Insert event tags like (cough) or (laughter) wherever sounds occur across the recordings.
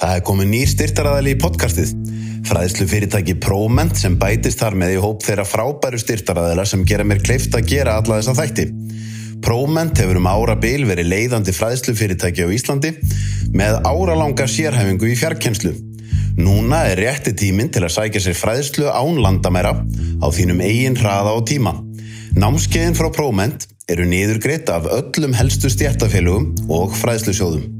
Það er komið nýr styrtaræðali í podcastið. Fræðslu fyrirtæki Proment sem bætist þar með í hóp þeirra frábæru styrtaræðala sem gera mér kleift að gera alla þessa þætti. Proment hefur um ára bil verið leiðandi fræðslu fyrirtæki á Íslandi með áralanga sérhæfingu í fjarkenslu. Núna er rétti tíminn til að sækja sér fræðslu án landamæra á þínum eigin hraða og tíma. Námskeiðin frá Proment eru niðurgreitt af öllum helstu stjættafélugum og fræðslusjóðum.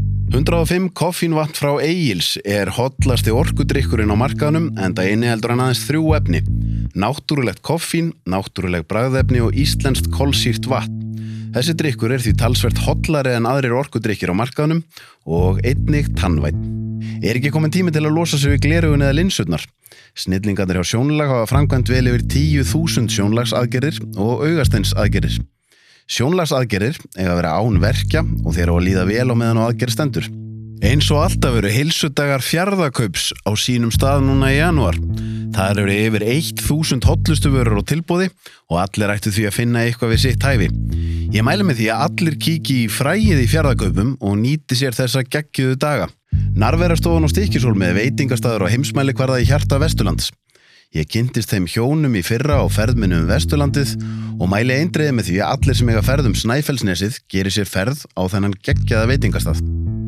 105 koffínvatt frá Egil's er hotlasti orkudrykkurinn á markaðnum en það inniheldur hann aðeins þrjú efni. Náttúrulegt koffín, náttúruleg bræðefni og íslenskt kolsýrt vatn. Þessi drykkur er því talsvert hotlari en aðrir orkudrykkir á markaðnum og einnig tannvætt. Er ekki komin tími til að losa sig við glerugun eða linsutnar? Snillingarnir hjá sjónlag hafa framkvæmt vel yfir 10.000 sjónlagsaðgerir og augasteinsaðgerir. Sjónlagsaðgerir eiga að vera án verkja og þeir á að líða vel á meðan á aðgerð stendur. Eins og alltaf eru heilsudagar fjardakaups á sínum stað núna í janúar. Það eru yfir 1000 hotlustu vörur á tilbúði og allir ættu því að finna eitthvað við sitt hæfi. Ég mælu með því að allir kíki í fræið í fjardakaupum og nýti sér þessa geggiðu daga. Narverastofan og stikkisól með veitingastæður og heimsmæli hverða í hjarta Vesturlands. Ég kynntist þeim hjónum í fyrra á ferðminu um Vesturlandið og mæli eindriði með því að allir sem eiga ferð um Snæfellsnesið gerir sér ferð á þennan geggjaða veitingastað.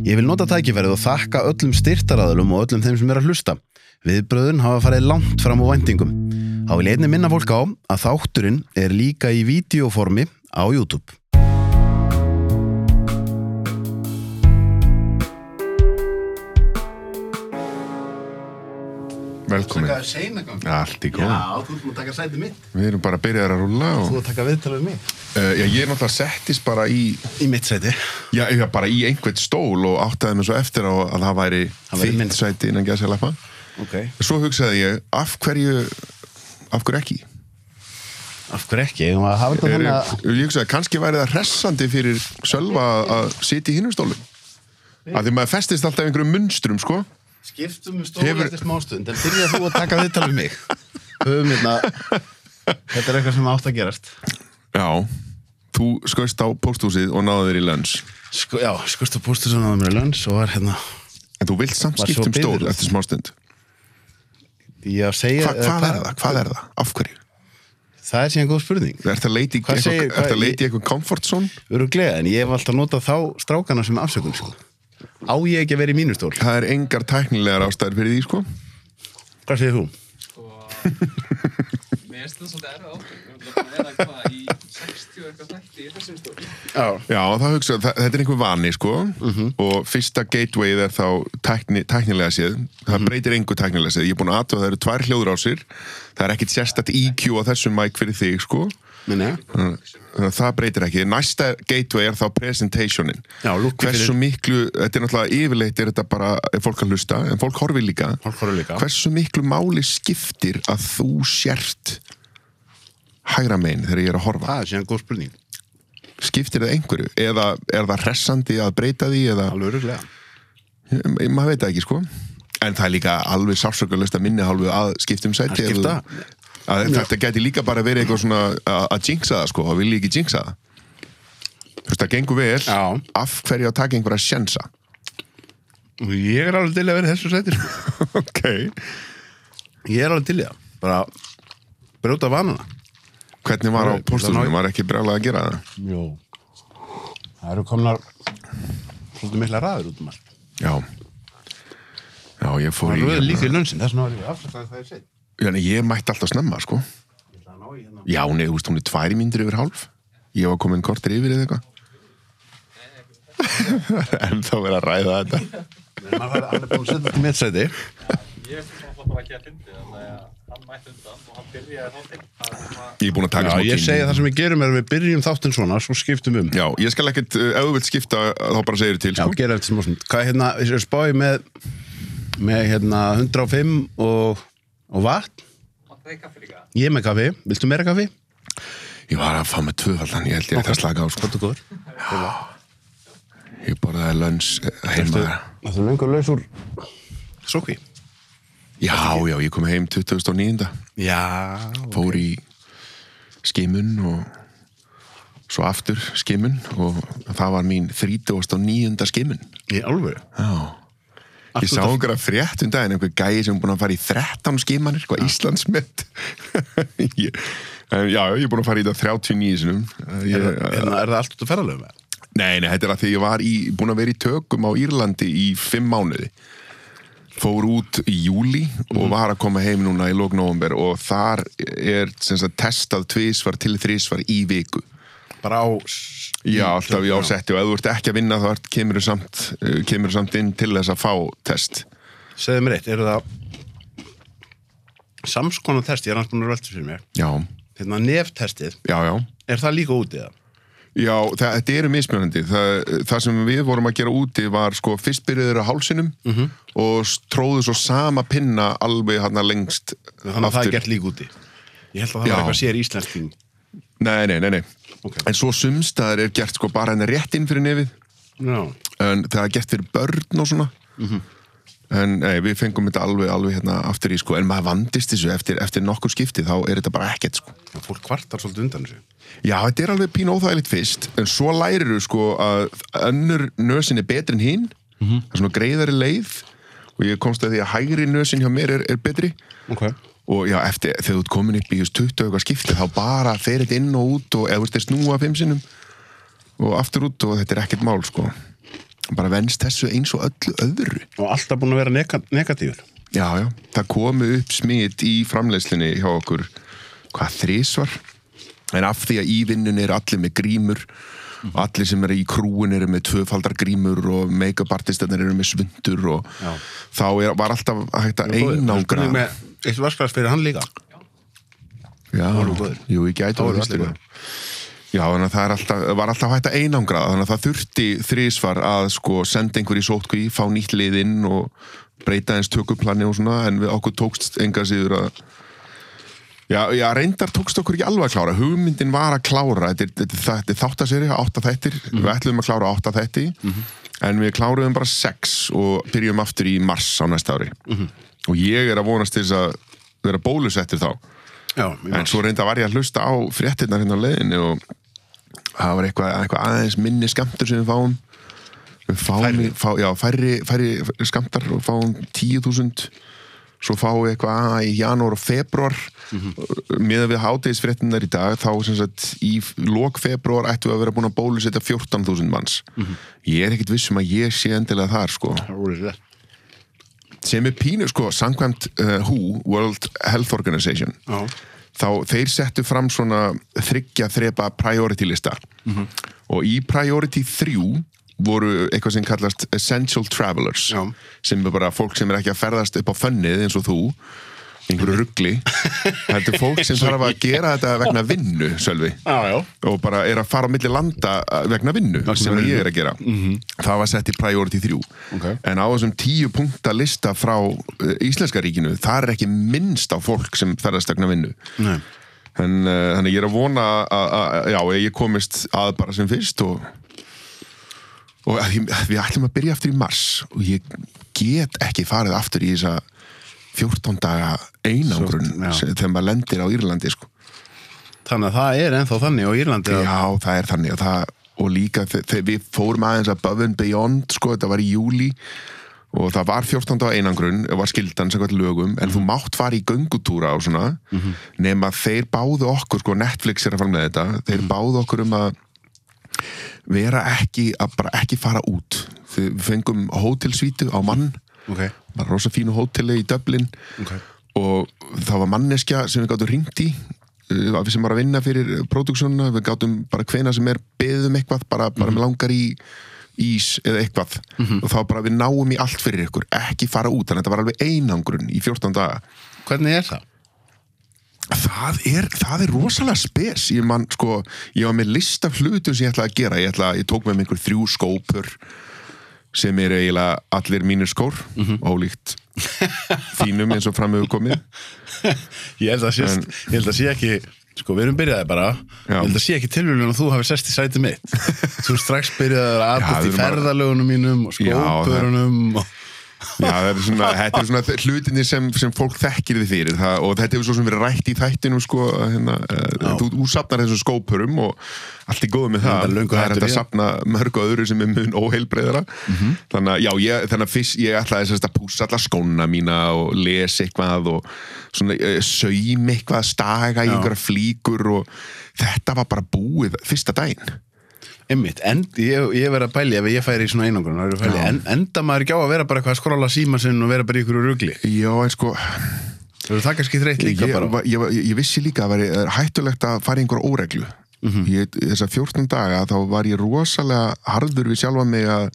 Ég vil nota tækifærið og þakka öllum styrtaraðulum og öllum þeim sem er að hlusta. Viðbröðun hafa farið langt fram á vendingum. Há vil einni minna fólk á að þátturinn er líka í videoformi á YouTube. Velkomin. seinagang. Allt í góð. Já, þú ert að taka sætið mitt. Við erum bara að byrja að rúlla og... Þú ert að taka viðtalið við mig. Uh, já, ég er náttúrulega settist bara í, Í mitt sæti. já, já, bara í einhvern stól og áttaði mig svo eftir á að það væri þitt sæti innan gæðsælappa. Ok. Svo hugsaði ég, af hverju, af hverju ekki? Af hverju ekki? Ég var að hafa þetta Er, þannig að... ég hugsaði, kannski væri það hressandi fyrir Sölva að sitja í hinnum stólum. Af því maður festist alltaf í einhverjum munstrum, sko. Skiptum við stóla Hefur- eftir smástund, en byrja þú að (laughs) taka viðtal við mig. Höfum hérna, þetta er eitthvað sem átt að gerast. Já, þú skoist á pósthúsið og náði þér í lönns. Sko, já, skoðstu pústu sem náðum mér í lönns og var hérna, En þú vilt samt um stól biðröð. eftir smástund. að segja... Hva, hvað er það? Hvað er það? Af hverju? Það er síðan góð spurning. Er það leiti í Hvað eitthvað, zone? Öruglega, en ég hef alltaf notað þá strákana sem afsökun, sko. Á ég ekki að vera í mínu stól? Það er engar tæknilegar ástæður fyrir því, sko. Hvað segir þú? Mér finnst það svolítið erfið erum að vera eitthvað í 60 og eitthvað þætti í þessum stóri. Já. Já, það hugsa, það, þetta er einhver vani, sko. Og fyrsta gatewayð er þá tækni, tæknilega séð. Það breytir engu tæknilega séð. Ég er búin að aðtöða það eru tvær hljóður á sér. Það er ekkit sérstætt EQ á þessum mic fyrir þig, sko. Að það breytir ekki. Næsta gateway er þá presentationin. Já, Hversu fyrir- miklu, þetta er náttúrulega yfirleitt er þetta bara, fólk að hlusta, en fólk horfir líka. Líka. Hversu miklu máli skiptir að þú sért hægra megin þegar ég er að horfa? það er síðan góð spurning. Skiptir það einhverju? Eða er það hressandi að breyta því? Eða. Ég- maður veit ekki, sko. En það er líka alveg sársökulust að minni hálfu að skiptum sæti. Skipta. Að þetta geti líka bara verið eitthvað svona að að jinxa það, sko, og vilja ekki jinxa það. Þú veist, það gengur vel. Já. Af hverju að taka einhverja sjensa? Ég er alveg til að vera í þessu sæti, sko. (laughs) ok. Ég er alveg til í það. Bara brjóta vanana. Hvernig var á Það er- póstunum? Var ekki brjálað að gera það? Jó. Það eru komnar svolítið mikla ræður út um allt. Já. Já, ég fór Það í... er röður hérna- líka í lönsin, þess vegna var ég afsakaði það ég segi. Já, nei, ég mætti alltaf snemma, sko. Ég ætla að ná í hérna. Já, nei, þú veist, hún er tvær mínútur yfir hálf. Ég var komin kortir yfir eða eitthvað. (laughs) en þá verið að ræða þetta. Hann er búin að setja þetta í mitt sæti. (laughs) Ég finnst það bara ekki að fyndi þannig að hann mætti undan og hann byrjaði þáttinn. Er svona, Ég er búin að taka Já, smá ég tíma. segi það sem við gerum er að við byrjum þáttinn svona, svo skiptum um. Já, ég skal ekkert, uh, ef þú vilt skipta, þá bara segir til, Já, sko. gera eftir smá stund. Hvað er hérna, er spáið með, með hérna 105 og, og vatn? Ég er með kaffi, viltu meira kaffi? Ég var að fá með tvöfaldan, ég held ég ætti að slaka á sko. Ég borðaði lönns heima. Það er lengur laus úr Sokki Já, já, ég kom heim 2009 Já Fór í skimun og svo aftur skimun og það var mín 39. skimun. Í alvöru? Já Ég sá einhverja frétt um daginn, einhver gæi sem búin að fara í 13 skimanir, hvað Íslandsmet. (laughs) ég, já, ég er búin að fara í þetta 39 sinum. Ég, Er, er, er það allt út af ferðalöfum? nei, nei, þetta er að því ég var í, búin að vera í tökum á Írlandi í 5 mánuði. Fór út í júli og var að koma heim núna í lók november og þar er sem sagt, testað tvisvar til þrísvar í viku. Bara á Já, alltaf í ásetti og ef þú ert ekki að vinna þá kemur þú samt, þú samt inn til þess að fá test. Segðu mér eitt, eru það samskonar test, ég er að rölda fyrir mér Já, Hérna neftestið, já, já. er það líka úti það? Já, það, þetta eru mismunandi. Það, það sem við vorum að gera úti var sko fyrst byrjuður á hálsinum Mhm. og s- tróðu svo sama pinna alveg hann lengst Þannig að það er gert líka úti Ég held að það Já. var eitthvað sér íslensk ting Nei, nei, nei, nei. Ok. En svo sumstaðar er gert sko bara henni rétt inn fyrir nefið. Já, en það er gert fyrir börn og svona. Mhm. en nei, við fengum þetta alveg, alveg hérna aftur í sko en maður vandist þessu eftir, eftir nokkur skipti þá er þetta bara ekkert sko. Fólk kvartar svolítið undan þessu. Já, þetta er alveg pín óþægilegt fyrst en svo lærir þú sko að önnur nösin er betri en hinn það er svona greiðari leið. Og ég komst að því að hægri nösin hjá mér er, er betri. Ok og já, eftir, þegar þú ert komin upp í just 20 og eitthvað skipti þá bara fer þetta inn og út og eða að snúa fimm sinnum og aftur út og þetta er ekkert mál sko. Bara venst þessu eins og öllu öðru. Og alltaf búin að vera neka negatífur. Já, já, það komu upp smit í framleiðslinni hjá okkur hvað þrísvar en af því að í vinnunni er allir með grímur og allir sem eru í krúin eru með tvöfaldar grímur og make-up artistarnir eru með svundur og Já. þá er, var alltaf hægt að einangra. Með Eitt vasklas fyrir hann líka. Já, jú, ég gæti að það Já, þannig að það alltaf, var alltaf hægt að einangra þannig að það þurfti þrísvar að sko senda einhver í sótkví, fá nýtt lið inn og breyta eins tökuplani og svona, en við okkur tókst enga síður að Já, já, reyndar tókst okkur ekki alveg að klára. Hugmyndin var að klára. Þetta er, þetta, er- þetta er þáttaseri, átta þættir. Við ætlum að klára átta þætti. En við kláruðum bara sex og byrjum aftur í mars á næsta ári og ég er að vonast til þess að vera bólusettir þá. Já, en svo reynda var ég að hlusta á fréttirnar hérna á leiðinni og það var eitthvað, eitthvað aðeins minni skamtur sem við fáum. Við fáum, Færri? fá, já, færri, færri skamtar og fáum 10.000 svo fáum við eitthvað að í janúar og februar mm -hmm. með við hátegisfréttinar í dag þá sem sagt í lok februar ættum við að vera búin að bólusetja 14.000 manns. Ég er ekkit vissum að ég sé endilega þar sko. Það voru rétt sem er pínu sko, samkvæmt uh, WHO, World Health Organization Já. þá þeir settu fram svona þryggja þrepa priority lista Mhm. og í priority 3 voru eitthvað sem kallast essential travelers Já. sem er bara fólk sem er ekki að ferðast upp á fönnið eins og þú einhverju ruggli þetta er fólk sem þarf að gera þetta vegna vinnu, Sölvi. Já, já. Og bara er að fara á milli landa vegna vinnu sem vinnu. ég er að gera. það var sett í priority 3 Ok. en á þessum tíu punkta lista frá uh, Íslenska ríkinu það er ekki minnst á fólk sem ferðast vegna vinnu. Nei. En uh, þannig ég er að vona að, já, ég komist að bara sem fyrst og og við ætlum að byrja aftur í mars og ég get ekki farið aftur í þessa 14 daga einangrun Svo- já. sem- þegar maður lendir á Írlandi sko Þannig að það er ennþá þannig á Írlandi að Já, það er þannig og, það, og líka þe- þegar við fórum aðeins above and beyond sko, þetta var í júli og það var 14. á einangrun var skildan sem hvað lögum en þú mátt fara í göngutúra og svona nema þeir báðu okkur sko, Netflix er að fara með þetta þeir báðu okkur um að vera ekki að bara ekki fara út við fengum hótelsvítu á mann Ok, bara rosa fínu hóteli í Dublin. Ok. Og það var manneskja sem við gáttum ringt í uh, sem var að vinna fyrir próduksjónuna við gáttum bara hvena sem er beðum eitthvað bara, bara með langar í ís eða eitthvað. Og þá bara við náum í allt fyrir ykkur, ekki fara út. Þannig að þetta var alveg einangrun í 14 daga. Hvernig er það? það er, það er rosalega spes. Ég, man, sko, ég var með list af hlutum sem ég ætlaði að gera. Ég, ætla, ég tók með mig einhver þrjú skópur sem er eiginlega allir mínir skór ólíkt þínum eins og framöfu komið. (laughs) Ég held að sé, En- ég held að sé ekki Sko, við erum byrjaði bara. Já. Ég held að sé ekki tilvílun að þú hafi sest í sæti mitt. (laughs) Þú strax byrjaði að aðbútt í ferðalögunum mínum og skópurunum og... Já, er svona, þetta er svona hlutinni sem, sem fólk þekkir þið fyrir. Það, og þetta hefur svo sem verið rætt í þættinum sko, hérna, uh, þú, þú sapnar þessum skópurum og allt er góð með Það. það það er hægt að sapna mörgu öðru sem er mun óheilbreyðara Mhm. þannig að já, ég, þannig að fyrst ég ætlaði sérst að pússa alla skóna mína og lesa eitthvað og svona uh, saum eitthvað, staga í einhverja flíkur og þetta var bara búið fyrsta daginn Einmitt, en, ég, ég verið að pæli ef ég færi í svona einangrun en, enda maður ekki á að vera bara eitthvað að skrolla síma sinn og vera bara í ykkur rugli. Já, en sko, það kannski þreytt líka ég, bara ég, ég vissi líka að það er hættulegt að fara í einhver óreglu. Mhm. ég, þessar 14 daga þá var ég rosalega harður við sjálfa mig að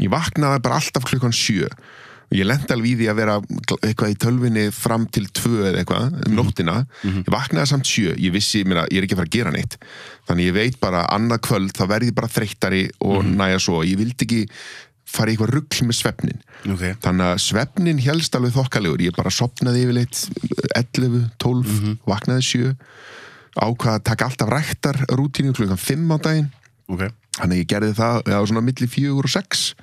ég vaknaði bara alltaf klukkan 7 og ég lendi alveg í því að vera eitthvað í tölvinni fram til 2 eða eitthvað Mhm. um nóttina, ég vaknaði samt 7 ég vissi, mér ég er ekki að fara að gera neitt. Þannig ég veit bara annað kvöld þá verði ég bara þreyttari og Mhm. næja svo. Ég vildi ekki fara í eitthvað rugl með svefnin Ok, Þannig að svefnin helst alveg þokkalegur. Ég bara sopnaði yfirleitt 11, 12, vaknaði 7, ákvaða að taka alltaf ræktar rútínu klukkan 5 á daginn. ok. Þannig ég gerði það já, svona milli 4 og 6.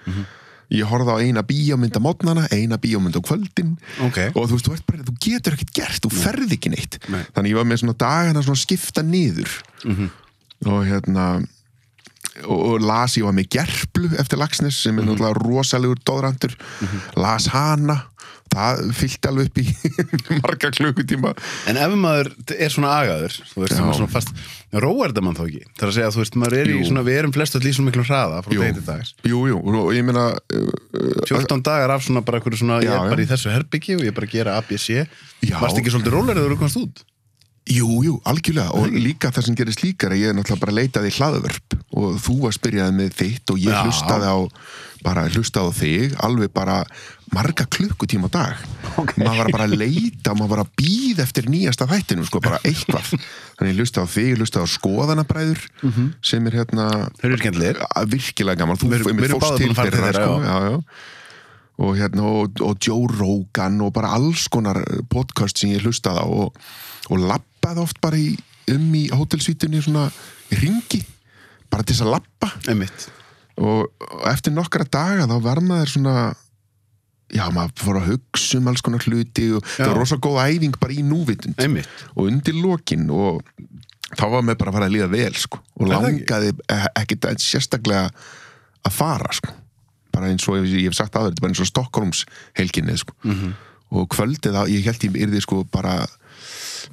Ég horfði á eina bíómynd á mótnana, eina bíómynd á kvöldin. Ok. og þú veist, þú, bara, þú getur ekkert gert, þú ferð ekki neitt. Nei. Þannig ég var með svona dagana svona skipta niður. Og hérna og, og las, ég var með gerplu eftir Lagsnes sem er náttúrulega rosalegur dóðrandur, las hana það fyllt alveg upp í (laughs) marga klukkutíma. En ef maður er svona agaður þú veist, svona fast, róar þetta mann þá ekki? Það er að segja að þú veist, maður er í Jú. svona við erum flest öll í svona miklu hraða frá til dags. Jú, jú, og ég meina uh, 14 dagar af svona bara einhverju svona ég Já, er bara já. í þessu herbyggi og ég er bara að gera ABC varst ekki svolítið rólar eða þú komast út? Jú, jú, algjörlega og líka það sem gerist líka er að ég er náttúrulega bara leitaði í hlaðvörp og þú var spyrjaði með þitt og ég Já. hlustaði á bara hlustaði á þig alveg bara marga klukkutíma á dag. Okay. maður var bara að leita maður var að býða eftir nýjasta þættinu sko, bara eitthvað. Þannig ég hlustaði á þig, hlustaði á skoðanabræður sem er hérna Þeir eru skemmtilegir. að virkilega gaman, þú fórst báðir búin að fara til þeirra, sko, já. já, og hérna og, og Joe Rogan og bara alls konar podcast sem ég hlustaði á og, og lappaði oft bara í, um í hótelsvítunni svona í ringi bara til þess að lappa einmitt. Og, og eftir nokkra daga þá var maður svona já, maður fór að hugsa um alls konar hluti og það var rosa góð æfing bara í núvitund einmitt og undir lokin og þá var mér bara að fara að líða vel sko. og ekki? langaði e- ekkit að sérstaklega að fara sko. bara eins og ég, hef sagt er bara eins og Stokkólms helginni sko. Mhm. og kvöldið þá, ég held ég yrði sko bara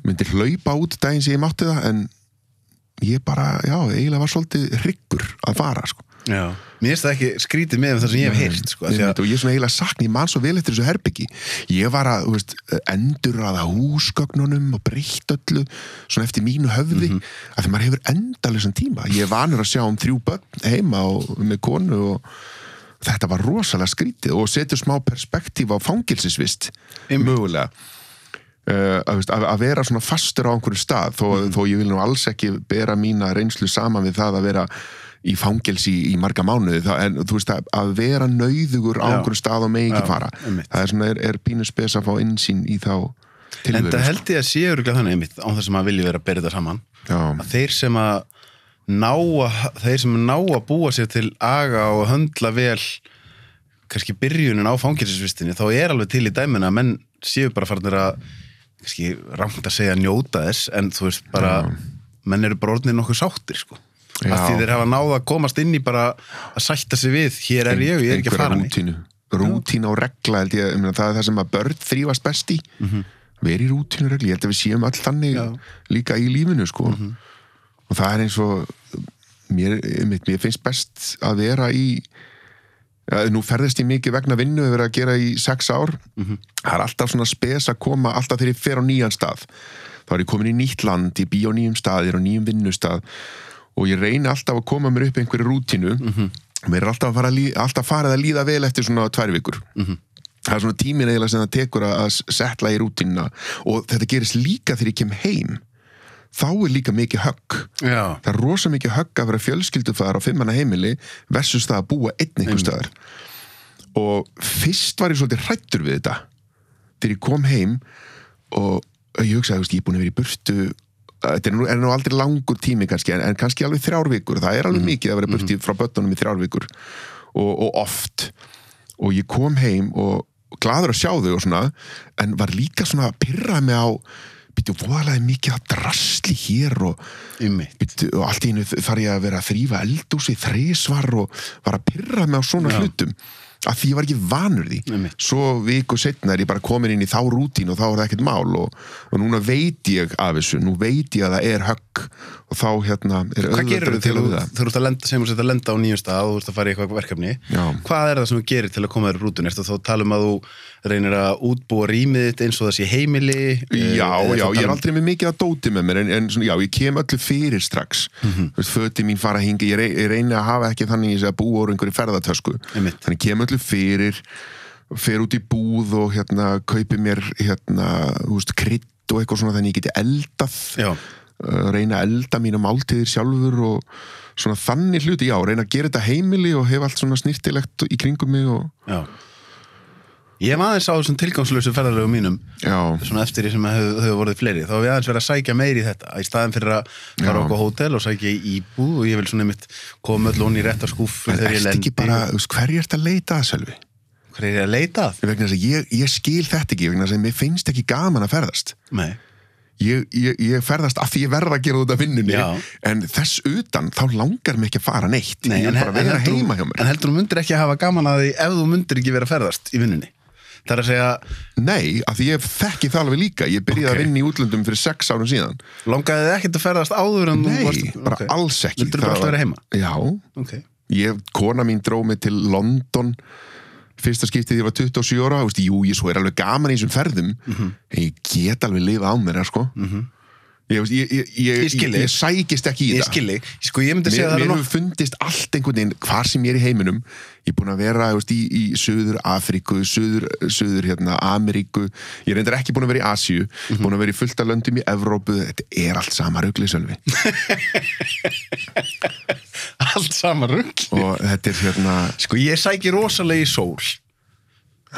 myndi hlaupa út daginn sem ég mátti það en ég bara, já, eiginlega var svolítið hryggur að fara sko. Já. mér finnst það ekki skrítið með það sem ég hef heyrt sko, af því Einmitt, að, ég er svona eiginlega sakni, ég man svo vel eftir þessu herbyggi ég var að þú veist, endur að húsgögnunum og breytt öllu svona eftir mínu höfði mm Mhm. að því maður hefur endalessan tíma ég er vanur að sjá um þrjú börn heima og með konu og þetta var rosalega skrítið og setur smá perspektíf á fangilsisvist mögulega Uh, að, veist, að, að vera svona fastur á einhverju stað þó, Mhm. þó ég vil nú alls ekki bera mína reynslu saman við það að vera í fangelsi í marga mánuði það, en þú veist að, að vera nauðugur á Já. einhverju stað og megi ekki Já, fara einmitt. það er svona, er, er pínu spes að fá insýn í þá en tilveru það held ég að sé öruglega þannig einmitt á þess að maður vilji vera að bera þetta saman Já. að þeir sem að ná að, þeir sem ná að búa sér til aga og höndla vel kannski byrjunin á fangilsisvistinni þá er alveg til í dæmina að menn séu bara farnir að kannski rangt að segja njóta þess en þú veist bara menn eru bara orðinir nokkuð sáttir sko Já. Að því þeir hafa náða að komast inn í bara að sætta sig við, hér er ég og ég er ekki að fara. rútínu rútína og regla held ég, ég meina, það er það sem að börn þrýfast best í. Mm -hmm. veri rútínu og regla, ég held að við séum öll þannig Já. líka í lífinu sko. Og það er eins og mér, mér finnst best að vera í ja, nú ferðist ég mikið vegna vinnu við verið að gera í sex ár. Það er alltaf svona spes að koma alltaf þegar ég fer á nýjan stað. Þá er ég komin í nýtt land, ég bý á nýjum staðir og nýjum vinnustað og ég reyni alltaf að koma mér upp einhverju rútínu. Mér er alltaf, að fara alltaf farið að líða vel eftir svona tvær vikur. Það er svona tímin eiginlega sem það tekur að, setla í rútínuna og þetta gerist líka þegar ég kem heim. Þá er líka mikið högg. Já, það er rosa mikið högg að vera fjölskyldufæðar á fimmana heimili versus það að búa einn einhver staðar. Og fyrst var ég svolítið hrættur við þetta þegar ég kom heim og ég hugsaði, ég er búin að vera í burtu þetta er nú, er nú aldrei langur tími kannski, en, en kannski alveg þrjár vikur. Það er alveg mikið að vera burti frá börnunum í þrjár vikur. Og, og oft. Og ég kom heim og gladur að sjá þau og svona en var líka svona að pyrra mig á býttu voðalega mikið að drasli hér og, býttu, og allt í einu þarf ég að vera að þrýfa eldúsi þrísvar og var að pyrra mig á svona Já. hlutum að því ég var ekki vanur því Einmitt. svo viku setna er ég bara komin inn í þá rútín og þá er það ekkert mál og, og núna veit ég af þessu nú veit ég að það er högg og þá hérna er Hvað gerir þú til að það þú ert að lenda sem þú að lenda á nýjum stað og þú ert að fara í eitthvað verkefni Já. Hvað er það sem þú gerir til að koma þér í rútun? Ertu þá að tala um að þú reynir að útbúa rýmið eins og það sé heimili? Já, Eh, já, ég er um- aldrei með mikið að dóti með mér en, en svona, já, ég kem öllu fyrir strax mm. -hmm. föti mín fara hinga ég, rey, ég reyni að hafa ekki þannig að búa úr einhverju ferðatösku Einmitt. þannig kem öllu fyrir fer út í búð og hérna kaupi mér hérna, þú veist, krydd og eitthvað svona þannig ég geti eldað Já, uh, reyna að elda mína máltíðir sjálfur og svona þannig hluti, já, reyna að gera þetta heimili og hef allt svona snirtilegt í kringum mig og já Ég hef aðeins á þessum tilgangslösu ferðarlegu mínum já, svona eftir því sem hefur hef vorið fleiri þá hef ég aðeins verið að sækja meiri í þetta í staðin fyrir að fara Já. á okkur hótel og sækja í íbúð og ég vil svona mitt koma öll onni í rétta skúffu en þegar ég lendi bara, hverju ert að leita að selvi? Hvað er ég að leita að? vegna þess að ég, ég skil þetta ekki vegna þess að mér finnst ekki gaman að ferðast Nei, ég, ég, ég ferðast af því ég verða að gera þetta vinnunni Já. en þess utan þá langar mér ekki að fara neitt Nei ég en, vil bara vera heima hjá mér en heldur þú myndir ekki að hafa gaman að því ef þú myndir ekki vera að ferðast í vinnunni Það er að segja, nei, af því ég þekki það alveg líka ég byrjaði Ok. að vinna í útlöndum fyrir sex árum síðan langaði þið ekkert að ferðast áður en nei, þú varst bara ok. alls ekki Vildirðu bara Það alltaf vera heima? já, Ok, ég, kona mín dró mig til London fyrsta skiptið ég var 27 ára veist, jú, ég svo er alveg gaman í þessum ferðum Mhm. en ég get alveg lifa á mér sko. ég, veist, ég, ég, ég, Ég sækist ekki í skilji Sko ég myndi segja mér, það hefur fundist allt einhvern veginn hvar sem ég er í heiminum. Ég er búin að vera veist, í, í Suður Afríku Suður, Suður hérna, Ameríku. Ég er reyndar ekki búin að vera í Asíu. Mhm. búin að vera í fullta löndum í Evrópu. Þetta er allt sama rugli sölvi. (laughs) Allt sama rugg og þetta er hérna Sko ég sæki rosalega í sól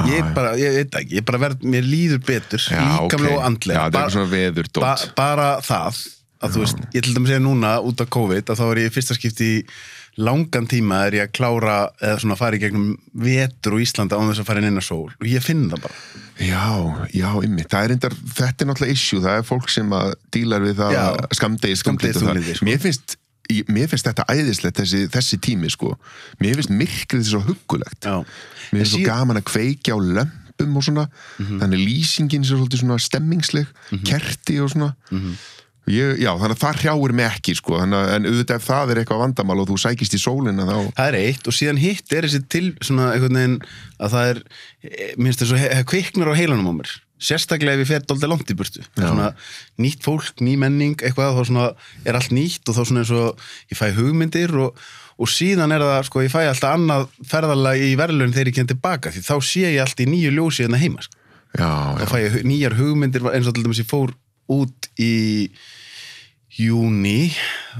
Ég bara, ég veit ekki, ég bara verð, mér líður betur líkamlega ok. og andlega Já, Bara- veðurdót. ba Bara það að þú veist, ég til dæmis segja núna út af COVID að þá er ég fyrsta skipti í langan tíma er ég að klára eða svona fara í gegnum vetur og Íslanda án þess að fara inn inn að sól. Og ég finn það bara. Já, já, ymmið, það er reyndar, þetta er náttúrulega issue, það er fólk sem að dílar við það að skamdegi, skamdegi sko. Mér finnst, ég- mér finnst þetta æðislegt þessi, þessi tími, sko. Mér finnst myrkrið svo huggulegt. Já. Mér finnst svo gaman að kveikja á lömpum og svona. Þannig lýsingin sem er svolítið svona stemmingsleg, kerti og svona. Ég, Já, þannig að það hrjáir mig ekki, sko. Að, En auðvitað ef það er eitthvað vandamál og þú sækist í sólina þá Það er eitt og síðan hitt er þessi til svona veginn að það er eh, minnst þess að kviknar á heilanum á mér sérstaklega ef ég fer dóldi langt í burtu. Svona nýtt fólk, ný menning eitthvað, þá svona er allt nýtt og þá svona eins og ég fæ hugmyndir og, og síðan er það, sko, ég fæ alltaf annað ferðalag í verðlun þegar ég kem tilbaka því þá sé ég allt í nýju ljósi en heima sko. Já, þá já, fæ ég nýjar hugmyndir eins og til dæmis ég fór út í júni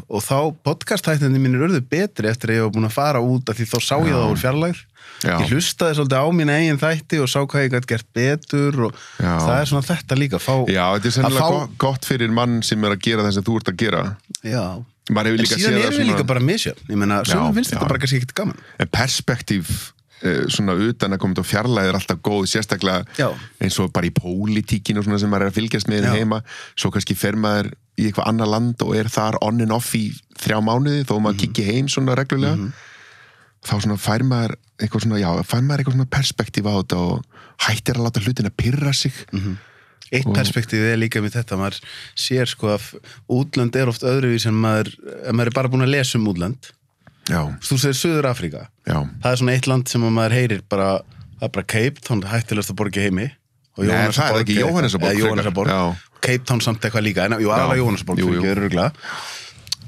og þá podcasthættinni mínir urðu betri eftir að ég var búin að fara út af því þá sá ég það úr fjarlægur Já. ég hlustaði svolítið á mín eigin þætti og sá hvað ég gætt gert betur og Já. það er svona þetta líka fá, já, þetta er sennilega fá, gott, fyrir mann sem er að gera það sem þú ert að gera. Já. En líka síðan erum við líka bara misjörn ég meina, Já, svona finnst þetta bara kannski ekkert gaman. En perspektív uh, svona utan að koma til fjarlæði er alltaf góð sérstaklega Já. eins og bara í pólitíkinu og svona sem maður er að fylgjast með Já. heima svo kannski fer maður í eitthvað annað land og er þar on and off í þrjá mánuði þó maður mm kikki heim svona reglulega þá svona fær maður eitthvað svona, já, fær maður eitthvað svona perspektív á þetta og hættir að láta hlutin að pyrra sig Eitt perspektífið er líka með þetta, maður sér sko að útlönd er oft öðruvís en maður, maður er bara búin að lesa um útlönd. Já, Þú segir Suður Afríka, já það er svona eitt land sem að maður heyrir bara, það er bara Cape Town hættilegast að borga heimi. Og. Já. Cape Town samt eitthvað líka, en ekki öruglega.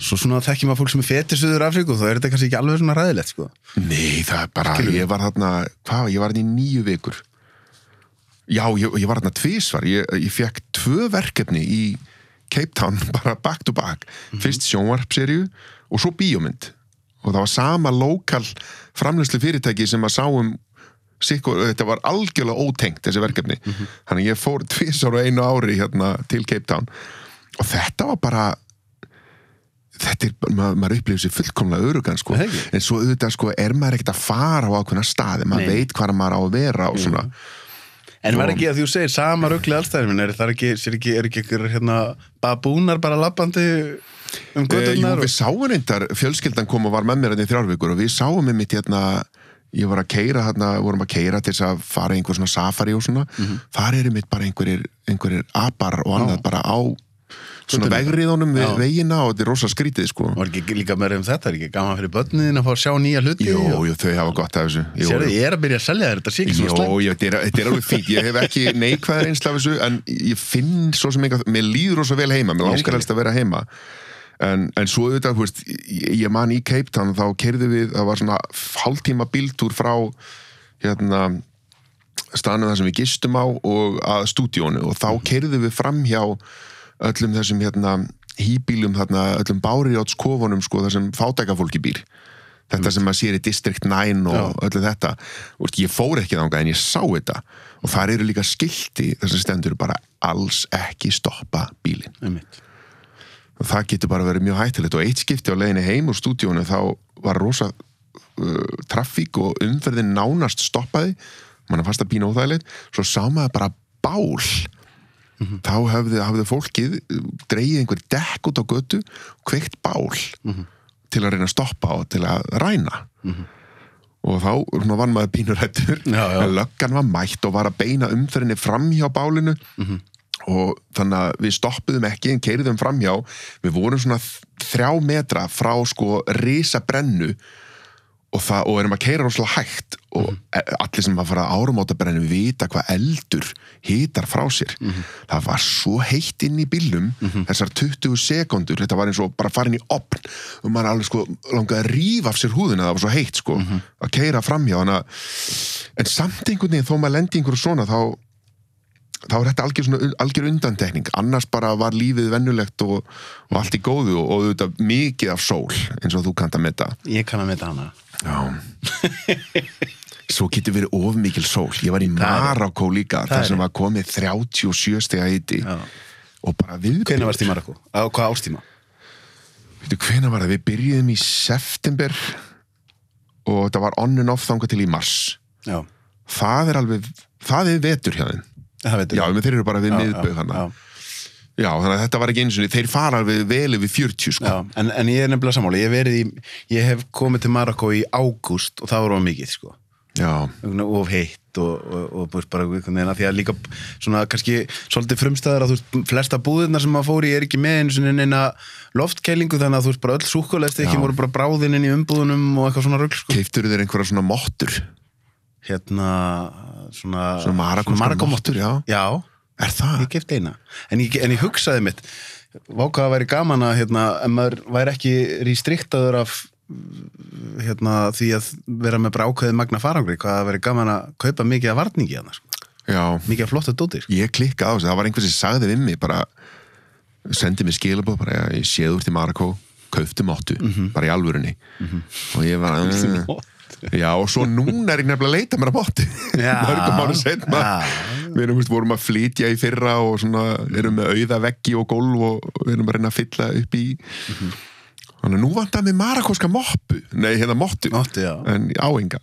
Svo svona þekkjum að fólk sem er fetir Suður Afríku, þá er þetta kannski ekki alveg svona ræðilegt, sko. Nei, það er bara, ég var þarna, hvað, ég var þarna í nýju vikur. Já, ég, ég var þarna tvísvar, ég, ég fekk tvö verkefni í Cape Town, (laughs) bara back to back. Fyrst sjónvarpserju og svo bíómynd. Og það var sama lokal framleyslu fyrirtæki sem að sáum Sikkur, þetta var algjörlega ótengt þessi verkefni. Þannig að ég fór tvisar og einu ári hérna til Cape Town. Og þetta var bara þetta er, maður, maður upplifir sér fullkomlega örugan sko, Er ekki? en svo auðvitað sko er maður ekkert að fara á ákveðna staði. Maður Nei. veit hvað maður á að vera og svona. En var ekki að þú segir sama ruggli allstæðir minn, er það ekki, sér ekki, er ekki ykkur hérna babúnar bara lappandi um e, Jú, við sáum reyndar, fjölskyldan kom og var með mér hérna í þrjárvíkur og við sáum með mitt hérna ég var að keira hérna, vorum að keira til þess að fara einhver svona safari og svona Mhm. þar eru mitt bara einhverjir, einhverjir apar og annað bara á svona vegriðunum við Já. vegina og þetta er rosa skrítið sko Var ekki líka meira um þetta, er ekki gaman fyrir börnin að fá að sjá nýja hluti? Jú, og- jú, þau hafa gott af þessu Jú, jú. ég er að byrja að selja þér, þetta sé ekki svona slæmt. já, þetta er, þetta er alveg fínt Ég hef ekki (laughs) neikvæðar einsla af þessu en ég finn svo sem eitthvað, mér líður rosa vel heima mér langar helst að vera heima en, en svo auðvitað, þú veist ég, man í Cape Town, þá keirðu við það var svona hálftíma bíltúr frá hérna staðnum þar sem við gistum á og að stúdíónu og þá keirðu við fram hjá öllum þessum hérna hýbílum þarna, öllum báriátskofunum sko, þar sem fátækafólki býr. Þetta sem maður sér í District 9 og öllu þetta, og ég fór ekki þangað en ég sá þetta. Og þar eru líka skilti þar sem stendur bara alls ekki stoppa bílinn það getur bara verið mjög hættilegt og eitt skipti á leiðinni heim úr stúdíónu þá var rosa uh, trafík og umferðin nánast stoppaði. Mann að pína óþægilegt. Svo sá maður bara bál. Þá hafði, hafði fólkið uh, dreigið einhver dekk út á götu kveikt bál til að reyna að stoppa og til að ræna. Og þá var maður já. en löggan var mætt og var að beina umferðinni fram hjá bálinu og þannig að við stoppuðum ekki en keiriðum framhjá. Við vorum svona þrjá metra frá sko risa brennu og, það, og erum að keira rosalega hægt. Og mm allir sem að fara að áramóta brennu vita hvað eldur hitar frá sér. Það var svo heitt inn í bílum þessar 20 sekundur þetta var eins og bara farin í opn og maður alveg sko langaði að rífa af sér húðina. Það var svo heitt sko að keira framhjá. Þannig að en samt einhvern veginn þó maður lendi einhverju svona þá þá er þetta algjör, svona, algjör undantekning annars bara var lífið vennulegt og, og allt í góðu og, og auðvitað mikið af sól eins og þú kannt að metta Ég kann að meita hana. Já Svo getur verið of mikil sól Ég var í Það Marokko líka það þar sem var komið 37 stega hiti Já. og bara við Hvenær varst í Marokko? Á hvað ástíma? Hvenær var það? Við byrjuðum í september og þetta var on and off þangað til í mars Já, Það er alveg, það er vetur hjá þeim það veitum Já, menn þeir eru bara við miðböð hana já, Já, þannig að þetta var ekki eins og þeir fara alveg vel yfir 40 sko. Já. En, en ég er nefnilega sammála, ég hef verið í, ég hef komið til Marokko í ágúst og það var of mikið, sko. Já, of heitt og, og, og bara að því að líka svona kannski svolítið frumstæðar að þú veist flesta búðirna sem maður fór í er ekki með einu svona neina loftkælingu þannig að þú veist bara öll súkulegst ekki voru bara bráðin inn í umbúðunum og eitthvað svona rugl sko. keiftur þeir einhverja svona mottur hérna svona, Svona marakóskar marakómottur. mottur, já. já, Er það? ég kefti eina. En ég, en ég hugsaði mitt vákað að væri gaman að hérna, en maður væri ekki restriktaður af hérna, því að vera með bara ákveðið magna farangri, hvað að væri gaman að kaupa mikið af varningi hana, sko. Já, mikið af flottu dóti sko. ég klikkaði á þessu, það var einhver sem sagði við mig bara, sendi mér skilabóð bara, ég séð úr til Marokko kauftu mottu, bara í alvörunni. Og ég var mm, já, og svo núna er ég nefnilega að leita mér að Já. (laughs) mörgum ára setna Já. við erum, veist, vorum að flytja í fyrra og svona, erum með auða veggi og gólf og við erum að reyna að fylla upp í. Þannig að nú vantar mig marakóska moppu. Nei, hérna mottu, já. en áenga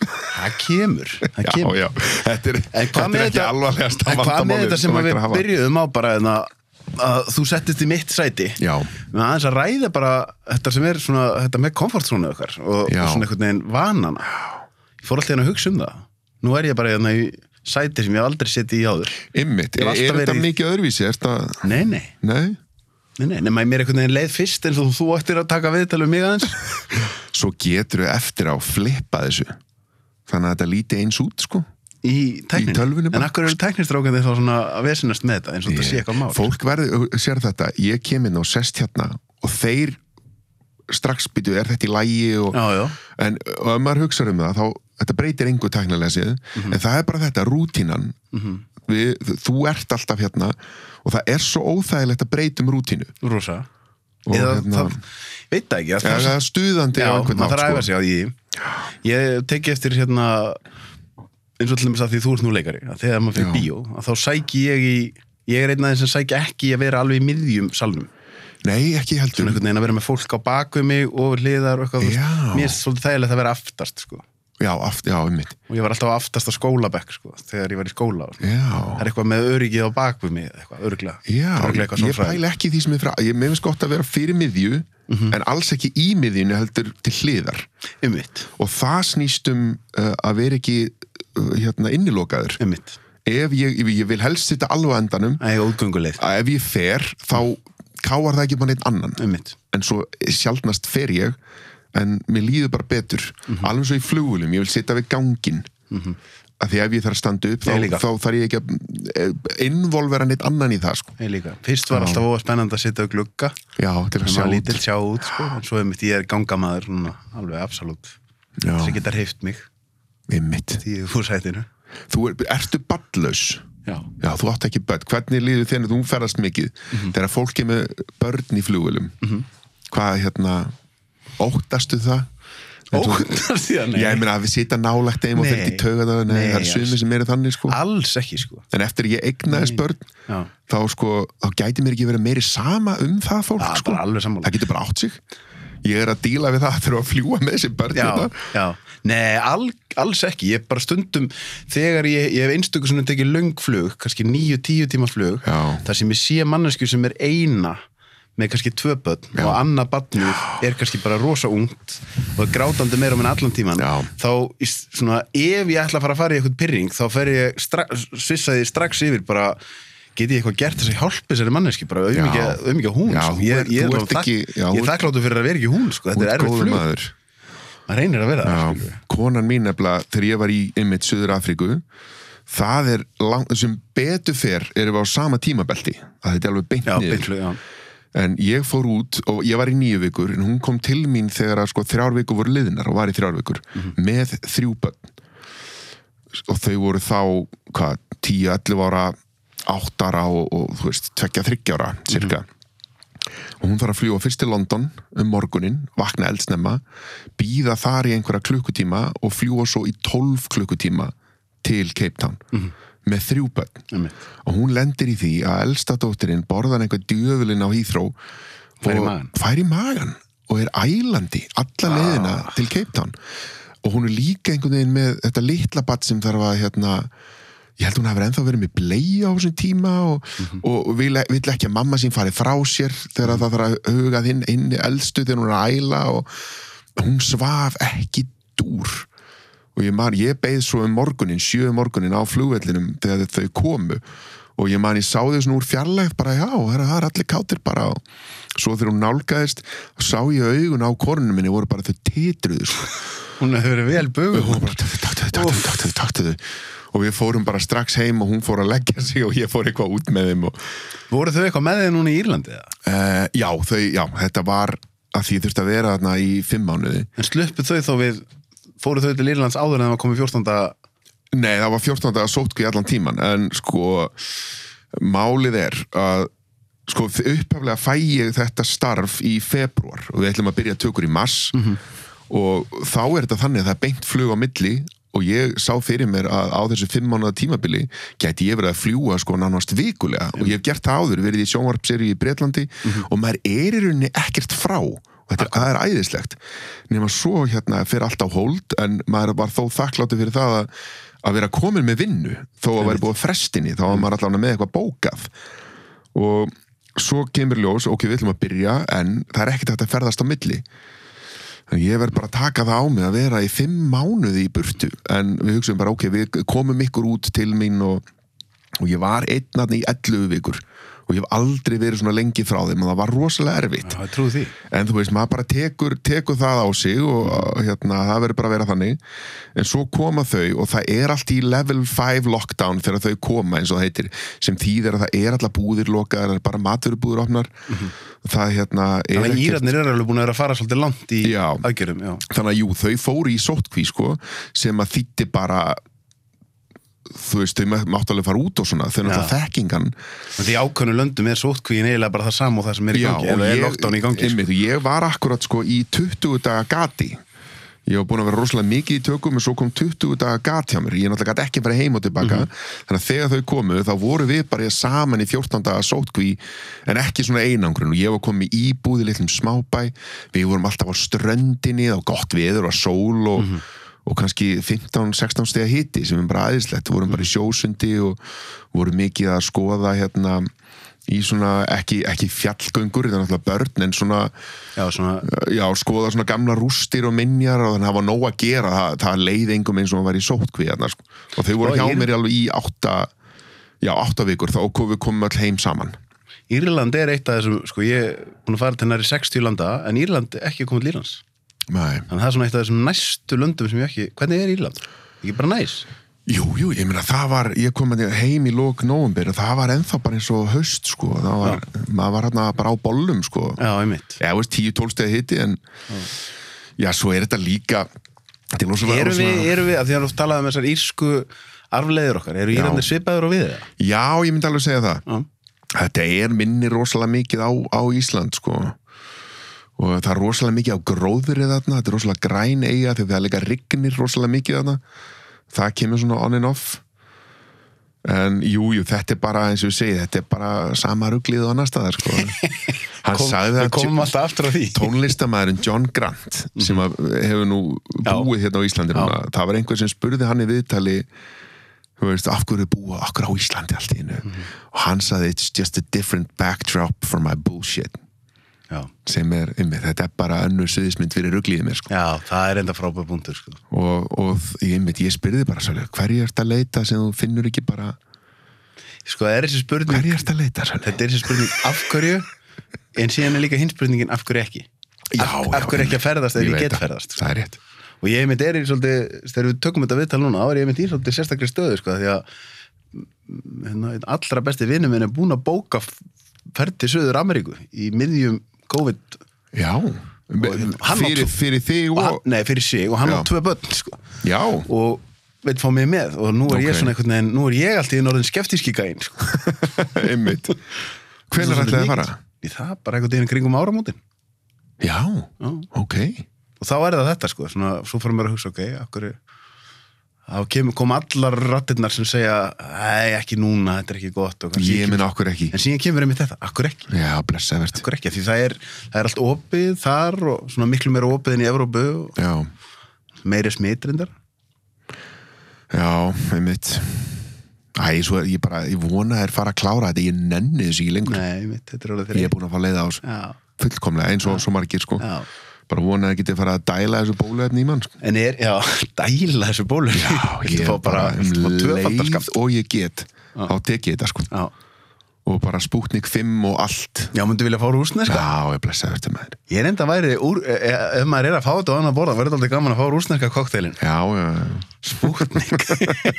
það kemur, það já, kemur. já, þetta er, þetta er ekki alvarlegast en hvað með þetta sem að við byrjuðum á bara en að, að þú settist í mitt sæti. Já. með aðeins að ræða bara þetta sem er svona, þetta með komfortzónu okkar og, og svona einhvern veginn vanana. Ég fór alltaf hérna að hugsa um það. Nú er ég bara hérna í sæti sem ég aldrei setið í áður. Ymmit, Ég er, er þetta í- mikið öðruvísi? Þetta, nei, nei, nei? nei, nei, nema mér einhvern veginn leið fyrst eins og þú ættir að taka viðtal um mig aðeins. (laughs) Svo getur við eftir á flippa þessu. Þannig að þetta líti eins út, sko í tölvunni en akkur eru tæknistrákandi þá svona að vesinast með þetta eins og þetta sé eitthvað mál? Fólk verður, sér þetta, ég kem inn og sest hérna og þeir strax býtu, er þetta í lægi og, já, já, en og ef maður hugsa um það, þá þetta breytir engu tæknilega séð, Mhm. en það er bara þetta rútínan. Við, þú ert alltaf hérna og það er svo óþægilegt að breytum rútínu. Rosa. Eða, hérna- það, veit það ekki að það er stuðandi Já, á einhvern hátt, sko. sig á því. Ég teki eftir hérna eins og til dæmis að því þú ert nú leikari að þegar maður fyrir Já. bíó að þá sæki ég í ég er einn af þeim sem sæki ekki að vera alveg í miðjum salnum Nei, ekki svona heldur einhvern veginn að vera með fólk á baku mig og hliðar og eitthvað, þú veist. Já. mér er svolítið þægilegt að vera aftast sko. Já, aft, já, einmitt og ég var alltaf aftast á skólabekk sko, þegar ég var í skóla sko. Já, það er eitthvað með öryggið á baku mig eitthvað, örglega, já ég svona pæla ekki því sem er frá Ég meðist gott að vera fyrir miðju Mhm. en alls ekki í miðjunni heldur til hliðar Einmitt, og það snýst um uh, að vera ekki hérna innilokaður. Einmitt. Ef ég, ég vil helst sitta alveg endanum er að ef ég fer þá káar það ekki bara neitt annan. Einmitt. En svo sjaldnast fer ég en mér líður bara betur. Mhm. alveg svo í flugulum, ég vil sitja við gangin mm að því ef ég þarf að standa upp þá, Ég þá þarf ég ekki að eh, involvera neitt annan í það sko. Ég líka. Fyrst var alltaf óa spennandi að sitja á glugga. Já, til að sjá út. sjá út sko. en svo einmitt ég er gangamaður núna, alveg absolutt. Já. sem geta hreift mig Einmitt. í fúrsætinu þú er, ertu ballaus Já, já, þú átt ekki börn, hvernig líður þér þú ferðast mikið, Mhm. þegar fólk er með börn í flugulum hvað hérna óttastu það? Óttast því að nei. Já, ég meina að við sita nálægt þeim og fyrir ekki tauga það, nei, Nei, það er sumir sem eru þannig sko. Alls ekki sko. En eftir ég eignaðist börn, Já, þá sko, þá gæti mér ekki verið meiri sama um það fólk, það er sko. Það getur bara átt sig. Ég er að díla við það að þurfa að fljúa með þessi börn Já, hérna. já, nei, all, alls ekki ég bara stundum, þegar ég, ég hef einstöku sem tekið löngflug, kannski 9-10 tíma flug, þar sem ég sé mannesku sem er eina með kannski tvö börn Já. og annað barnið er kannski bara rosa ungt og er grátandi meira um en allan tíman Já. þá, svona, ef ég ætla að fara að fara í eitthvað pyrring, þá fer ég stra svissaði strax yfir bara get ég eitthvað gert þess að hjálpa þessari manneski bara auðvitað hún Já, sko. ég, ég, er ekki- já, ég er þakkláttur fyrir að vera ekki hún sko. Þetta er erfitt flug maður. maður reynir að vera það konan mín nefnilega, þegar ég var í einmitt Suður Afríku, það er lang, sem betur fer erum við á sama tímabelti, að þetta er alveg beint niður. En ég fór út og ég var í nýju vikur en hún kom til mín þegar að sko þrjár vikur voru liðnar og var í þrjár vikur með þrjú börn. Og þau voru þá, hvað, 10-11 ára 8 ára og, og þú veist, 2-3 ára cirka. Og hún þarf að fljúa fyrst til London um morgunin, vakna eldsnemma býða þar í einhverja klukkutíma og fljúa svo í 12 klukkutíma til Cape Town með þrjú börn. Einmitt. og hún lendir í því að elsta dóttirinn borðan einhver djöfulinn á í og fær í magan og er ælandi alla leiðina Ah. til Cape Town. Og hún er líka einhvern veginn með þetta litla batt sem þarf að hérna, ég held hún hafi ennþá verið með blei á þessum tíma og, Mhm. og vil, vill ekki að mamma sín fari frá sér þegar það þarf að huga þinn inn eldstu þegar hún er að æla og hún svaf ekki dúr og ég man, ég beið svo um morgunin sjö um morgunin á flugvellinum þegar þau komu og ég man, ég sá þau svona úr fjarlægt bara, já, það er- er allir kátir bara og svo þegar hún nálgæðist sá ég augun á korunum minni voru bara þau titruðu sko. hún hefur verið vel og bögu hún bara, taktu, taktu, og við fórum bara strax heim og hún fór að leggja (laughs) sig og ég fór eitthvað út með þeim og voru þau eitthvað með þið núna í Írlandi uh, já, þau, já, þetta var að því þurfti að vera þarna í fimm mánuði en sluppu þau þá við fóru þau til Írlands áður en það var komið 14. Nei, það var 14. að sótku í allan tíman en sko málið er að sko upphaflega fæ ég þetta starf í februar og við ætlum að byrja tökur í mars og þá er þetta þannig að það er beint flug á milli og ég sá fyrir mér að á þessu fimm mánuða tímabili gæti ég verið að fljúa sko nánast vikulega. Og ég hef gert það áður, verið í sjónvarpseri í Bretlandi og maður er í rauninni ekkert frá. Og þetta það er æðislegt. Nema svo hérna fyrir allt á hold en maður var þó þakkláttu fyrir það að, að vera komin með vinnu. Þó að vera búið frestinni, þá var maður allavega með eitthvað bókað. Og svo kemur ljós, ok, við ætlum að byrja en það er ekkert að ferðast á milli ég verð bara að taka það á mig að vera í fimm mánuði í burtu. En við hugsaum bara, ok, við komum ykkur út til mín og, og ég var einnarni í 11 vikur og ég hef aldrei verið svona lengi frá þeim og það var rosalega erfitt. Því. En þú veist, maður bara tekur, tekur það á sig og hérna, það verður bara að vera þannig. En svo koma þau og það er allt í level 5 lockdown þegar þau koma eins og það heitir sem þýðir að það er alltaf búðir lokaðar, það er bara maturubúðir opnar. Það hérna er þannig að Írarnir eru alveg búin að vera að fara svolítið langt í aðgerðum já. þannig að jú, þau fóru í sótkví sko, sem að þýtti bara þú veist, þau má- máttu alveg fara út og svona, þau náttúrulega þekkingan. Því ákveðnu löndum er sótkvíin eiginlega bara það sama og það sem er í gangi eða er lockdown í gangi sko. einmitt, ég var akkurat sko í 20 daga gati. Ég var búin að vera rosalega mikið í tökum en svo kom 20 daga gat hjá mér. Ég náttúrulega gat ekki að fara heim og tilbaka. Þannig að þegar þau komu þá voru við bara saman í 14 daga sótkví en ekki svona einangrun. Og ég var komið íbúð í litlum smábæ. Við vorum alltaf á ströndinni og gott veður og sól og, og kannski 15-16 stega hiti sem er bara aðeinslegt, við vorum bara í sjósundi og vorum mikið að skoða hérna í svona, ekki, ekki fjallgöngur þetta er náttúrulega börn en svona Já, svona, já, skoða svona gamla rústir og minjar og þannig að það var nóg að gera það, það leið engum eins og hann var í sótkvíðarnar sko. og þau voru Og hjá ég- mér alveg í átta já, átta vikur, þá kom við komum öll heim saman Írland er eitt af þessum, sko, ég er búin að fara til næri 60 landa, en Írland er ekki komið til Írlands. Nei. Þannig að það er svona eitt af þessum næstu löndum sem ég ekki, hvernig er Írland? Ekki bara næs? Jú, jú, ég meina það var ég kom að heim í lók nóvembir og það var ennþá bara eins og haust sko, það var, maður var hérna bara á bollum sko, Já, einmitt. já, veist, 10-12 stegi hitti en já, svo er þetta líka þetta er rosalega- Erum við, erum við, að því að þú talaði um þessar írsku arfleiður okkar, eru Írlandir svipaður og við það? Já, ég myndi alveg segja það Já. Þetta er minni rosalega mikið á, á Ísland sko og það er rosalega mikið á gróðri þarna þetta er rosalega græn eiga þegar það líka rignir rosalega mikið þarna. Það kemur svona on and off. En jú, jú, þetta er bara eins og við segið, þetta er bara sama ruglið og annar staðar sko. (laughs) Hann Kom, sagði það tónlistamæðurinn John Grant sem að hefur nú Já. búið hérna á Íslandi Já. núna. það var einhver sem spurði hann í viðtali þú veist, af hverju er búið okkur á Íslandi allt í hennu og hann sagði it's just a different backdrop for my bullshit Já. sem er, einmitt, þetta er bara önnur suðismynd fyrir rugliðið mér sko. Já, það er enda frábæð búndur, sko. og, og einmitt, ég spyrði bara svolítið, hverju ert að leita sem þú finnur ekki bara Sko, það er þessi spurning, hverju ert að leita svolítið þetta er þessi spurning af hverju, en síðan er líka hins spurningin af hverju ekki. af, af hverju ekki að ferðast ef ég, veit get það. ferðast. Sko. það er rétt Og ég mynd er í svolítið, þegar við tökum þetta viðtal núna, þá er ég mynd í svolítið sérstaklega stöðu, sko, því að hérna, er ferð til Suður Ameríku í miðjum COVID já, fyrir, fyrir þig og og, hann, nei, fyrir sig og hann á tvö börn, sko. já, og veit fá mig með og nú er Ok. ég svona einhvern veginn, nú er ég alltaf í norðin skeftíski gæinn, sko. (laughs) einmitt hvenær Svo ætlaði að fara? Í það bara einhvern veginn kringum áramótin. Já, Já. ok og þá er það þetta sko svona, svo fyrir mér að hugsa, ok, akkur þá kom allar rattirnar sem segja, ekki núna þetta er ekki gott Ég minn okkur ekki? En síðan kemur einmitt þetta, akkur ekki? Já, akkur ekki, því það er, það er allt opið þar og svona miklu meira opið en í Já, meiri smitrindar já, einmitt. Æ, svo er ég bara, ég vona þér fara að klára þetta, ég nenni þessu ekki lengur. Nei, mitt, þetta er alveg Ég er búin að fá leiða á þessu. Já, fullkomlega, eins og svo margir sko. Já bara vona að geti fara að dæla þessu bóluefni í mann sko. en er, já, dæla þessu bólu? Já, (laughs) ég fá bara, um leið og ég get þá tek ég þetta sko. Já, og bara Sputnik 5 og allt. Já, myndi vilja fá rúsneska Já, ég blessa verðt með þér Ég er enda að væri, úr, e, e, ef maður er að fá þetta á annan borða, verður þetta aldrei gaman að fá rúsneska kokteilin. Já, já, Sputnik.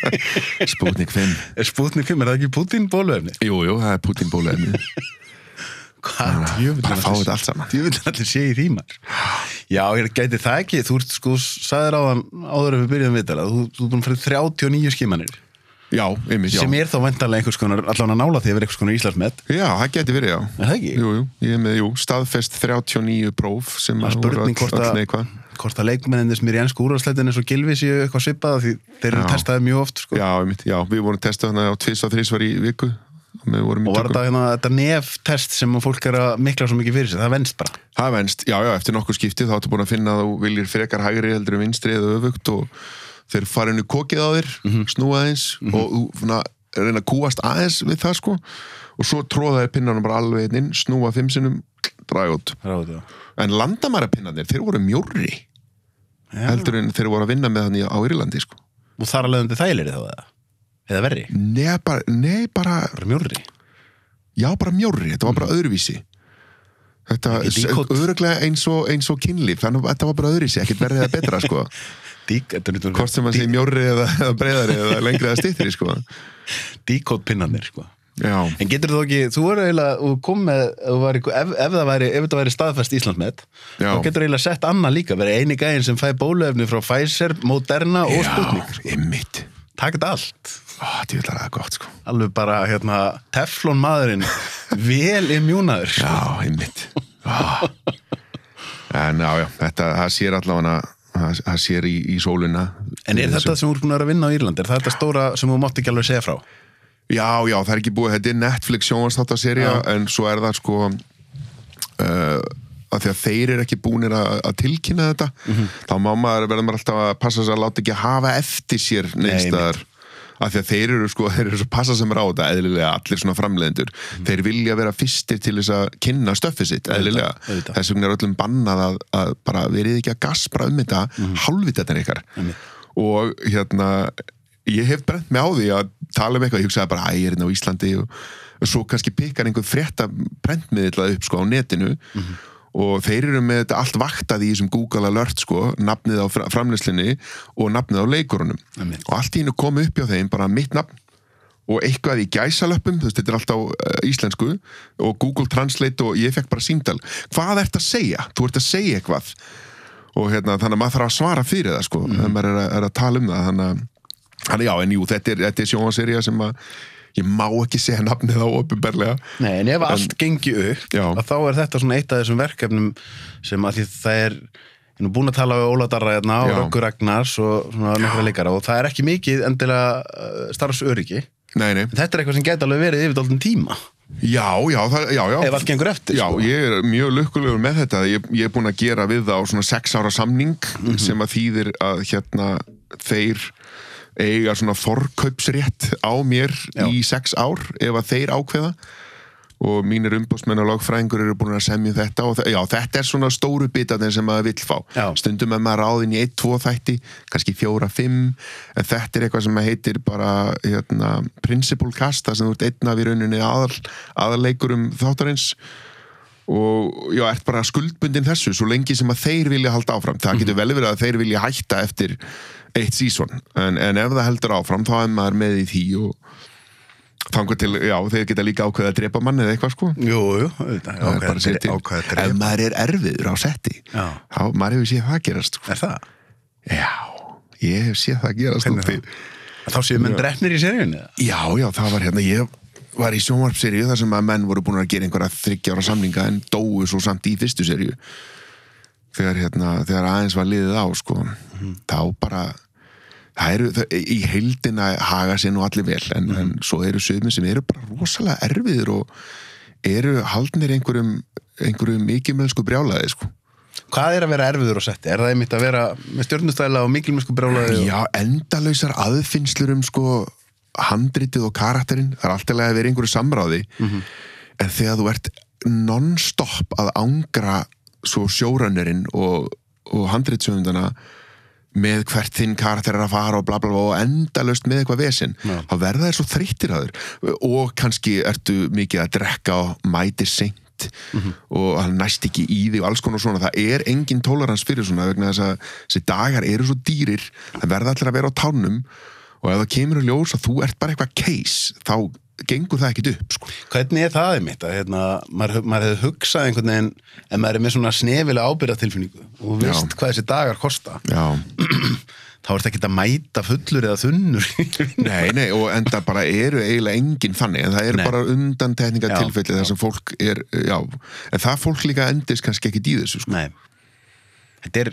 (laughs) Sputnik 5 er Sputnik 5, er það ekki Putin bóluefni? Jú, jú, það er Putin bóluefni (laughs) Hvað? bara fá þetta allt saman. Djöfullin allir sé í því maður. Já, ég gæti það ekki, þú ert sko, sagðir á hann áður en við byrjuðum við þetta, þú, þú er búin að fyrir 39 skimanir, Já, einmitt, já sem er þá vendarlega einhvers konar, allan að nála því að vera einhvers konar Íslandsmet. Já, það geti verið, já Er það ekki? Jú, jú, ég er með, jú, staðfest 39 próf sem er voru spurning öll- hvort að, að leikmenninni sem er í ennsku úrvarsleitin eins og Gilvi séu eitthvað svipaða því þeir eru testaði mjög oft sko. Já, einmitt, já, við vorum testað hana á tvis og þris var í viku og við vorum í og var þetta, hérna, þetta neftest sem að fólk er að mikla svo mikið fyrir sig, það venst bara Það venst, já, já, eftir nokkuð skipti þá áttu búin að finna að þú viljir frekar hægri heldur en vinstri eða öfugt og þeir fara inn í kokið á þér, Mhm. snúa aðeins og þú svona, reyna að kúast aðeins við það sko og svo tróða þér pinnanum bara alveg inn, snúa fimm sinnum, draga út. Ráðu. En landamærapinnarnir, þeir voru mjórri heldur en þeir voru að vinna með hann í- á Írlandi sko. og þar alveg undir þælir þá eða eða verri, Nei, bara, nei, bara, bara mjórri já, bara mjórri, þetta var bara öðruvísi. Þetta, díkótt. öðruglega eins og, eins og kynlíf, þannig að þetta var bara öðruvísi, ekkert verðið að betra sko. (laughs) Er hvort sem að sé mjórri eða, eða breyðari eða lengri eða styttri sko. díkótpinnarnir sko. já, en getur þú ekki, þú er eiginlega þú kom með, ef, þú ef, það væri ef þetta væri staðfest Íslandsmet þá getur eiginlega sett annað líka, verið eini gæðin sem fæ bóluefni frá Pfizer, Moderna og Sputnik, takk allt Ó, þetta er það gott sko alveg bara, hérna, teflon maðurinn vel immjúnaður sko. já, einmitt Ó. en já, já, þetta, það sér allavega það það sér í, í sóluna En er þetta sem þú ert búin að að vinna á Írlandi? Er það þetta stóra sem þú mátt ekki alveg segja frá? Já, já, það er ekki búið, þetta er Netflix sjónvarsþáttaserja en svo er það sko uh, að því að þeir eru ekki búinir að, að tilkynna þetta þá má maður verður maður alltaf að passa sig að láta ekki hafa eftir sér neistadar að því að þeir eru sko, (laughs) þeir eru svo passa sem ráða eðlilega allir svona framleiðendur. Þeir vilja vera fyrstir til þess að kynna stöffið sitt, eðlilega. þess vegna er öllum bannað að, að bara verið ekki að gaspra um þetta mm. hálfvita þetta ykkar. Einmitt. og hérna ég hef brent mig á því að tala um eitthvað ég hugsaði bara, æ, ég er hérna á Íslandi og, og svo kannski pikkar einhver frétta brentmiðla upp sko á netinu og þeir eru með þetta allt vaktað í þessum Google Alert sko, nafnið á fra- framleiðslunni og nafnið á leikurunum. Einmitt. og allt í hennu kom upp hjá þeim bara mitt nafn og eitthvað í gæsalöppum, þú veist, þetta er alltaf uh, íslensku og Google Translate og ég fekk bara símdal, hvað ert að segja? Þú ert að segja eitthvað. Og hérna, þannig að maður þarf að svara fyrir það sko, þegar maður er að, er að tala um það. Þannig að, þannig að já, en jú, þetta er, er sjónvaserja sem að ég má ekki segja nafnið á opinberlega. Nei, en ef allt gengi upp Já. að þá er þetta svona eitt af þessum verkefnum sem að því það er ég er nú búin að tala við Óla Darra hérna og. Röggur Ragnars og svona nokkra leikara og það er ekki mikið endilega uh, starfsöryggi. Nei, nei, en þetta er eitthvað sem geta alveg verið yfir dálítinn tíma. Já, já, það, já, já. Ef allt gengur eftir Já, sko. ég er mjög lukkulegur með þetta. Ég, ég er búin að gera við það á svona sex ára samning sem að þýðir að hérna þeir eiga svona forkaupsrétt á mér Já. í sex ár ef að þeir ákveða. Og mínir umbóðsmenn og lagfræðingur eru búin að semja þetta og já, þetta er svona stóru bitarnir sem maður vill fá. Já. stundum er maður ráðin í 1-2 þætti kannski 4-5 en þetta er eitthvað sem heitir bara hérna, principal cast það sem þú ert einn af í rauninni aðal, aðalleikurum þáttarins. Og já, ert bara skuldbundin þessu svo lengi sem að þeir vilja halda áfram. Það getur vel verið að þeir vilja hætta eftir eitt sísón, en, en ef það heldur áfram þá er maður með í því og þangur til, já, þeir geta líka ákveðið að drepa mann eða eitthvað sko Jú, jú, Það er bara segja til. ef maður er erfiður á setti Já. þá maður hefur séð það gerast sko. Er það? já, ég hef séð það gerast Hvernig. Þá séu menn drefnir í seríunni? Já, já, það var hérna, ég var í sjónvarpseríu þar sem að menn voru búin að gera einhverja þryggjára samlinga en dóu svo samt í fyrstu seríu þegar hérna, þegar aðeins var liðið á sko, þá bara það eru, það, í heildina haga sér nú allir vel en, en svo eru sögmið sem eru bara rosalega erfiðir og eru haldnir einhverjum einhverjum mikilmennsku brjálaði sko. Hvað er að vera erfiður og setti? Er það einmitt að vera með stjórnustæla og mikilmennsku brjálaði? og- Já, endalausar aðfinnslur um sko handritið og karakterinn. Það er alltaf að vera einhverju samráði. En þegar þú ert non-stop að ángra svo sjórannurinn og, og handritsöfundana með hvert þinn karakter er að fara og bla bla bla og endalaust með eitthvað vesinn Já. þá verða þér svo þreyttir að þér. Og kannski ertu mikið að drekka og mætir seint og hann næst ekki í því og alls konar svona. Það er engin tolerans fyrir svona vegna þess að þessi dagar eru svo dýrir það verða allir að vera á tánum og ef það kemur að ljós að þú ert bara eitthvað case þá gengur það ekkit upp sko. Hvernig er það einmitt að hérna, maður, maður hefði hugsað einhvern veginn en maður er með svona snefilega ábyrðatilfinningu og veist Já. hvað þessi dagar kosta Já, (clears throat) þá er þetta ekki að mæta fullur eða þunnur nei, nei, og enda bara eru eiginlega engin þannig, en það eru bara undantekninga Já, tilfelli þar sem fólk er, já, en það fólk líka endist kannski ekki þessu, sko. Nei Þetta er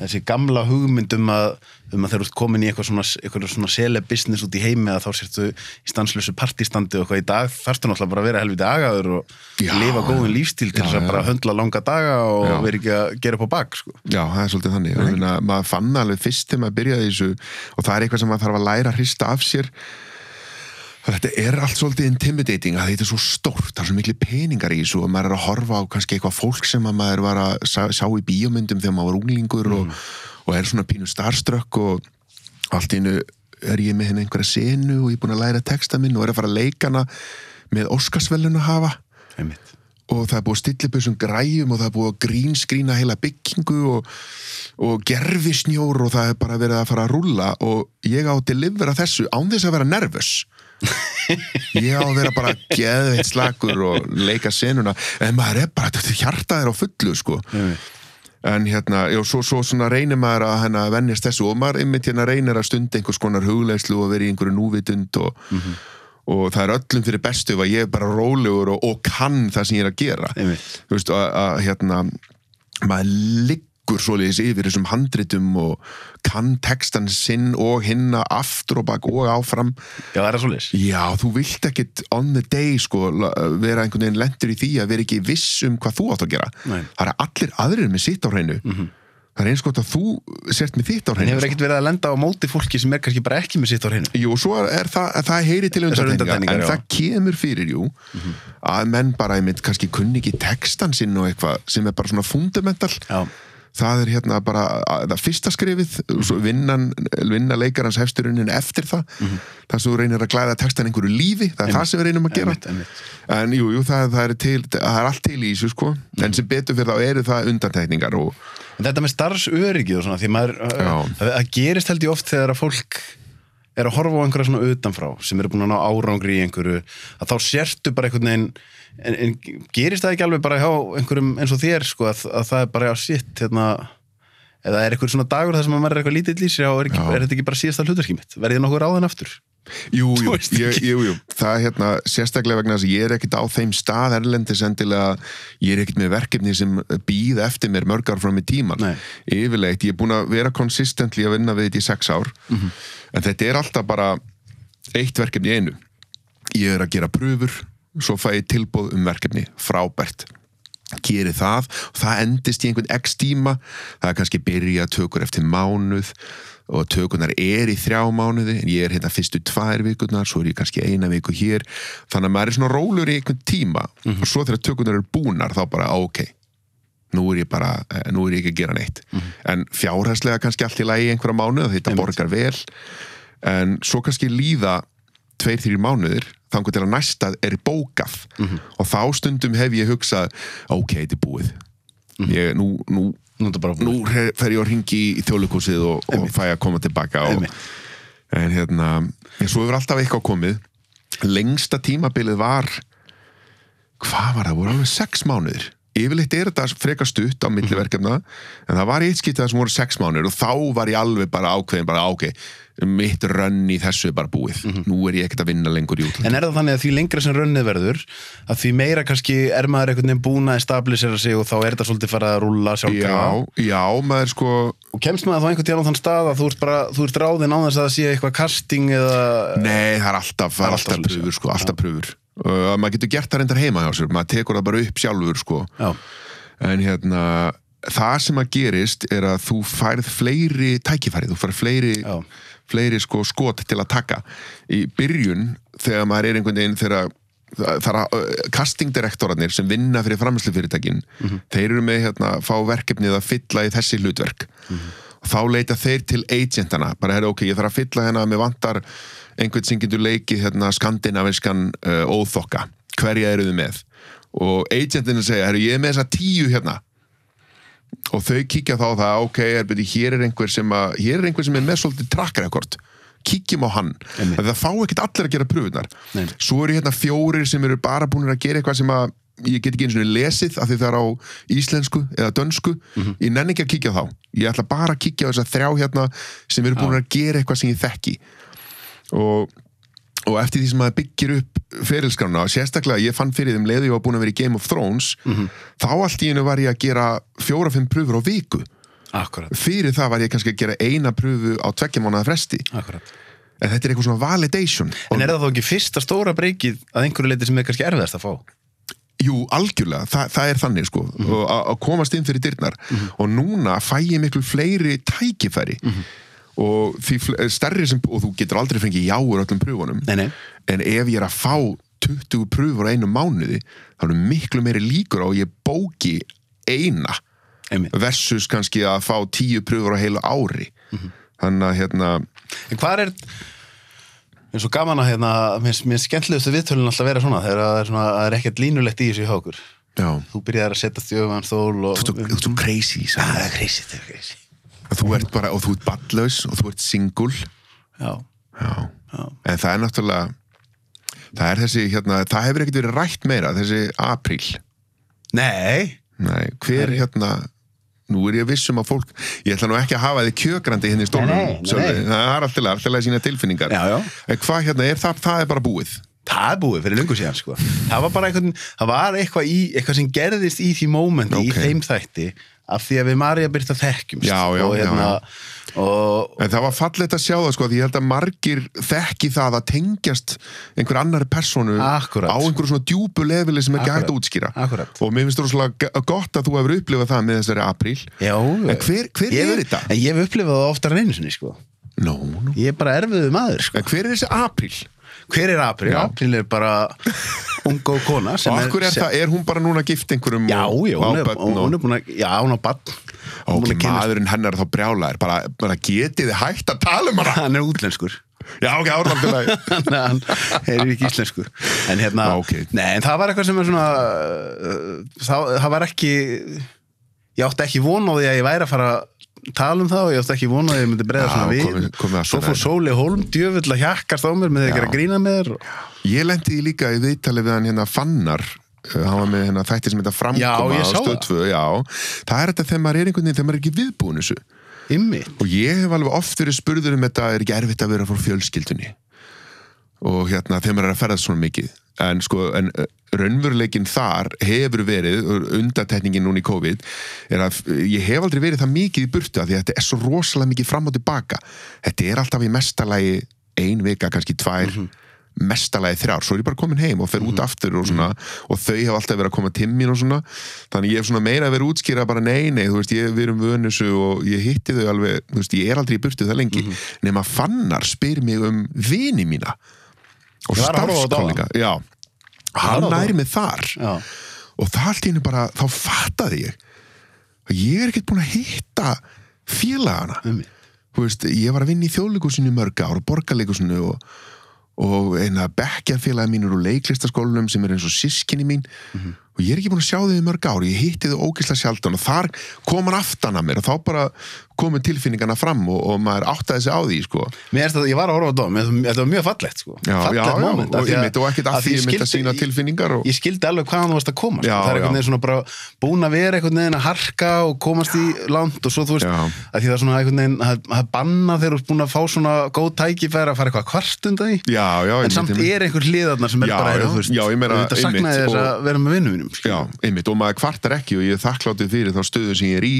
þessi gamla hugmynd um að, um að þegar þú ert komin í eitthvað svona, eitthvað svona sele business út í heimi að þá sértu í stanslösu partistandi og eitthvað í dag þarftu náttúrulega bara að vera helviti agaður og Já. lifa góðin lífstíl til þess að bara höndla langa daga og Já. vera ekki að gera upp á bak sko. Já, það er svolítið þannig. Ég meina, maður fann alveg fyrst þegar maður byrjaði þessu og það er eitthvað sem maður þarf að læra að hrista af sér. Þetta er allt svolítið intimidating að þetta er svo stórt, það er svo miklu peningar í þessu og maður er að horfa á kannski eitthvað fólk sem að maður var að sá, sá í bíómyndum þegar maður var unglingur og, og er svona pínu starströkk og allt einu er ég með henni einhverja senu og ég er búin að læra texta minn og er að fara að leikana með Óskarsvelun að hafa. Einmitt. og það er búið að stilla upp þessum græjum og það er búið að grínskrína heila byggingu og, og gerfisnjór og það er bara verið að fara að rúlla og ég á að delivera þessu án þess að vera nervös ég á að vera bara geðveitt slakur og leika senuna en maður er bara, þetta hjartað er á fullu sko Einmitt. en hérna, já, svo, svo svona reynir maður að hérna vennjast þessu og maður einmitt hérna reynir að stunda einhvers konar hugleyslu og vera í einhverju núvitund og, og það er öllum fyrir bestu ef að ég er bara rólegur og, og kann það sem ég er að gera Einmitt. þú veist, að, að hérna maður liggur liggur svoleiðis yfir þessum handritum og kann textan sinn og hinna aftur og bak og áfram Já, það er svoleiðis. Já, þú vilt ekkit on the day sko, vera einhvern veginn lendur í því að vera ekki viss um hvað þú átt að gera Nei. Það er allir aðrir með sitt á hreinu Það er eins gott að þú sért með þitt á En hreinu hefur ekkert verið að lenda á móti fólki sem er kannski bara ekki með sitt á hreinu. Jú, og svo er það, það heyri til undantekningar, en já. það kemur fyrir, jú, að menn bara einmitt kannski kunni ekki textan sinn og eitthvað sem er bara svona fundamental. Já. Það er hérna bara að, það fyrsta skrifið, svo vinnan, vinna leikarans hefsturunin eftir það, það sem þú reynir að glæða textan einhverju lífi, það er það sem við reynum að gera. Einmitt, einmitt. En jú, jú, það, það, er til, það er allt til í þessu, sko, en sem betur fyrir þá eru það undantekningar og, Þetta með starfsöryggið og svona, því maður, það gerist held ég oft þegar að fólk er að horfa á einhverja svona utanfrá sem eru búin að ná árangri í einhverju, að þá sértu bara einhvern veginn, en, en gerist það ekki alveg bara hjá einhverjum eins og þér, sko, að, að það er bara á sitt, hérna, eða er einhver svona dagur þar sem maður er eitthvað lítill í sér og er, ekki, er þetta ekki bara síðasta hlutverkið mitt? Verði ég nokkuð ráðan aftur? Jú, (laughs) jú, ég, jú, jú, það er hérna sérstaklega vegna þess að ég er ekkit á þeim stað erlendis endilega, ég er ekkit með verkefni sem býða eftir mér mörgar fram í tíman, Nei. yfirleitt ég er búin að vera consistently að vinna við þetta í sex ár. En þetta er alltaf bara eitt verkefni einu. Ég er að gera pröfur svo fæ ég tilbúð um verkefni, frábært. Geri það, það endist í einhvern x tíma, það er kannski byrja tökur eftir mánuð og tökunar er í þrjá mánuði en ég er hérna fyrstu tvær vikunar svo er ég kannski eina viku hér. Þannig að maður er svona rólur í einhvern tíma. Og svo þegar tökunar eru búnar þá bara ok nú er ég bara, eh, nú er ég ekki að gera neitt. En fjárhæslega kannski allt í lagi einhverja mánuð þetta borgar vel. En svo kannski líða tveir, þrjir mánuðir þangur til að næsta er bókað. Og þá stundum hef ég hugsað ok, þetta er búið. Ég, nú, nú, Nú nú fer ég að ringi í þjóðleikúsið og, og fæ að koma tilbaka og, en hérna en svo hefur alltaf eitthvað komið. Lengsta tímabilið var hvað var það, voru alveg sex mánuðir yfirleitt er þetta frekar stutt á Mhm. milli verkefna en það var eitt skiptið sem voru sex mánuðir og þá var ég alveg bara ákveðin bara ok, mitt rönn í þessu er bara búið, nú er ég ekkert að vinna lengur í útlönd Mhm. En er það þannig að því lengra sem rönnið verður að því meira kannski er maður einhvern veginn búin að stabilisera sig og þá er þetta svolítið farið að rúlla sjálfkrafa? Já, já, maður sko og kemst maður þá einhvern tíðan á þann stað að þú ert bara, þú ert ráðinn á þess að það sé eitthvað Uh, maður getur gert það reyndar heima hjá sér, maður tekur það bara upp sjálfur, sko. Já, En hérna, það sem að gerist er að þú færð fleiri tækifæri, þú færð fleiri, Já. fleiri sko, skot til að taka. Í byrjun, þegar maður er einhvern veginn, þegar uh, castingdirektorarnir sem vinna fyrir framlýslufyrirtækin, þeir eru með hérna, fá verkefnið að fylla í þessi hlutverk og þá leita þeir til agentana, bara herra ok, ég þarf að fylla hérna með vantar einhvern sem getur leikið hérna skandinaviskan uh, óþokka, hverja eru þið með? Og agentinu segja, herru ég er með þessa tíu hérna. Og þau kíkja þá það, ok, er, byrju, hér er einhver sem að, hér er einhver sem er með svolítið track record, kíkjum á hann. Það fá ekkert allir að gera pröfunar Nei. svo eru hérna fjórir sem eru bara búin að gera eitthvað sem að ég get ekki eins og lesið af því það er á íslensku eða dönsku, Mhm. ég nenni ekki að kíkja þá. Ég ætla bara að kíkja á þess að þrjá hérna sem eru búin að gera eitthvað sem ég þekki. Og, og eftir því sem maður byggir upp ferilskrána, sérstaklega ég fann fyrir þeim leiði ég var búin að vera í Game of Thrones Mhm. þá allt í hennu var ég að gera fjóra-fimm pröfur á viku. Akkurat, fyrir það var ég kannski að gera eina pröfu á tveggja mánuða fresti. Akkurat. En þetta er eitthvað svona validation. En er það þó ekki fyrsta stóra breykið að einhverju leiti sem er kannski erfiðast að fá? Jú, algjörlega, Þa, það er þannig sko og að að komast inn fyrir dyrnar og núna fæ ég miklu fleiri tækifæri. Og því fle- stærri sem, og þú getur aldrei fengið jáur öllum pröfunum Nei, nei. en ef ég er að fá 20 pröfur á einu mánuði þá eru miklu meiri líkur á ég bóki eina Einmitt. versus kannski að fá 10 pröfur á heilu ári. Þannig að hérna En hvað er eins og gaman að hérna, mér, mér skemmtilegustu viðtölun alltaf vera svona þegar það er, svona, er ekkert línulegt í þessu okkur. Já, þú byrjar að setja þjóðan þól og þú ert svo crazy Já, sagði það er crazy, það er crazy. Þú ert bara, og þú ert ballaus og þú ert single. Já, Já. Já. En það er náttúrulega það er þessi, hérna, það hefur ekkert verið rætt meira, þessi apríl. Nei, Nei, hver Nei. hérna nú er ég viss um að fólk, ég ætla nú ekki að hafa þið kjökrandi hérna í nei. það er alltaf að sína tilfinningar. En hvað hérna er það, það er bara búið það er búið fyrir löngu síðan sko. það var bara eitthvað, það var eitthvað, í, eitthvað sem gerðist í því mómenti í Ok. þeim þætti af því að við Marja Birta þekkjumst Já, já, og, hérna, já, og En það var fallegt að sjá það sko, því ég held að margir þekki það að tengjast einhver annari personu Akkúrat. á einhverju svona djúpu leveli sem er hægt að útskýra. Akkúrat. Og mér finnst það rosalega gott að þú hefur upplifað það með þessari apríl. já, En hver, hver ég, er þetta? en ég hef upplifað það oftar en einu sinni sko. Nó, nó. ég er bara erfiðu maður sko. En hver er þessi apríl? Hver er April? April er bara unga og kona sem Og akkur er sem- það, er hún bara núna gift einhverjum já, og, já, og hún er, hún og, er búin að já, hún á bann ok, maðurinn hennar er þá brjálæðir, bara, bara getið þið hægt að tala um hana. (laughs) hann er útlenskur Já, ok, árvaldilega. (laughs) hann er ekki íslenskur en hérna, Já, ok. nei, en það var eitthvað sem er svona uh, það, það var ekki ég átti ekki von á því að ég væri að fara tala um það og ég átti ekki von á því að ég myndi breyða svona við. komið að svo fór Sóli Hólm djöfull að hjakkast á mér með því að grína og... Ég lendi líka í viðtali við hann hérna Fannar. Uh, hann var með hérna, þætti sem þetta framkoma á sá Stöð það. 2, já. það er þetta þegar maður er einhvern veginn þegar maður er ekki viðbúin þessu. Ymmi og ég hef alveg oft verið spurður um þetta er ekki erfitt að vera frá fjölskyldunni og hérna maður er að ferðast svona mikið. En sko, en uh, raunveruleikin þar hefur verið, undatekningin núna í COVID, er að uh, ég hef aldrei verið það mikið í burtu af því að þetta er svo rosalega mikið fram og tilbaka þetta er alltaf í mestalagi ein vika, kannski tvær mestalagi þrjár, svo er ég bara komin heim og fer út aftur og svona, og þau hafa alltaf verið að koma til mín og svona, þannig ég hef svona meira verið að útskýra bara nei, nei, þú veist, ég við erum vönusu og ég hitti þau alveg, þú veist, ég er aldrei í burtu það lengi, nema fannar og starfskollega, já. Hann var að nær mig þar. Já, og það allt í henni bara, þá fattaði ég að ég er ekkert búin að hitta félagana. Þú veist, ég var að vinna í þjóðleikusinu mörg ár og borgarleikusinu og, og eina bekkjarfélagi mínur úr leiklistaskólanum sem er eins og sískinni mín. Og ég er ekki búin að sjá þau mörg ár. Ég hitti þau ógislega sjaldan og þar kom hann aftan að mér og þá bara komu tilfinningana fram og, og maður áttaði sig á því sko. Mér erst að ég var að horfa á Dóm, þetta var mjög fallegt sko. já, fallegt já, já, moment, af og, og ekkert af að því ég ég myndi að sína tilfinningar og, ég skildi alveg hvaðan þú varst að komast. Það er einhvern veginn svona bara búin að vera einhvern veginn að harka og komast í land og svo þú veist að því það er svona einhvern veginn að, banna þegar þú ert búin að fá svona góð tækifæri að fara eitthvað kvart undan því. Já, já, en samt er einhver hliðarnar sem er bara ég þetta saknaði þess að vera með vinnum Já, einmitt, og maður kvartar ekki og ég er þakklátið fyrir þá stöðu sem ég er í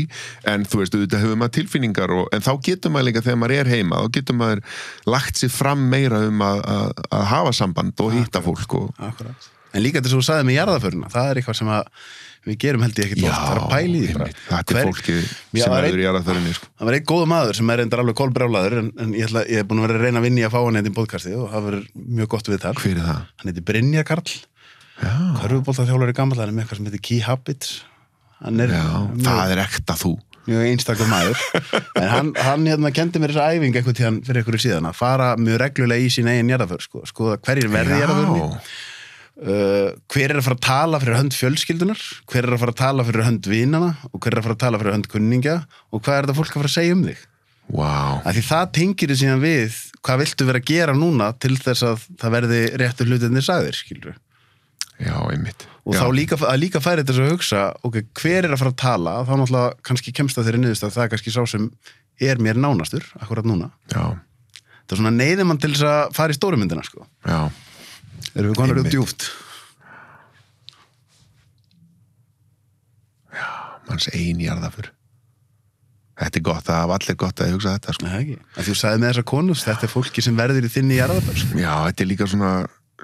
en þú veist, auðvitað hefur maður tilfinningar og, en þá getur maður líka þegar maður er heima þá getur maður lagt sér fram meira um að, að, að hafa samband og hitta fólk og, Akkurat. en líka þess að þú sagði með jarðaföruna það er eitthvað sem að við gerum held ég ekkert oft það er að pæli því bara. einmitt, þetta er fólki sem er verður í aðraþörinni sko. Það var einn góða maður sem er reyndar alveg kólbrjálaður en, en ég, ætla, ég er búin að vera að reyna að vinna í að fá hann eitthvað í podcasti og það verður mjög gott við þar Hver er það? Hann heitir Brynja Karl Já, Körfubóltaþjálfur í gammal hann er með eitthvað sem heitir Key Habits er já mjög, það er ekta þú mjög einstakur maður. (laughs) En hann, hann hérna kendi mér þessa æfing eitthvað tíðan fyrir einhverju síðan að fara mjög reglulega í sín eigin jarðaför sko, skoða hverjir verði jarðaförni Já, uh, hver er að fara að tala fyrir hönd fjölskyldunar hver er að fara að tala fyrir hönd vinana og hver er að fara að tala fyrir hönd kunningja og hvað er þetta fólk að fara að segja um þig? Wow að því það tengir þið síðan við hvað viltu vera að gera núna til þess að það verði réttu hlutinni sagðir skilur Já, einmitt og já. þá líka, að líka færi þetta að hugsa ok, hver er að fara að tala þá náttúrulega kannski kemst það þeirri niðurst að það er kannski sá sem er mér nánastur akkurat núna Já, það er svona neyðir mann til þess að fara í stóru myndina sko. já, erum við konar upp djúft manns eini jarðafur Þetta er gott, það hafa allir gott að hugsa þetta sko. Nei, ekki. að þú sagði með þessa konus þetta er fólki sem verður í þinni jarðabær sko. Já, þetta er líka svona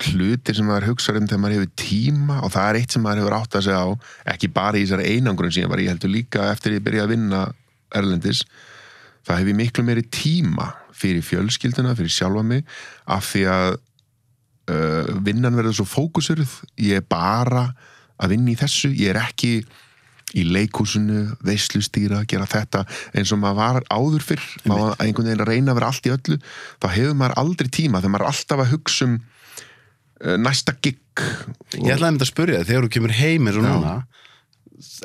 hlutir sem maður hugsa um þegar maður hefur tíma og það er eitt sem maður hefur átt að segja á ekki bara í þessari einangrun síðan var ég heldur líka eftir ég byrja að vinna Erlendis það hef ég miklu meiri tíma fyrir fjölskylduna, fyrir sjálfa mig af því að uh, vinnan verður svo fókusurð ég er bara að vinna í þessu. Ég er ekki í leikhúsinu, veislustýra, gera þetta eins og maður var áður fyrr. Maður einhvern veginn að reyna að vera allt í öllu. Þá hefur maður aldrei tíma þegar maður alltaf að hugsa um næsta gig. Ég ætlaði að mynda að spyrja þig þegar þú kemur heim eins og núna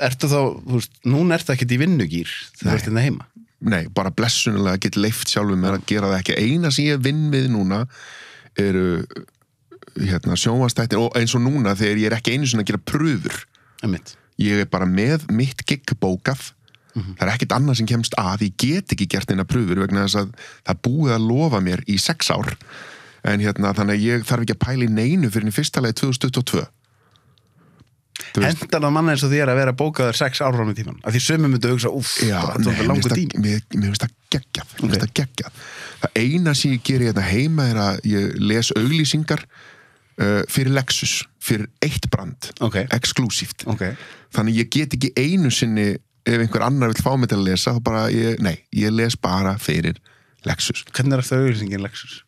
ertu þá, þú veist, núna ertu ekkert í vinnugýr þegar þú ert hérna heima? Nei, bara blessunulega get leift sjálfur mér að gera það ekki. Eina sem ég vinn við núna eru hérna, sjónvastættir og eins og núna þegar ég er ekki einu sinni að gera pröfur ég er bara með mitt gig bókað. Það er ekkert annað sem kemst að. Ég get ekki gert neina pröfur vegna þess að það búið að lofa mér í sex ár en hérna, þannig að ég þarf ekki að pæla í neinu fyrir í fyrsta lagi 2022 Þú veist- Hendar það manna eins og þér að vera bókaður sex ára fram í tíman af því sömum myndu að hugsa, þetta nei, er langur tím það- mér finnst það geggjað finnst það það eina sem ég geri hérna heima er að ég les auglýsingar uh, fyrir Lexus fyrir eitt brand, Ok. exklusíft Ok, þannig ég get ekki einu sinni ef einhver annar vil fá mig til að lesa þá bara, ég, nei, ég les bara fyrir Lexus. Hvernig er það auðvilsingin Lexus?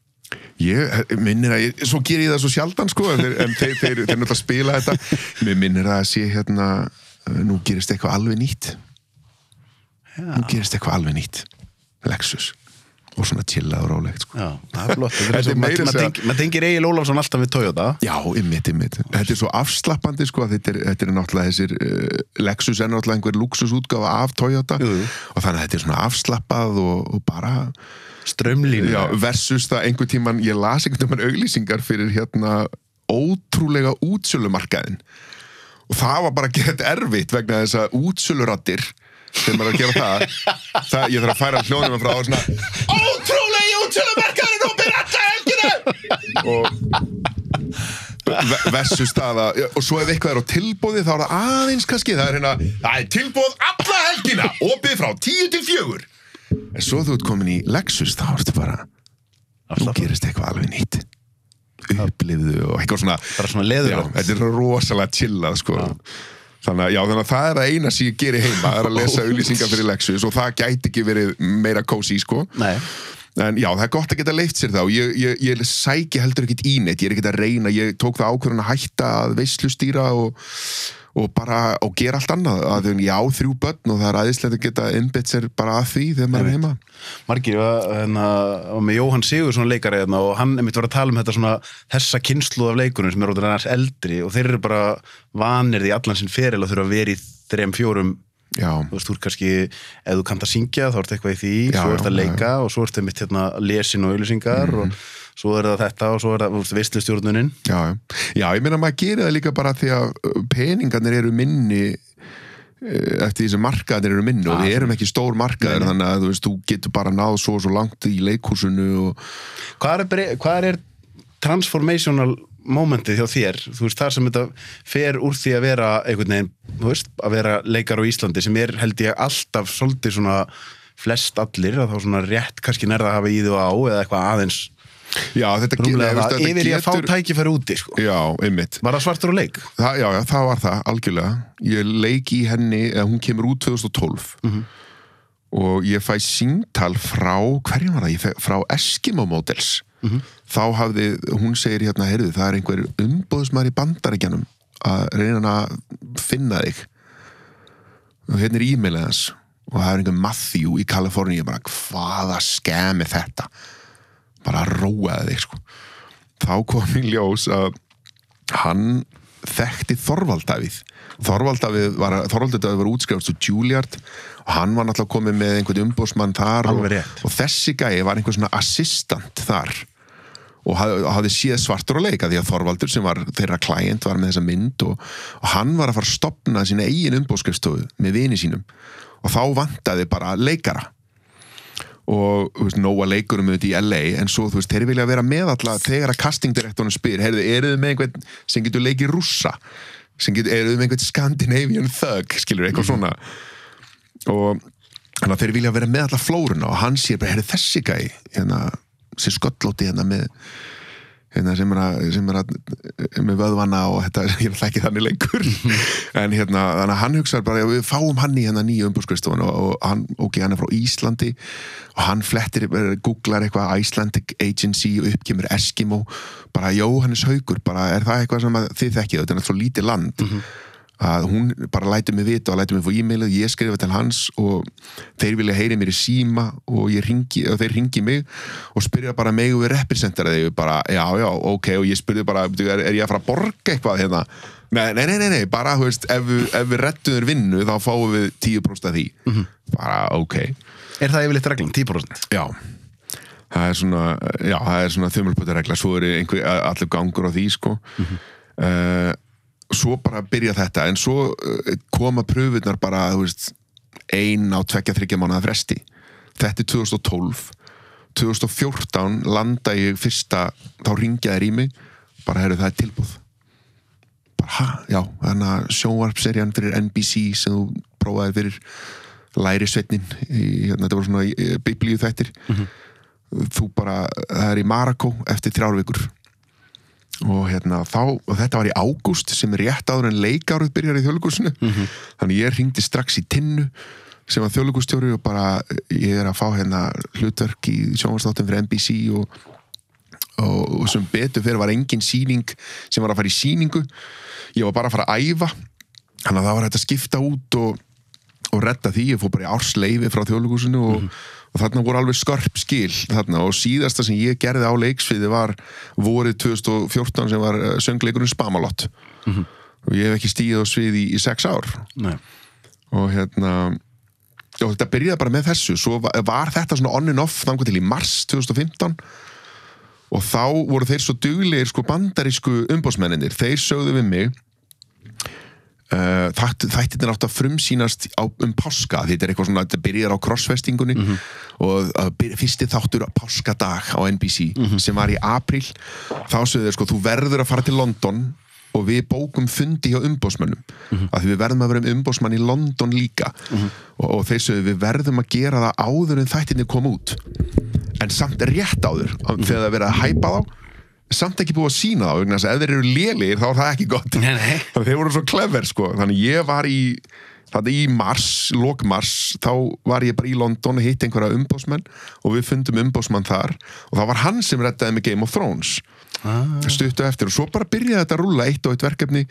Ég minnir að, ég, svo ger ég það svo sjaldan sko, en þeir, en þeir, þeir, þeir, náttúrulega spila þetta, mér minnir að sé hérna, uh, nú gerist eitthvað alveg nýtt, nú gerist eitthvað alveg nýtt, Lexus, og svona chillað og rólegt sko. Já, það er flott. Maður tengir- Egil Ólafsson alltaf við Toyota. Já, ymmit, ymmit, þetta er svo afslappandi sko, þetta er, þetta er náttúrulega þessir, uh, Lexus er náttúrulega einhver luxusútgáfa af Toyota, Jú, jú. og þannig að þetta er svona afslappað og, og bara, Strömlínu Já, versus það einhver tíman, ég las einhvern tíman auglýsingar fyrir hérna ótrúlega útsölumarkaðin og það var bara þetta erfitt vegna þess að útsölurattir þegar maður er að gera það, það ég þarf að færa hljóðum frá og svona ótrúlega útsölumarkaðin og byrja þetta helgina! Og ve- versus það að og svo ef eitthvað er á tilbúði þá er það aðeins kannski, það er hérna það er tilbúð alla helgina, opið frá 10 til 4 en svo þú ert komin í Lexus þá ertu bara nú gerist eitthvað alveg nýtt. Upplifðu og eitthvað svona Bara svona já, þetta er rosalega chillað sko þannig að, já, þannig að það er það eina sem ég geri heima er að lesa (laughs) auðlýsingar fyrir Lexus og það gæti ekki verið meira kósi sko Nei, En já, það er gott að geta leift sér þá. Ég, ég, ég sæki heldur ekkit í neitt, ég er ekkit að reyna, ég tók það ákvörðun að hætta að veislustýra og, og bara, og gera allt annað. Að því, já, þrjú börn og það er aðeinslega að geta innbytt sér bara að því þegar maður er heima. margir var, hérna, var með Jóhann Sigursson leikari hérna, og hann einmitt var að tala um þetta svona þessa kynslu af leikunum sem er ótrúlega annars eldri og þeir eru bara vanir því allan sinn feril að þurfa að vera í þrem fjórum. Já, þú veist, þú er kannski, ef þú kannt að syngja þá ertu eitthvað í því, Já, svo ertu að já, leika og svo ertu mitt hérna lesin og auðlýsingar og svo er það þetta og svo er það, veistlustjórnunin já, já. Ég meina maður gerir það líka bara því að uh, peningarnir eru minni eh, eftir því sem markaðir eru minni og við erum ekki stór markaðir þannig að þú veist, þú getur bara náð svo og svo langt í leikhúsinu og hvað er, hvað er transformational momentið hjá þér, þú veist, þar sem þetta fer úr því að vera einhvern veginn, þú veist, að vera leikar á Íslandi sem er, held ég, alltaf svolítið svona flest allir að þá svona rétt kannski nærða að hafa í þú á eða eitthvað aðeins Já, þetta, rúmlega veist, þetta yfir í að fá tækifæri úti, sko. Já, einmitt Var það svartur og leik? Það, já, já, það var það, algjörlega. Ég leik í henni, eða hún kemur út 2012 og ég fæ síntal frá, hverjum var það? Ég fæ frá Eskimo Models. Þá hafði, hún segir hérna, heyrðu, það er einhver umbóðsmaður í bandaríkjanum að reyna að finna þig. Og hérna er e-mailið hans og það er einhver Matthew í Kaliforníu bara, hvaða skam er þetta? Bara róaði þig, sko. Þá kom í ljós að hann þekkti Þorvald Davíð. Þorvald Davíð var, Þorvald Davíð var útskrifast úr Juilliard og hann var náttúrulega komið með einhvern umbósmann þar og, og þessi gæi var einhver svona assistant þar og hafði, séð svartur og leika því að Þorvaldur sem var þeirra klæjent var með þessa mynd og, og hann var að fara að stopna sína eigin umbóskrifstofu með vini sínum og þá vantaði bara leikara og þú veist, nóga leikurum auðvitað í LA en svo þú veist, þeir vilja vera með alla þegar að castingdirektorinn spyr, heyrðu, eru þið með einhvern sem getur leikið rússa? Sem getur, eru þið með einhvern Scandinavian thug? Skilur, eitthvað svona. Og þannig að þeir vilja vera með alla flóruna og hann sér bara, heyrðu, þessi gæ hérna, sér sköllóti hérna með hérna, sem er að, sem er að með vöðvana og þetta, (laughs) ég er ekki þannig lengur. (laughs) En hérna, þannig að hann hugsaði bara, við fáum hann í hérna nýja umbúrskristóðan og, og hann, ok, hann er frá Íslandi og hann flettir, eh, googlar eitthvað Icelandic Agency og uppkemur Eskimo, bara Jóhannes Haugur bara er það eitthvað sem að þið þekkið? Þetta er náttúrulega lítið land að hún bara lætur mig vita og lætur mig fór e-mailið, ég skrifa til hans og þeir vilja heyri mér í síma og, ég ringi, og þeir ringi mig og spyrja bara mig og við representara þeir bara, já, já, ok og ég spurði bara, "Bíddu, er, er ég að fara að borga eitthvað hérna, nei, nei, nei, nei, nei bara, þú veist, ef, ef við rettum þér vinnu þá fáum við 10% af því. Bara, ok, Er það yfirleitt reglan, 10%? já. Það er svona, já, það er svona þumulpötu regla, svo er einhver, allir gangur á því, sko. Uh, svo bara byrja þetta en svo uh, koma pröfunar bara, veist ein á tvekja þryggja mánuða fresti. Þetta er 2012 2014 landa ég fyrsta þá ringjaði í mig bara herru það er tilbúð bara ha, já, þannig að sjónvarpserjan fyrir NBC sem þú prófaði fyrir læri svetnin hérna, þetta voru svona biblíu þættir þú bara, það er í Marako eftir þrjár vikur og hérna þá, og þetta var í ágúst sem er rétt áður en leikáruð byrjar í þjóðlugusinu þannig ég ringdi strax í tinnu sem var þjóðlugustjóri og bara ég er að fá hérna hlutverk í sjónvarstáttum fyrir NBC og, og, og sem betur fyrir var engin síning sem var að fara í síningu ég var bara að fara að æfa. Þannig að það var hægt að skipta út og, og redda því, ég fór bara í ársleifi frá þjóðlugusinu og, og þarna voru alveg skarp skil þarna. Og síðasta sem ég gerði á leiksviði var vorið 2014 sem var uh, söngleikurinn Spamalott og ég hef ekki stíð á svið í, í sex ár. Nei. og hérna og þetta byrjaði bara með þessu. Svo var, var þetta svona on and off þannig til í mars 2015 og þá voru þeir svo duglegir sko bandarísku umbósmenninir þeir sögðu við mig uh, þættirnir átt að frumsýnast á, um páska þetta er eitthvað svona, þetta byrjar á crossfestingunni og uh, byr, fyrsti þáttur á páskadag á NBC sem var í april þá sögðu þeir sko, þú verður að fara til London og við bókum fundi hjá umbósmönnum mm að því við verðum að vera um umbósmann í London líka. Og, og þeir sögðu við verðum að gera það áður en þættinni kom út. En samt rétt áður þegar það er verið að hæpa þá samt ekki búið að sína þá vegna þess að ef þeir eru lélir þá er það ekki gott. Nei, nei. (laughs) að þeir voru svo clever sko. Þannig ég var í í mars, lok mars, þá var ég bara í London og hitt einhverja umbósmenn og við fundum umbósmann þar og það var hann sem reddaði með Game of Thrones. Ah. stuttu eftir og svo bara byrjaði þetta að rúlla eitt og eitt verkefni.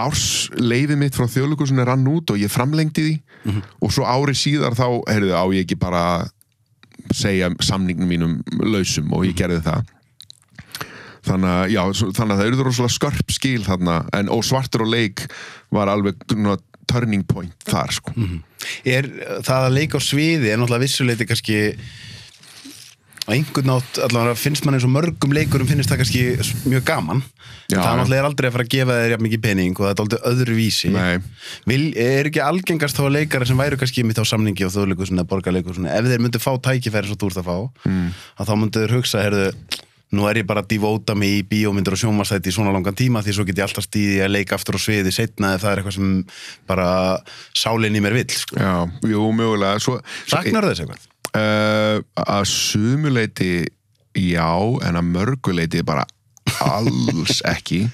Ársleifi mitt frá þjóðlugusunni rann út og ég framlengdi því. Og svo ári síðar þá, heyrðu, á ég ekki bara að segja samningnum mínum lausum og ég gerði það þannig að, já, þannig að það eru rosalega skörp skil þarna, en og svartur og leik var alveg svona, turning point þar, sko. Er uh, það að leika á sviði er náttúrulega vissuleiti kannski á einhvern nátt, allavega finnst mann eins og mörgum leikurum finnst það kannski mjög gaman. Já, það náttúrulega er aldrei að fara að gefa þér jafn mikið pening og það er aldrei öðru vísi. Vil, er ekki algengast þá leikara sem væru kannski mitt á samningi og þjóðleikusinu eða borgarleikusinu ef þeir myndu fá tækifæri svo þú ert að fá mm. að þá myndu þeir hugsa, herðu nú er ég bara að divóta mig í bíómyndir og sjónvarsæti í svona langan tíma því svo get ég alltaf stíði að leika aftur á sviði setna eða það er eitthvað sem bara sálinn í mér vill sko. Já, jú, mögulega svo, Saknar þess eitthvað? Uh, að sumuleiti já, en að mörguleiti bara alls (laughs) ekki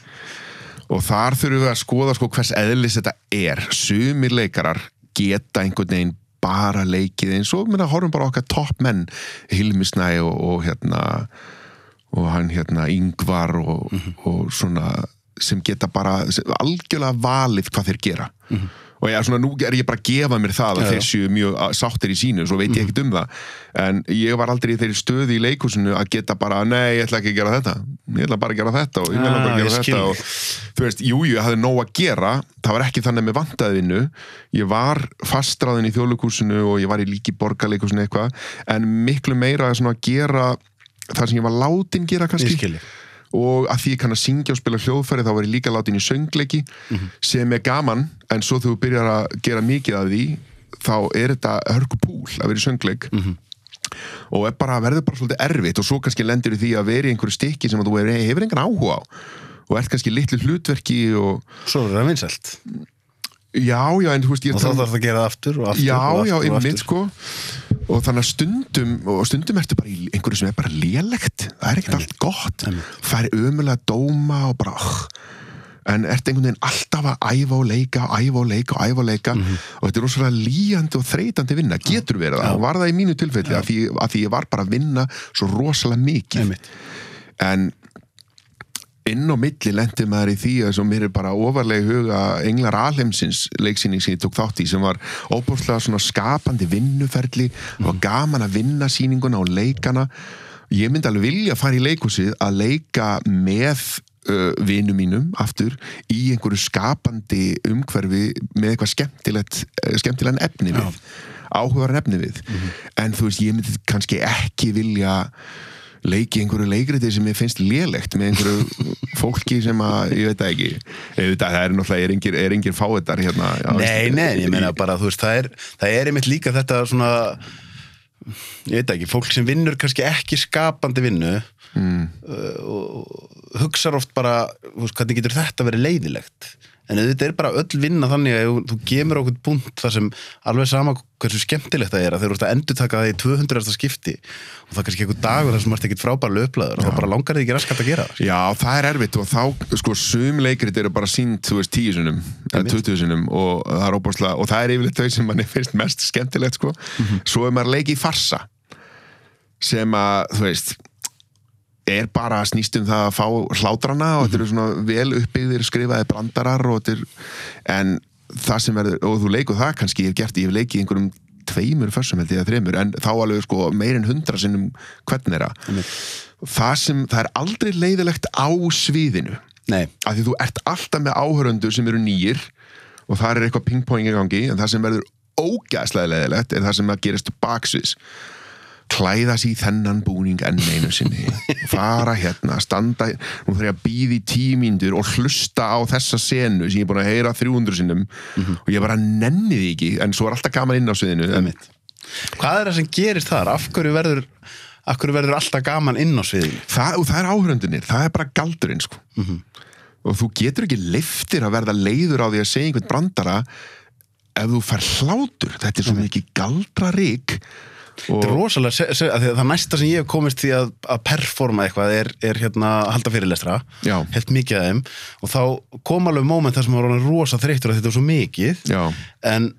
og þar þurfum við að skoða sko hvers eðlis þetta er sumir leikarar geta einhvern veginn bara leikið eins og minna horfum bara okkar topp menn Hilmi Snæ og, og hérna og hann hérna Yngvar og, og svona sem geta bara sem, algjörlega valið hvað þeir gera. Og já, svona nú er ég bara að gefa mér það að Já, þeir séu mjög sáttir í sínu svo veit ég ekkert um það. En ég var aldrei í þeirri stöði í leikhúsinu að geta bara, nei, ég ætla ekki að gera þetta. Ég ætla bara að gera þetta og ég ætla bara Ah, að ég gera skil. þetta og þú veist, jú, jú, ég hafði nóg að gera. Það var ekki þannig með vantaði vinnu ég var fastráðin í þjóðleikúsinu og ég var í líki borgarleikúsinu eitthvað. En miklu meira svona að gera það sem ég var látin gera kannski. Og að því ég kann að syngja og spila hljóðfæri þá var ég líka látin í söngleiki sem er gaman en svo þegar þú byrjar að gera mikið af því þá er þetta hörku púl að vera í söngleik. Og er bara, verður bara svolítið erfitt og svo kannski lendir því að vera í einhverju stykki sem að þú hefur, hefur engan áhuga á. Og ert kannski litlu hlutverki og Svo er það vinsælt. Já, já, en þú veist ég er og þá þarf það að gera aftur og aftur já, og aftur já, og einmitt sko og þannig að stundum og stundum ertu bara í einhverju sem er bara lélegt. Það er ekkert allt gott. er ömulega dóma og bara oh. en ert einhvern veginn alltaf að æfa og leika, æfa og leika og æfa og leika. Mhm. og þetta er rosalega líjandi og þreytandi vinna, getur verið það? Og var það í mínu tilfelli að því, að því ég var bara að vinna svo rosalega mikið. En inn á milli lendi maður í því að svo mér er bara ofarlega huga Englar Alheimsins leiksýning sem ég tók þátt í sem var óbúrslega svona skapandi vinnuferli. Það var gaman að vinna sýninguna og leikana. Ég myndi alveg vilja fara í leikhúsið að leika með uh, vinum mínum aftur í einhverju skapandi umhverfi með eitthvað skemmtilegt skemmtilegan efni við áhugaðan efni við. En þú veist, ég myndi kannski ekki vilja leiki einhverju leikriti sem ég finnst lélegt með einhverju (laughs) fólki sem að, ég veit það ekki það er náttúrulega, er engir, er engir fáetar hérna Nei, nei, ég meina bara, veist, það er, það er einmitt líka þetta svona ég veit ekki, fólk sem vinnur kannski ekki skapandi vinnu mm. og hugsar oft bara veist, hvernig getur þetta verið leiðilegt en þetta er bara öll vinna þannig að þú- gemur okkur punkt þar sem alveg sama hversu skemmtilegt það er að þeir eru að endur taka það í 200. skipti og það er kannski einhver dagur þar sem ert ekkit frábærlega upplaður og þá bara langar þið ekki raskat að gera það Já, það er erfitt og þá, sko, sum leikrit eru bara sínt, þú veist, tíu sinum eða Einmitt. 20 sinum og það er óbúrslega og það er yfirleitt þau sem manni (laughs) finnst mest skemmtilegt, sko svo er maður að leika í farsa sem að, þú veist er bara að snýst um það að fá hlátrana og þetta eru svona vel uppbyggðir skrifaði brandarar og þetta er en það sem verður, og þú leikur það kannski ég hef gert, ég hef leikið einhverjum tveimur fössum held ég að þreimur, en þá alveg sko meirinn hundra sinnum hvern þeirra. Það sem, það er aldrei leiðilegt á sviðinu. Nei, af því þú ert alltaf með áhöröndur sem eru nýjir og það er eitthvað pingpong í gangi en það sem verður ógæðslega leðilegt er það sem að gerist baksvis klæða sér í þennan búning enn einu sinni. Fara hérna, standa nú þarf ég að býða í tímíndur og hlusta á þessa senu sem ég er búin að heyra 300 sinnum. Og ég bara nenni því ekki en svo er alltaf gaman inn á sviðinu en, Hvað er það sem gerist þar? Af hverju verður, af hverju verður alltaf gaman inn á sviðinu? það, það er áhöröndunir, það er bara galdurinn sko. og þú getur ekki liftir að verða leiður á því að segja einhvern brandara ef þú fær hlátur. Þetta er svo mikið galdrarík og Þetta er rosalega, það næsta sem ég hef komist því að, að performa eitthvað er, er hérna að halda fyrirlestra helt mikið af þeim og þá kom alveg moment þar sem var orðinn rosa þreyttur að þetta var svo mikið Já. en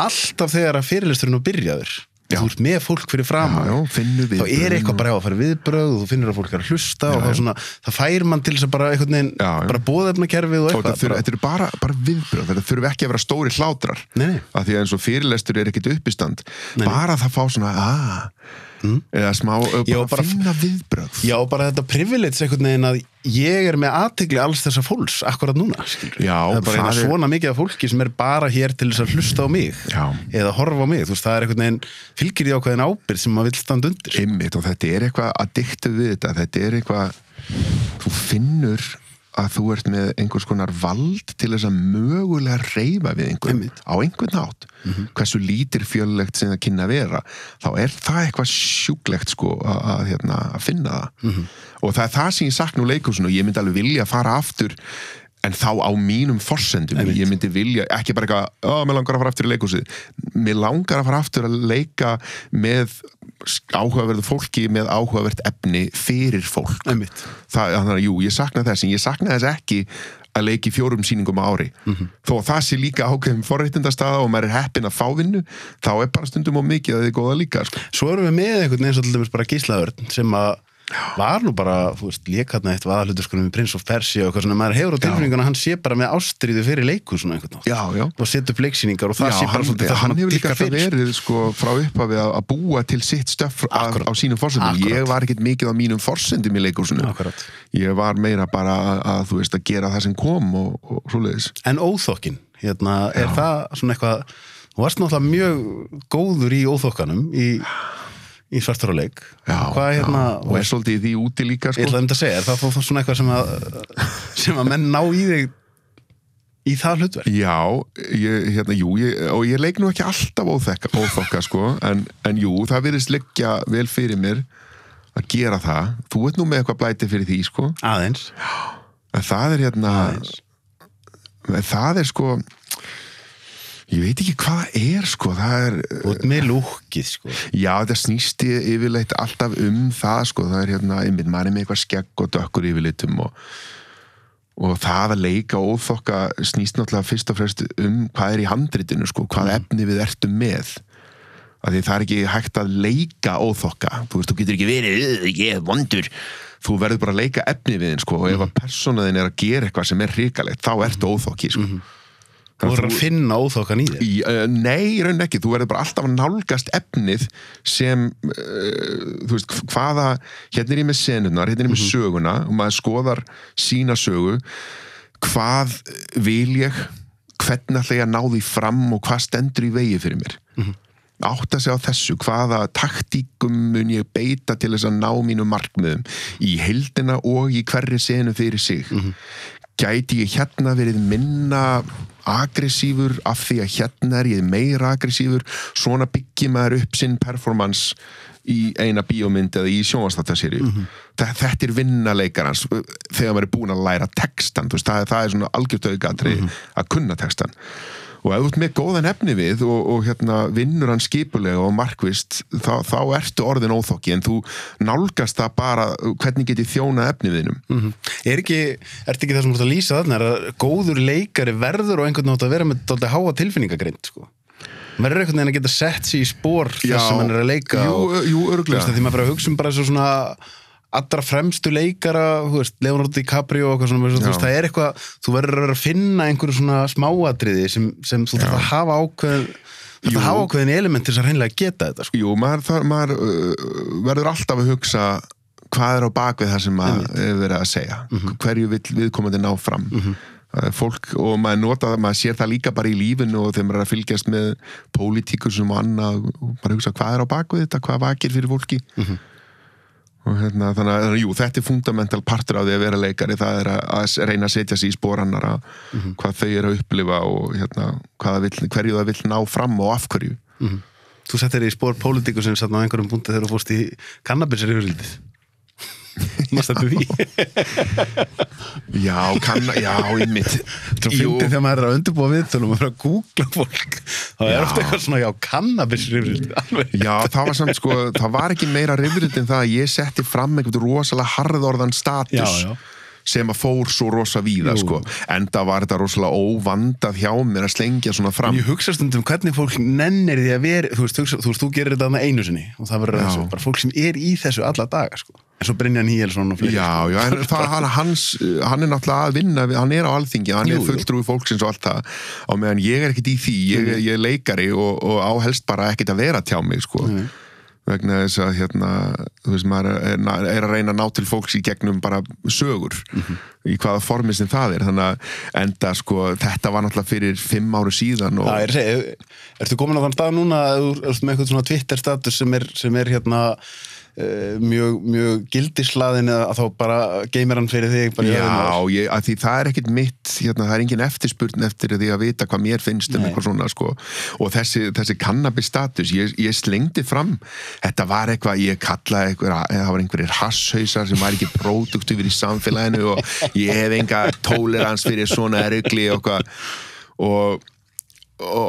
alltaf þegar að fyrirlesturinn er byrjaður. Þú ert með fólk fyrir fram Já, já, þá er eitthvað og- bara á að fara viðbröð og þú finnur að fólk er að hlusta og Já, þá já. svona, það fær mann til þess að bara Já, já. bara bóðefnakerfið og og eitthvað þetta eru bara, bara viðbröð þetta þurfi ekki að vera stóri hlátrar Nei, nei. af því að eins og fyrirlestur er ekkit uppistand Nei, bara það fá svona ah, eða smá, bara, Já, bara- finna viðbröð Já, bara þetta privilege einhvern veginn að ég er með aðtegli alls þessa fólks akkurat núna, skilur Já, það er bara það er- svona mikið af fólki sem er bara hér til þess að hlusta á mig Já. eða horfa á mig, þú veist, það er einhvern veginn fylgir í ákveðin ábyrgð sem maður vill standa undir. Einmitt, og þetta er eitthvað addiktu við þetta. Þetta er eitthvað þú finnur að þú ert með einhvers konar vald til þess að mögulega reyfa við einhvern Einmitt. á einhvern nátt hversu lítir fjölulegt sem það kynna að vera þá er það eitthvað sjúklegt sko að, að, hérna, að finna það. Og það er það sem ég sakna úr leikursinu og ég myndi alveg vilja fara aftur en þá á mínum forsendum ég myndi vilja, ekki bara eitthvað ó, mér langar að fara aftur í leikursið mér langar að fara aftur að leika með áhugaverðu fólki með áhugavert efni fyrir fólk. Einmitt. það, þannig að jú, ég sakna þess en ég sakna þess ekki að leiki fjórum sýningum á ári. Þó að það sé líka ákveðum forréttindastaða og maður er heppin að fá vinnu þá er bara stundum á mikið að þið góða líka sko. Svo erum við með einhvern veginn svo til dæmis bara gíslaðurn sem að var nú bara, þú veist, lékarna eitt vaðalhuturskunum í Prince of Persia og eitthvað svona, maður hefur á tilfinninguna hann sé bara með ástriðu fyrir leiku svona nátt já, já. Og setja upp leiksýningar og það Já, sé bara hann, svolítið það sem hann hefur líka verið sko, frá upphafi að, að búa til sitt stöff á, sínum forsendum. Akkúrat. ég var ekkert mikið á mínum forsendum í leikursinu Akkúrat. ég var meira bara að, að þú veist að gera það sem kom og, og svoleiðis. En óþokkin, hérna, er það svona eitthvað, þú varst náttúrulega mjög góður í óþokkanum í, í svartur og leik. Hvað hérna, já, og er svolítið í því úti líka ég sko. ætlaði um þetta að segja, er það þá svona eitthvað sem að, sem að menn ná í þig í það hlutverk? Já, ég, hérna, jú, ég, og ég leik nú ekki alltaf óþekka, óþokka, sko, en, en jú, það virðist leggja vel fyrir mér að gera það. Þú ert nú með eitthvað blæti fyrir því, sko. Aðeins. En það er hérna, Aðeins. það er sko, ég veit ekki hvað það er, sko, það er, ert með lúkið, sko. já, þetta snýst yfirleitt alltaf um það, sko, það er hérna, einmitt, maður er með eitthvað skegg og dökkur yfirleitum og og það að leika óþokka snýst náttúrulega fyrst og fremst um hvað er í handritinu sko, hvað efni við ertum með. Af því það er ekki hægt að leika óþokka, þú veist, þú getur ekki verið "Ugh, ég er vondur. Þú verður bara að leika efni við þinn sko, og ef að persónaðin er að gera eitthvað sem er hrikalegt þá ertu óþokki sko. Þú Þannig voru að að finna óþokkan í þér. Uh, nei, raun ekki, þú verður bara alltaf að nálgast efnið sem uh, þú veist, hvaða hérna er ég með senunar, hérna er ég með söguna og maður skoðar sína sögu. Hvað vil ég? Hvernig ætla ég að ná því fram og hvað stendur í vegi fyrir mér? Átta sig á þessu, hvaða taktíkum mun ég beita til þess að ná mínu markmiðum í heildina og í hverri senu fyrir sig gæti ég hérna verið minna aggressífur af því að hérna er ég meira aggressífur? Svona byggir maður upp sinn performance í eina bíómynd eða í sjónvastattaserju mm þetta er vinnarleikarans þegar maður er búin að læra textan veist, það, það er svona algjört auðgatri að kunna textan og ef þú ert með góðan efni við og, og hérna, vinnur hann skipulega og markvist þá, þá ertu orðin óþokki en þú nálgast það bara hvernig geti þjóna efni viðnum Mhm. Er ekki, ertu ekki það sem þú ert að lýsa þarna er að góður leikari verður og einhvern nátt að vera með dálítið háa tilfinningagrind sko. verður einhvern veginn að geta sett sér í spór þess sem hann er að leika jú, og, jú, að því maður fyrir að hugsa um bara svo svona allra fremstu leikara Leonardo DiCaprio og eitthvað svona það er eitthvað, þú verður að finna einhverju svona smáatriði sem, sem þú þarf að hafa ákveðin þarf að hafa ákveðin element til þess að hreinlega geta þetta sko. Jú, maður, það, maður uh, verður alltaf að hugsa hvað er á bakvið það sem maður er verið að segja. Hverju vill viðkomandi ná fram? Það er fólk og maður nota það, maður sér það líka bara í lífinu og þegar maður er að fylgjast með pólitíkusum og annað og bara hugsa hvað er á bakvið þetta, hvað vakir fyrir fólki. Og hérna þannig að jú, þetta er fundamental partur af því að vera leikari það er að, að reyna að setja sig í spórannara hvað þau eru að upplifa og hérna, vill, hverju það vill ná fram og af hverju. Þú settir í spór pólitíku sem satt á einhverjum búndi þegar þú fórst í kannabisir yfirlítið maður stættu því Já, kann, já, einmitt. Svo fyndi þegar maður er að undirbúa viðtölum og fyrir að googla fólk. Þá er ofta eitthvað svona, já, alveg. Já, það var samt sko, það var ekki meira rifrið en það að ég setti fram einhvern rosalega harðorðan status. Já, já. Sem að fór svo rosa víða sko, enda var þetta rosalega óvandað hjá mér að slengja svona fram. En ég hugsa stundum hvernig fólk nennir því að vera þú veist, þú, þú gerir þetta þarna einu sinni og það verður þessu, bara fólk sem er í þessu alla daga sko. en svo Brynjan Híelsson og fleiri Já, sko. já, en það, hann, (laughs) hans, hann er náttúrulega að vinna, hann er á alþingi, hann Jú, er fulltrúi fólksins og allt það, á meðan ég er ekkert í því, ég, ég er leikari og, og áhelst bara ekkert að vera tjá mig, sko. Vegna þess að hérna, þú veist, maður er, er að reyna að ná til fólks í gegnum bara sögur í hvaða formi sem það er. Þannig að enda sko, þetta var náttúrulega fyrir fimm áru síðan og Já, er, er, ertu komin á þann stað núna að þú ert með eitthvað svona Twitter status sem er, sem er hérna mjög, mjög gildislaðin að þá bara geymir hann fyrir þig? Já, ég, því það er ekkit mitt hérna, það er engin eftirspurn eftir því að vita hvað mér finnst um eitthvað svona sko. og þessi, þessi cannabis status ég, ég slengdi fram þetta var eitthvað, ég kallaði eitthvað það var einhverjir hasshausar sem var ekki produktífur í samfélaginu og ég hef enga tolerans fyrir svona rugli og eitthvað og og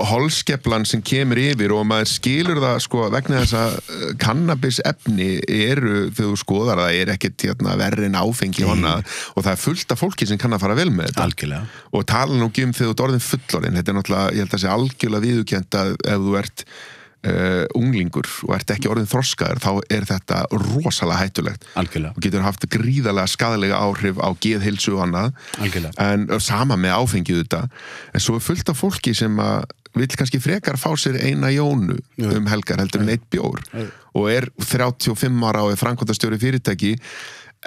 holskeplan sem kemur yfir og maður skilur það sko vegna þess að uh, cannabis efni eru þú skoðar það er ekkert hérna, verri en áfengi honna og það er fullt af fólki sem kann að fara vel með þetta. Algjörlega. og tala nú ekki um þegar þú ert orðin fullorðin þetta er náttúrulega, ég held að sé algjörlega viðukjönt að ef þú ert uh, unglingur og ert ekki orðin þroskaður þá er þetta rosalega hættulegt. Algjörlega. og getur haft gríðarlega skadalega áhrif á geðhilsu og annað. Algjörlega. en sama með áfengið þetta en svo er fullt af fólki sem að vill kannski frekar fá sér eina jónu um helgar heldur en eitt bjór. Og er 35 ára og er framkvæmtastjóri fyrirtæki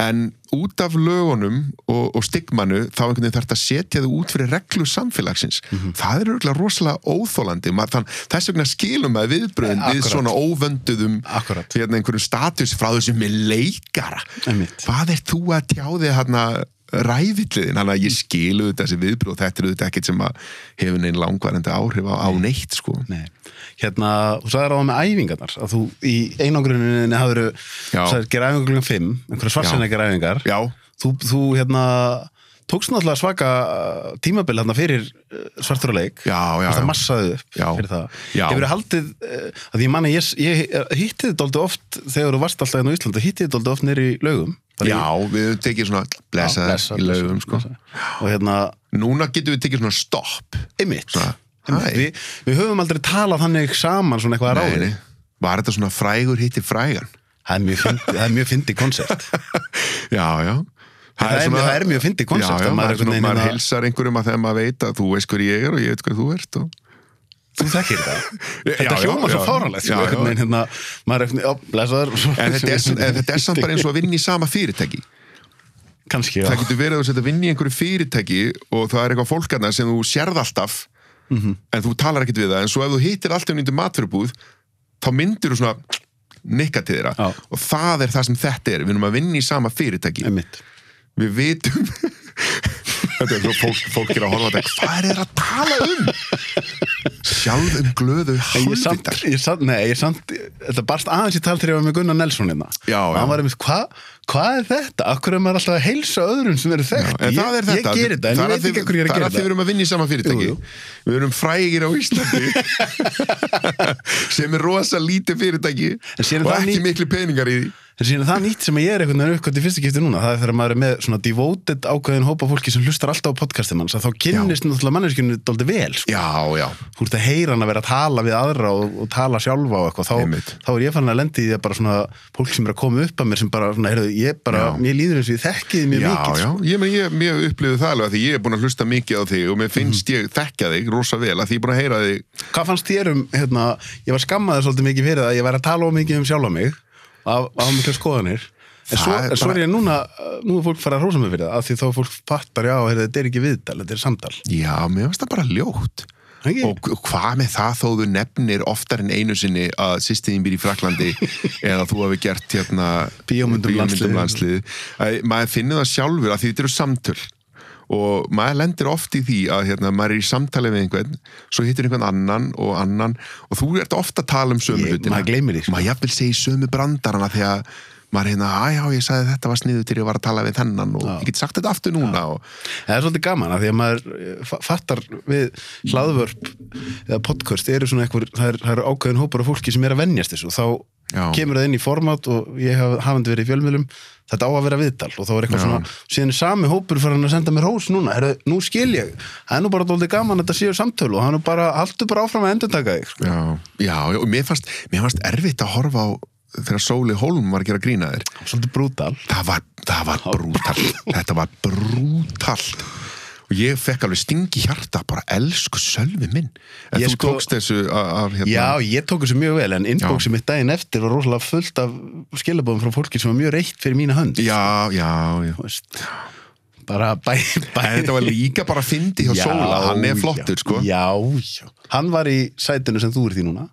en út af lögunum og, og stigmanu þá einhvern veginn þarf þetta að setja þau út fyrir reglu samfélagsins. Það er örgulega rosalega óþólandi þess vegna skilum að viðbröðin við Akkurat. svona óvönduðum hérna, einhverjum status frá þessum með leikara. Einmitt. hvað er þú að tjá þig hérna ræðvilliðin, þannig að ég skilu þetta þessi viðbröð og þetta er auðvitað ekkert sem að hefur neinn langvarandi áhrif á, á neitt sko. Nei. Hérna, þú sagðir á það með æfingarnar að þú í einangruninni hafður Já. sagðir gera æfingar klukkan 5 einhverja svarsinleikar æfingar Já, þú, þú hérna tókst náttúrulega svaka uh, tímabil hérna fyrir uh, svartur að leik Já, já, það massaði upp Já. fyrir það Já. hefur haldið, uh, að ég manna ég, ég hitti þið dálítið oft þegar þú varst alltaf hérna á Íslandi, hitti þið dálítið oft nýri í laugum Þannig- já, við tekið svona Já, blessaðar blessað, í laugum blessað, sko. og hérna, Núna getum við tekið svona stopp einmitt, Svona, einmitt. Vi, við höfum aldrei talað þannig saman svona eitthvað að ráði. Var þetta svona frægur hitti frægan? það er mjög fyndi- það er mjög fyndi koncept (laughs) Já, já Það er mjög- það er mjög fyndið já, maður maður hérna- einhverjum að þegar maður veit að þú veist hver ég er og ég veit hver þú ert og... þú þekkir það þetta (laughs) hljóma svo fáranlegt sko, Já, já. veginn hérna, maður er eftir, En þetta er, (laughs) er samt bara eins og að vinna í sama fyrirtæki. Kannski, já, það getur verið að þú setja að vinna í einhverju fyrirtæki og það er eitthvað fólkarna sem þú sérð alltaf Mhm. en þú talar ekkert við það en svo ef þú hittir alltaf nýttu matfyrirbúð þá myndir þú svona nikka til þeirra. Já. og það er það sem þetta er. Við erum að vinna í sama fyrirtæki. Einmitt við vitum þetta er svo fólk, er að horfa þetta hvað er að tala um sjálf um glöðu samt, nei, ég samt, þetta barst aðeins í tal þegar ég var með Gunnar Nelson hérna. Já, Og já. hann var einmitt, hvað hva er þetta? Akkur er maður alltaf að heilsa öðrum sem eru þekkt? en ég, er þetta Ég ger þetta, en ég er veit ekki akkur ég er að það gera að þið þetta. erum að vinna í sama fyrirtæki Jú, jú. við erum frægir á Íslandi (laughs) sem er rosa lítið fyrirtæki og ekki miklu peningar í því Síðan er það nýtt sem ég er einhvern veginn uppkvæmt í fyrsta kipti núna, það er þegar maður er með svona devoted ákveðin hópa fólki sem hlustar alltaf á podcastum hans, að þá kynnist náttúrulega manneskjunu dálítið vel, sko. já, já, Þú ert að heyra hann að vera að tala við aðra og, og tala sjálfa og eitthvað, þá, þá er ég fann að lendi í því að bara svona fólk sem er að koma upp að mér sem bara, svona, heyrðu, ég bara, Já. mér líður eins og ég þekkiði já, mikið, já. sko. Ég, men, ég, ég upplifði það alveg að því ég er búin að hlusta mikið á þig og mér finnst Mhm. ég þekka þig rosa vel að því ég er búin að heyra þig Hvað fannst þér um, hérna, ég var skammaður svolítið mikið fyrir það að ég væri að tala of mikið um sjálfa mig af, af mikla skoðanir. En svo, er en svo er ég núna nú er fólk fara að hrósa mig fyrir það af því þá fólk fattar, já, heyrðu, þetta er ekki viðtal þetta er samtal. Já, mér finnst það bara ljótt. Ekki? og hvað með það þó þú nefnir oftar en einu sinni að sýstiðin býr í Fraklandi (laughs) eða þú hafi gert hérna Bíómyndum landslið. landslið. Að maður finnir það sjálfur að því þetta eru samtöl og maður lendir oft í því að hérna, maður er í samtali við einhvern svo hittir einhvern annan og annan og þú ert ofta að tala um sömu Ég- hlutina maður gleymir því, sko. maður jafnvel segir sömu brandarana að maður hérna, að já, ég sagði þetta var sniðu til ég var að tala við þennan og Já. ég get sagt þetta aftur núna og, Það er svolítið gaman að því að maður eh, fa- fattar við hlaðvörp eða podcast eru svona eitthvað, það er, það er ákveðin hópar af fólki sem er að venjast þessu og þá Já. kemur það inn í format og ég haf, hafandi verið í fjölmiðlum þetta á að vera viðtal og þá er eitthvað Já. svona síðan er sami hópur fyrir hann að senda mér hós núna, Heru, nú skil ég, það er nú bara dóldi gaman að þetta séu samtölu og hann er bara, haldur bara áfram að endurtaka þig sko. Já, já, og mér fannst, mér fannst erfitt að horfa á þegar Sóli Hólm var að gera grína þér. svolítið brútal Það var, það var (laughs) brútalt. Þetta var brútalt. Og ég fekk alveg stingi hjarta, bara elsku sölvi minn. En Ég þú sko- tókst þessu að hérna... Já, ég tók þessu mjög vel en inboxið mitt daginn eftir var rosalega fullt af skilabóðum frá fólki sem var mjög reitt fyrir mína hönd já, já, já. Þú veist, bara bæ, bæ En þetta var líka bara fyndi hjá Já, Sóla, hann er flottur, já, sko. Já, já, hann var í sætinu sem þú ert í núna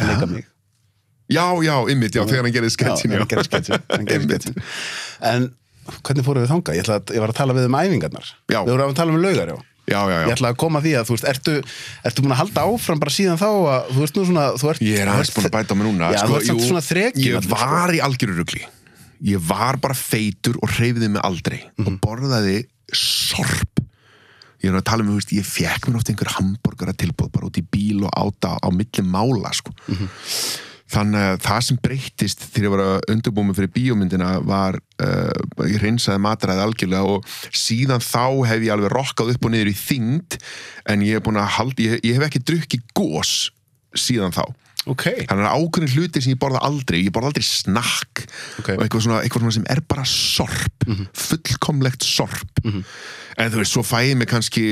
að leika mig Já, já, ymmit, já, þegar hann gerði sketsin, Já, já. hann gerði sketsin, hann Einmitt. sketsin. En hvernig fórum við þangað? Ég, ætla að, ég var að tala við um æfingarnar Já. Við vorum að tala um laugar, já Já, já, Ég já. ætla að koma að því að, þú veist, ertu, ertu búin að halda áfram bara síðan þá að, þú veist nú svona, þú ert Ég er aðeins búin að bæta mig núna Já, sko, þú ert samt svona þrekin Ég allur, sko. var í algjöru rugli Ég var bara feitur og hreyfði mig aldrei Mhm. og borðaði sorp Ég er að tala um, þú veist, ég fekk mér oft einhver hambúrgara tilbúð bara út í bíl og áta á milli mála, sko Mhm. Þannig að það sem breyttist þegar ég var að undirbúa mig fyrir bíómyndina var, uh, ég reynsaði mataræði algjörlega og síðan þá hef ég alveg rokkað upp og niður í þyngd en ég hef búin að halda, ég, ég hef ekki drukkið gós síðan þá. Ok, Þannig að ákveðin hluti sem ég borða aldrei ég borða aldrei snakk Ok. og eitthvað svona, eitthvað svona sem er bara sorp fullkomlegt sorp. En þú veist, svo fæ ég mig kannski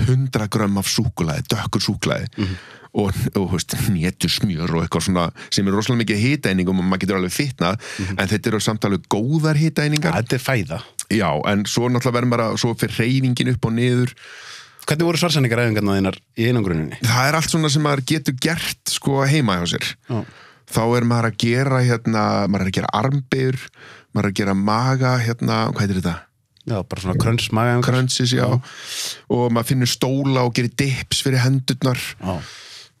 100 grömm af súkulaði dökkur súkulaði og, og nétu smjör og eitthvað svona sem er rosalega mikið hitaeiningum og maður getur alveg fitnað en þetta eru samt alveg góðar hitaeiningar þetta er fæða já, en svo náttúrulega verður bara svo fyrir reyfingin upp og niður Hvernig voru svarsendingar æfingarna þínar í einangruninni? það er allt svona sem maður getur gert sko heima hjá sér Já. þá er maður að gera hérna, maður er að gera armbyrr maður er að gera maga hérna, hvað heitir þetta? Já, bara svona kröns maga Crunches, já. og maður finnur stóla og gerir dips fyrir hendurnar Já.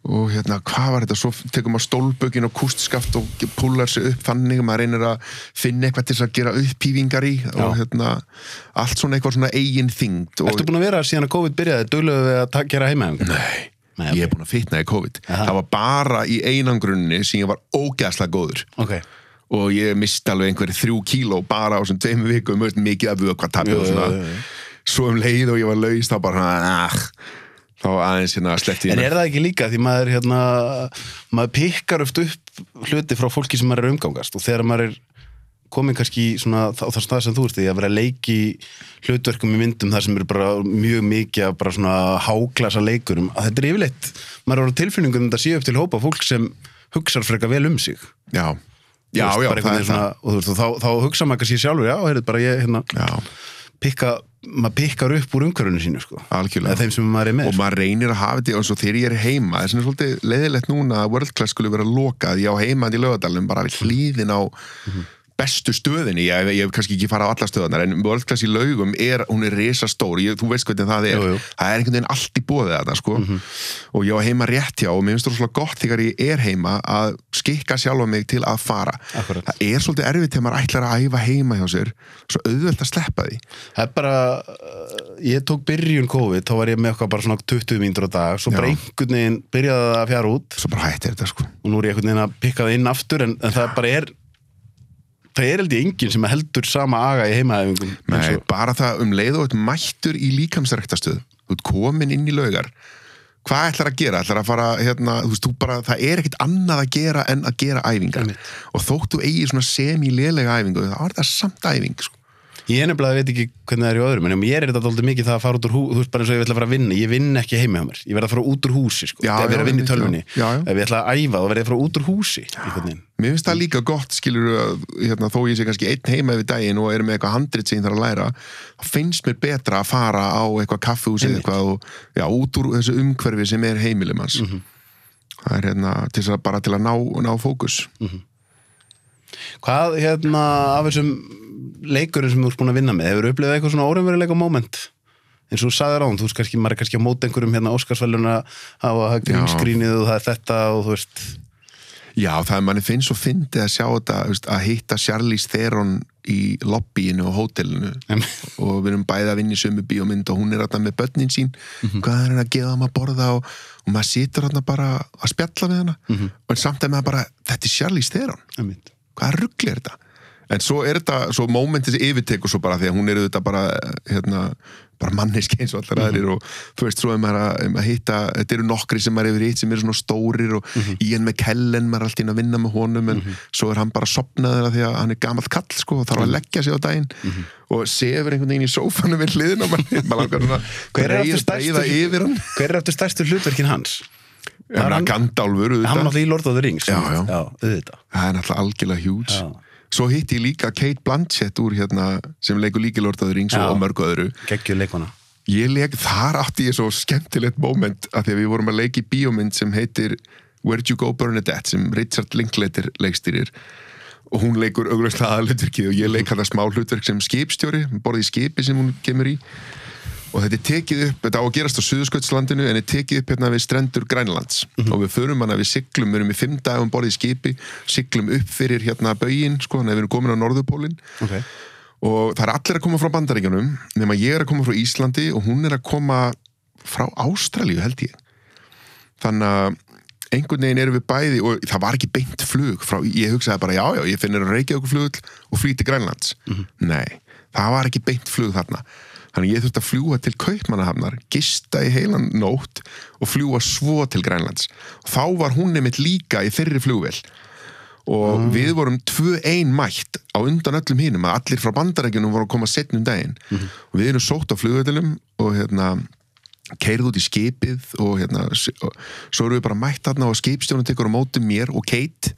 Og hérna, hvað var þetta? Svo tekur maður stólbökin og kústskaft og púlar sig upp þannig, maður reynir að finna eitthvað til að gera upphýfingar í og hérna, allt svona eitthvað svona eigin þyngd og Ertu búin að vera síðan að COVID byrjaði? Duglegu við að gera heimaæfingar? Nei, Nei, ég er búin að fitna í COVID. Aha. það var bara í einangrunni sem ég var ógæslega góður. Ok, og ég misti alveg einhverju þrjú kíló bara á tveimur vikum, veist, mikið af Jú, og svona. svo um leið og ég var laus þá bara ah, þá aðeins hérna sleppti ég en er það ekki líka því maður hérna, maður pikkar oft upp hluti frá fólki sem maður er umgangast og þegar maður er komin kannski svona, á það stað sem þú ert í að vera að leiki hlutverkum í myndum þar sem eru bara mjög mikið bara svona háklasa leikurum að þetta er yfirleitt, maður er á tilfinningum um þetta sé upp til hópa fólk sem hugsar frekar vel um sig. Já, já, veist, já, er svona, og þú veist, og þá, þá hugsa maður kannski sjálfur, já, heyrðu, bara ég hérna, já, pikka, maður pikkar upp úr umhverfinu sínu, sko. algjörlega þeim sem maður er með. og maður reynir að hafa þetta eins og þegar ég er heima þess vegna er svolítið leiðilegt núna að World Class skulle vera lokað ég á heima í lögadalum bara við hlýðin á bestu stöðinni, ég, ég hef kannski ekki farað á alla stöðunar, en World Class í laugum er, hún er risastór, ég, þú veist hvernig það er. Jú, jú. það er einhvern veginn allt í bóðið þetta sko. og ég var heima rétt hjá og mér finnst það rosalega gott þegar ég er heima að skikka sjálfa mig til að fara. Akkurat. það er svolítið erfitt þegar maður ætlar að æfa heima hjá sér. Svo auðvelt að sleppa því. Það er bara, ég tók byrjun COVID, þá var ég með eitthvað bara svona 20 mínútur á dag, svo bara einhvern veginn byrjaði það er ég einhvern veginn að pikka það inn aftur en, en það bara það held ég enginn sem heldur sama aga í heimaæfingum Nei, bara það um leið og eitt mættur í líkamsræktastöð þú ert komin inn í laugar hvað ætlar að gera? ætlar að fara, hérna, þú veist, þú bara það er ekkit annað að gera en að gera æfingar Einmitt. og þóttu eigi svona semi-lélega æfingu, þá er það samt æfing sko. Ég er nefnilega veit ekki hvernig það er í öðrum en ég er þetta dálítið mikið það að fara út úr hús þú veist bara eins og ég ætla að fara að vinna, ég vinn ekki heima hjá mér. Ég verð að fara út úr húsi sko, ég er já, að vinna í tölvunni. Já. Já, ef ég ætla að æfa þá verð ég að fara út úr húsi. Mér finnst það líka gott, skilur hérna, þó ég sé kannski einn heima yfir daginn og er með eitthvað handrit sem ég þarf að læra þá finnst mér betra að fara á eitthvað kaffehús og umhverfi sem Mhm. að að Hvað þú ert búin að vinna með hefur upplifað eitthvað svona óraunveruleika moment? Eins og þú sagðir án, þú veist kannski, maður er kannski á móti einhverjum hérna Óskarsvæluna hafa það grímskrínið og það er þetta og þú veist. Já, það er manni finnst svo fyndið að sjá þetta þú veist, að hitta Charlize Theron í lobbyinu og hótelinu. Og við erum bæði að vinna í sömu bíómynd og hún er þarna með börnin sín. Hvað er hann að gefa þeim að borða og, og maður situr þarna bara að spjalla við hana. Og samt að maður bara, þetta er Charlize Theron. Einmitt. hvaða ruggli er þetta? En svo er þetta, svo mómentið sem yfirtekur svo bara því að hún er auðvitað bara, hérna, bara manneski eins og allar aðrir og þú veist, svo er maður að, um að hitta, þetta eru nokkri sem maður hefur hitt sem eru svona stórir og Ian McKellen, maður er alltaf inn að vinna með honum en svo er hann bara sopnaður að því að hann er gamall kall, sko, og þarf að leggja sig á daginn og sefur einhvern veginn í sófanum við hliðin og maður, (laughs) maður langar svona Hver er aftur stærstu- stærstu hlutverkin hans? Ég meina, hann- Gandálfur, Hann var auðvitað. náttúrulega í Lord of the Rings Já, já. já auðvitað. Það er náttúrulega algjörlega Já. Svo hitti ég líka Kate Blanchett úr hérna sem leikur líki Lord of the Rings Já. og mörgu öðru. Geggjuð leikona. Ég leik, þar átti ég svo skemmtilegt moment að því að við vorum að leika í bíómynd sem heitir Where'd You Go Bernadette sem Richard Linklater leikstýrir. Og hún leikur auglustlega aðalutverkið og ég leik að smá hlutverk sem skipstjóri borðið skipi sem hún kemur í og þetta er tekið upp, þetta á að gerast á Suðursköldslandinu en er tekið upp hérna við strendur Grænlands. Og við förum hana við siglum, við erum í fimm dagum borðið í skipi, siglum upp fyrir hérna bögin, sko, þannig að við erum komin á Norðurpólinn. Okay. og það er allir að koma frá bandaríkjunum nema ég er að koma frá Íslandi og hún er að koma frá Ástralíu held ég. Þannig að einhvern veginn erum við bæði og það var ekki beint flug frá, ég hugsaði bara já já, ég finnir að reykja okkur flugull og flýti Grænlands nei, það var ekki beint flug þarna þannig ég þurfti að fljúa til Kaupmannahafnar gista í heilan nótt og fljúa svo til Grænlands. Þá var hún nefnitt líka í þeirri flugvel og við vorum tvö ein mætt á undan öllum hinum að allir frá bandarækjunum voru að koma setnum daginn. Og við erum sótt á flugvöldunum og hérna keirið út í skipið og hérna og, svo erum við bara mætt þarna og skipstjónum tekur á móti mér og Kate.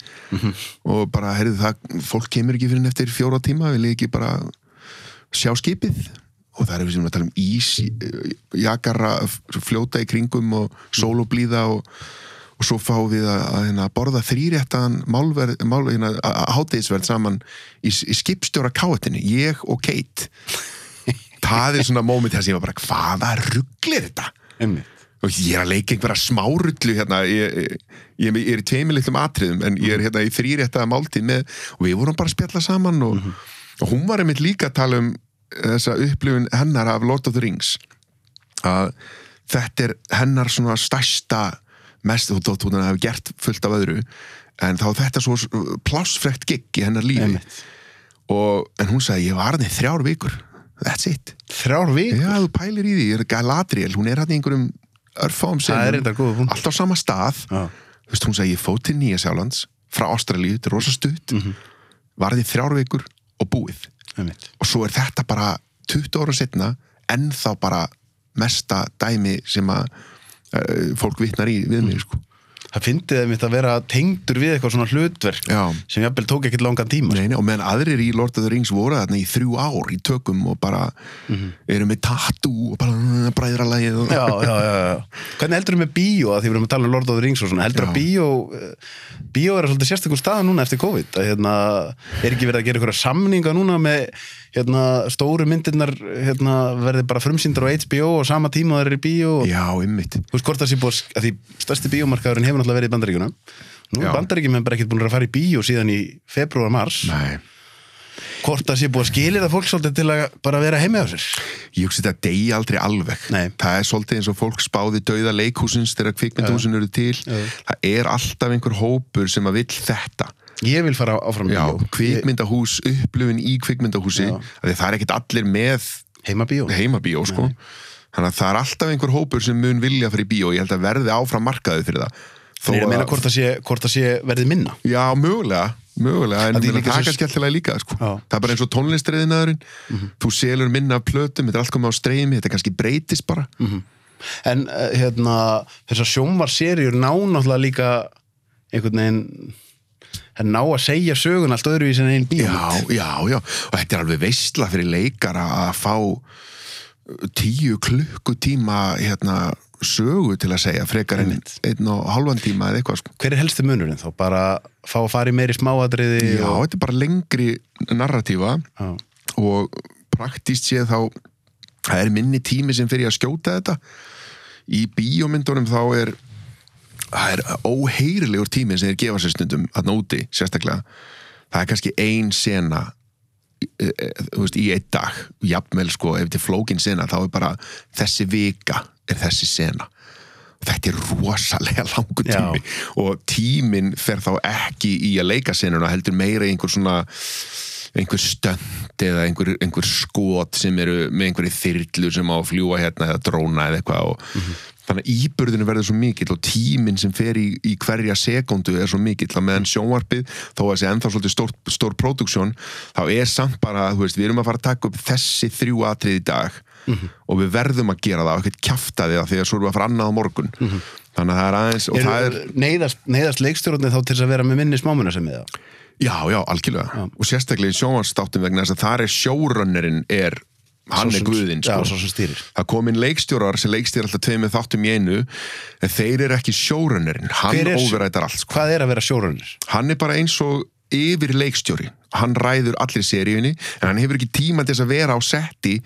Og bara, heyrðu það, fólk kemur ekki fyrir en eftir fjóra tíma, vil ég ekki bara sjá skipið og það er við sem að tala um ís jakara fljóta í kringum og sól og blíða og, og svo fáum við að, að, hérna, borða þrýréttan málverð, málverð hérna, hátegisverð saman í, í skipstjóra káetinni, ég og Kate það er svona móment þess að ég var bara, hvaða rugglir þetta? Einmitt. og ég er að leika einhverja smárullu hérna, ég, ég, ég, er í tveimilitlum atriðum en ég er hérna í þrýréttaða máltíð með, og við vorum bara að spjalla saman og, og hún var einmitt líka að tala um þessa upplifun hennar af Lord of the Rings að þetta er hennar svona stærsta mest, þú þótt hún hefur gert fullt af öðru en þá þetta svo plássfrekt gigg í hennar lífi. Og, en hún sagði, ég var í þrjár vikur. That's it. Þrjár vik Já, þú pælir í því, er Galadriel, hún er í einhverjum örfáum sinnum, allt á sama stað. Já. þú veist, hún segi, ég fóð til Nýja Sjálands frá Ástralíu, þetta er rosa stutt. Mhm. varði þrjár vikur og búið Einmitt. og svo er þetta bara 20 ára setna ennþá bara mesta dæmi sem að uh, fólk vitnar í við mig, sko það fyndið þeim að vera tengdur við eitthvað svona hlutverk Já. sem jafnvel tók ekkert langan tíma Nei, nei, og meðan aðrir í Lord of the Rings voru þarna í þrjú ár í tökum og bara eru með tattoo og bara uh, bræðralægið og... já, já, já, já. Hvernig heldur með bíó að því við erum að tala um Lord of the Rings og svona heldur Já. að bíó eh, bíó er að svolítið sérstakur staða núna eftir COVID að hérna, er ekki verið að gera eitthvað samninga núna með hérna, stóru myndirnar hérna, verði bara frumsýndar á HBO og sama tíma það er í bíó og Já, ymmit þú veist hvort það sé búið að- því stærsti bíómarkaðurinn hefur náttúrulega verið í bandaríkjunum. Nú er bandaríkjum bara ekkert búin að fara í bíó síðan í februar, mars Nei, hvort það sé búið að skilir það fólk svolítið til að bara vera heimi á sér? Ég hugsi þetta degi aldrei alveg. Nei. Það er svolítið eins og fólk spáði dauða leikhúsins þegar kvikmyndahúsin eru til. Það er alltaf einhver hópur sem að vill þetta ég vil fara áfram í bíó. kvikmyndahús, upplifun í kvikmyndahúsi það er ekkert allir með heima bíó heimabíó sko. þannig að það er alltaf einhver hópur sem mun vilja fyrir bíó. Ég held að verði áfram markaði fyrir það. Þó eru að meina að- hvort það sé, sé verði minna. Já, mögulega, mögulega en það er svo- alltaf líka sko. Já. Það er bara eins og tónlistriðinaðurinn þú selur minna af plötum, þetta er allt komið á streymi þetta kannski breytist bara. En uh, hérna þessar sjónvarserjur ná náttúrulega líka einhvern veginn það ná að segja sögun allt öðruvísi en einn bíó Já, já, já, og þetta er alveg veistla fyrir leikara að fá uh, tíu klukkutíma hérna, sögu til að segja frekar en Einmitt. einn og halvan tíma eða eitthvað sko. hver er helsti munurinn þá? bara fá að fara í meiri smáadriði Já, og... þetta er bara lengri narratífa Já. og praktíst séð þá það er minni tími sem fyrir að skjóta þetta í bíómyndunum þá er það er óheyrilegur tími sem þeir gefa sér stundum þarna úti, sérstaklega. Það er kannski ein sena e, e, veist, í einn dag. Jafnvel sko, ef þetta er flókin sena þá er bara þessi vika er þessi sena. Þetta er rosalega langur Já. tími og tíminn fer þá ekki í að leika senuna heldur meira í einhver svona einhver stönd eða einhver, einhver skot sem eru með einhverju þyrlu sem á að fljúa hérna eða dróna eða eitthvað og þannig að íbörðinu verður svo mikill og tíminn sem fer í, í hverja sekundu er svo mikill. Að meðan sjónvarpið þó að sé ennþá svolítið stór, stór próduksjón þá er samt bara, veist, við erum að fara að taka upp þessi þrjú atrið í dag og við verðum að gera það og ekkert kjafta því það því að svo erum við að fara annað á morgun. Þannig að það er aðeins og er, það er neyðast, neyðast leikstjórnir þá til þess að vera með minni smámuna sem við það Já, já, algjörlega. Og sérstaklega í sjónvarsstáttum vegna þess að þar er showrunnerinn er, hann er guðinn, sko. sá sem stýrir. Það kom inn leikstjórar sem leikstýr alltaf tveimur þáttum í einu, en þeir eru ekki showrunnerinn, hann er- overrætar allt, sko. hvað er að vera sjórunir? Hann er bara eins og yfir leikstjóri. Hann ræður allir seríunni, en hann hefur ekki tíma til þess að vera á setti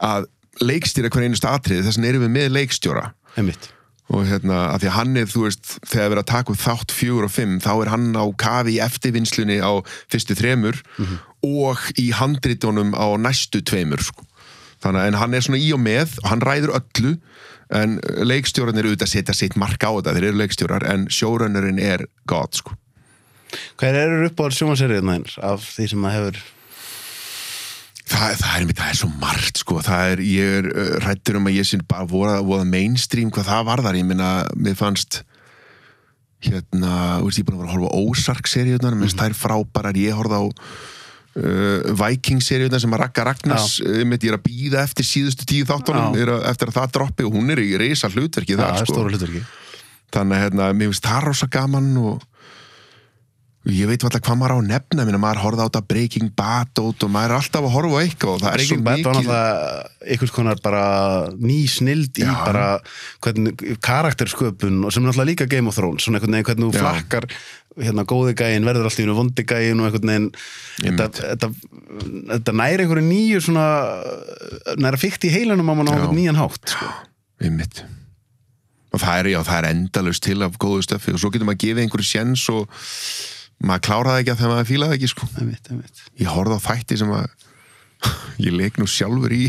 að leikstýra hver einustu atrið, þess vegna erum við með leikstjóra Einmitt. og hérna, að því að hann er, þú veist þegar við erum að taka upp þátt fjögur og fimm þá er hann á kafi í eftirvinnslunni á fyrstu þremur og í handritunum á næstu tveimur sko. Þannig að hann er svona í og með og hann ræður öllu en leikstjóran er auðvitað að setja sitt mark á þetta þeir eru leikstjórar en showrunnerinn er god sko. hvað eru uppáhald sjónvarserjurnar af því sem að hefur Það, það, er, það er svo margt sko. Það er, ég er uh, rættur um að ég sé bara voða, voða mainstream hvað það varðar ég minna, mér fannst hérna, þú veist ég er búin að vera að horfa á Ozark-seríunar, mér finnst þær frábærar. Ég horfði á uh, Viking-seríunar sem að Ragga Ragnars uh, mitt, ég er að býða eftir síðustu tíu þáttunum er að, eftir að það droppi og hún er í reysa hlutverki það þar sko. hlutverki þannig að hérna, mér finnst það rosa gaman og ég veit alltaf hvað maður á að nefna minna, maður horfði á þetta Breaking Bad og maður er alltaf að horfa á eitthvað og það Breaking er svo mikið einhvers konar bara ný snild í Já. bara hvernig, karaktersköpun og sem er náttúrulega líka Game of Thrones svona einhvern veginn hvernig þú flakkar hérna góði gæin verður alltaf í einu vondi gæin og einhvern veginn þetta, þetta, þetta næri einhverju nýju svona næra fíkt í heilanum á mann á Já. einhvern nýjan hátt sko. Einmitt. og það er, já, það er endalust til af góðu stöfi og svo getur maður að gefa einhverju sjens og maður kláraði ekki að þegar maður fílaði ekki sko. einmitt, einmitt. ég horfði á þætti sem að (laughs) ég leik nú sjálfur í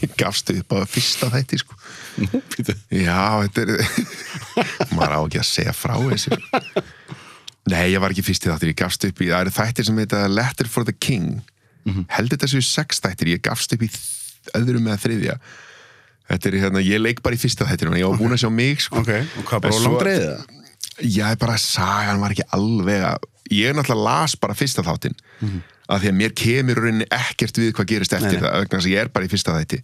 ég gafst upp á fyrsta þætti sko. Já, þetta er (laughs) maður á ekki að segja frá þessu nei, ég var ekki fyrst í þáttir ég gafst upp í, það eru þættir sem heita Letter for the King. Heldur þetta séu sex þættir, ég gafst upp í öðrum eða þriðja. Þetta er hérna, ég leik bara í fyrsta þættir ég var búin að sjá mig sko. ok, og hvað bara En svo- langdreið það? ég er bara sagan var ekki alveg að ég náttúrulega las bara fyrsta þáttin af því að mér kemur rauninni ekkert við hvað gerist eftir Nei, nei. það vegna þess að ég er bara í fyrsta þætti.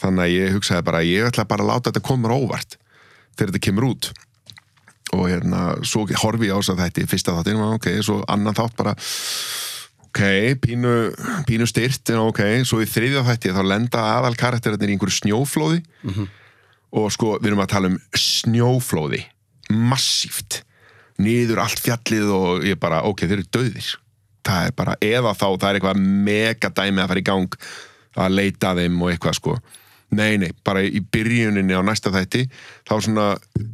Þannig að ég hugsaði bara ég ætla bara að láta þetta koma óvart þegar þetta kemur út og hérna, svo horfi ég á þess að þetta fyrsta þáttin, ok, svo annan þátt bara ok, pínu, pínu styrt, ok, svo í þriðja þætti þá lenda aðal karakterinir í einhverju snjóflóði. Og sko, við erum að tala um snjóflóði massíft niður allt fjallið og ég bara, ok, þeir eru döðir það er bara, eða þá það er eitthvað mega dæmi að fara í gang að leita þeim og eitthvað sko nei, nei, bara í byrjuninni á næsta þætti. Þá svona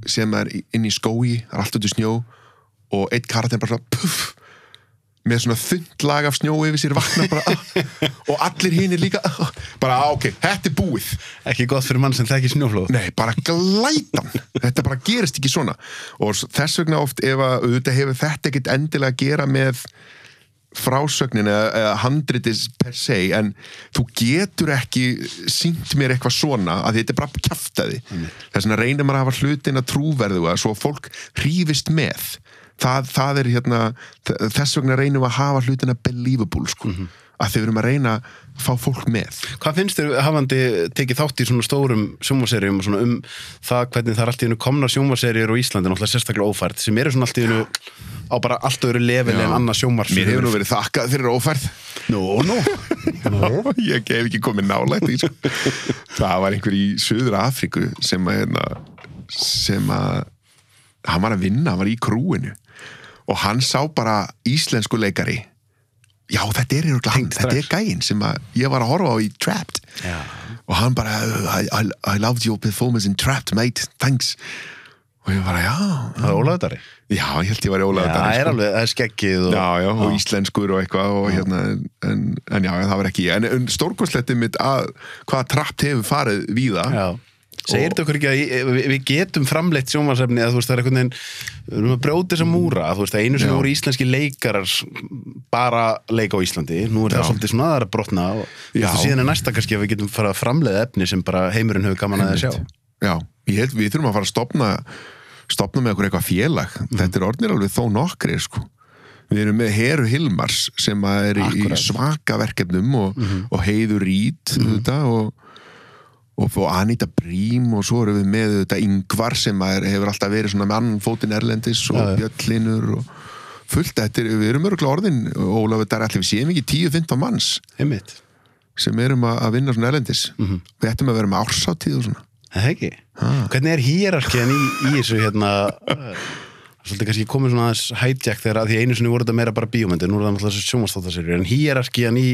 sem er inn í skói, það er allt út í snjó og eitt karakter bara svona puff með svona þund lag af snjó yfir sér vakna bara ah, og allir hinn er líka ah, bara ah, ok, þetta er búið. Ekki gott fyrir mann sem þekki snjóflóð. Nei, bara glætan. Þetta bara gerist ekki svona. Og þess vegna oft ef að auðvitað hefur þetta ekkit endilega að gera með frásögnin eða, eða handritis per se en þú getur ekki sínt mér eitthvað svona að þetta er bara kjaftaði þess vegna reynir maður að hafa hlutina trúverðuga svo að fólk hrífist með. Það, það er hérna þess vegna reynum við að hafa hlutina believable sko. Að þau verum að reyna að fá fólk með? Hvað finnst þér hafandi tekið þátt í svona stórum sjónvaserjum og svona um það hvernig það er allt í hennu komna sjónvaserjur á Íslandi náttúrulega sérstaklega ófært sem eru svona allt í hennu á bara allt öðru Já. en annað sjónvars Mér hefur nú verið þakkað fyrir ófærð. Nú, nú. (laughs) Ég hef ekki komið nálægt í sko. það var einhver í Suður Afríku sem að hérna, sem að hann var að vinna, hann var í krúinu. Og hann sá bara íslensku leikari já þetta er, hann, þetta er gæinn sem að ég var að horfa á í Trapped. Já. og hann bara I, I, I loved your performance in Trapped mate, thanks. Og ég bara já, Það er ólaðdari já ég held ég var ólega það er alveg, það er skeggið og Já, já, og íslenskur og eitthvað og hérna, en, en já, það var ekki en, en stórkostletti mitt að hvað trappt hefur farið víða. Já. Segir þetta okkur ekki að í- við, við getum framleitt sjónvarsefni að þú veist það er einhvern veginn við erum að brjóta þessa múra að þú veist að einu sem voru íslenski leikarar bara leika á Íslandi. Nú er það svolítið svona aðra brotna og þú veist síðan er næsta kannski að við getum fara að framleiða efni sem bara heimurinn hefur gaman að sjá. Já, ég held við þurfum að fara að stopna stopna með okkur eitthvað félag. Mhm. þetta er orðnir alveg þó nokkri sko. við erum með Heru Hilmars sem er í, í svaka verkefnum og, og Heiður Rít þetta, og, og, og Anita Brím og svo erum við með þetta Ingvar sem er, hefur alltaf verið svona með annan fótinn Erlendis og já. Bjöllinur og fullt þetta, er- við erum örgulega orðin Ólafur, þetta er allir, við séum ekki 10-15 manns Einmitt. sem erum að, að vinna svona Erlendis Mhm. við ættum að vera með ársáttíð og svona Það er ekki. Hvernig er hýrarkiðan í, í þessu hérna (laughs) svolítið kannski komið svona aðeins hijack þegar að því einu sinni voru þetta meira bara bíómyndir, nú er það náttúrulega þessu sjónvastáttaserjur en hýrarkiðan í,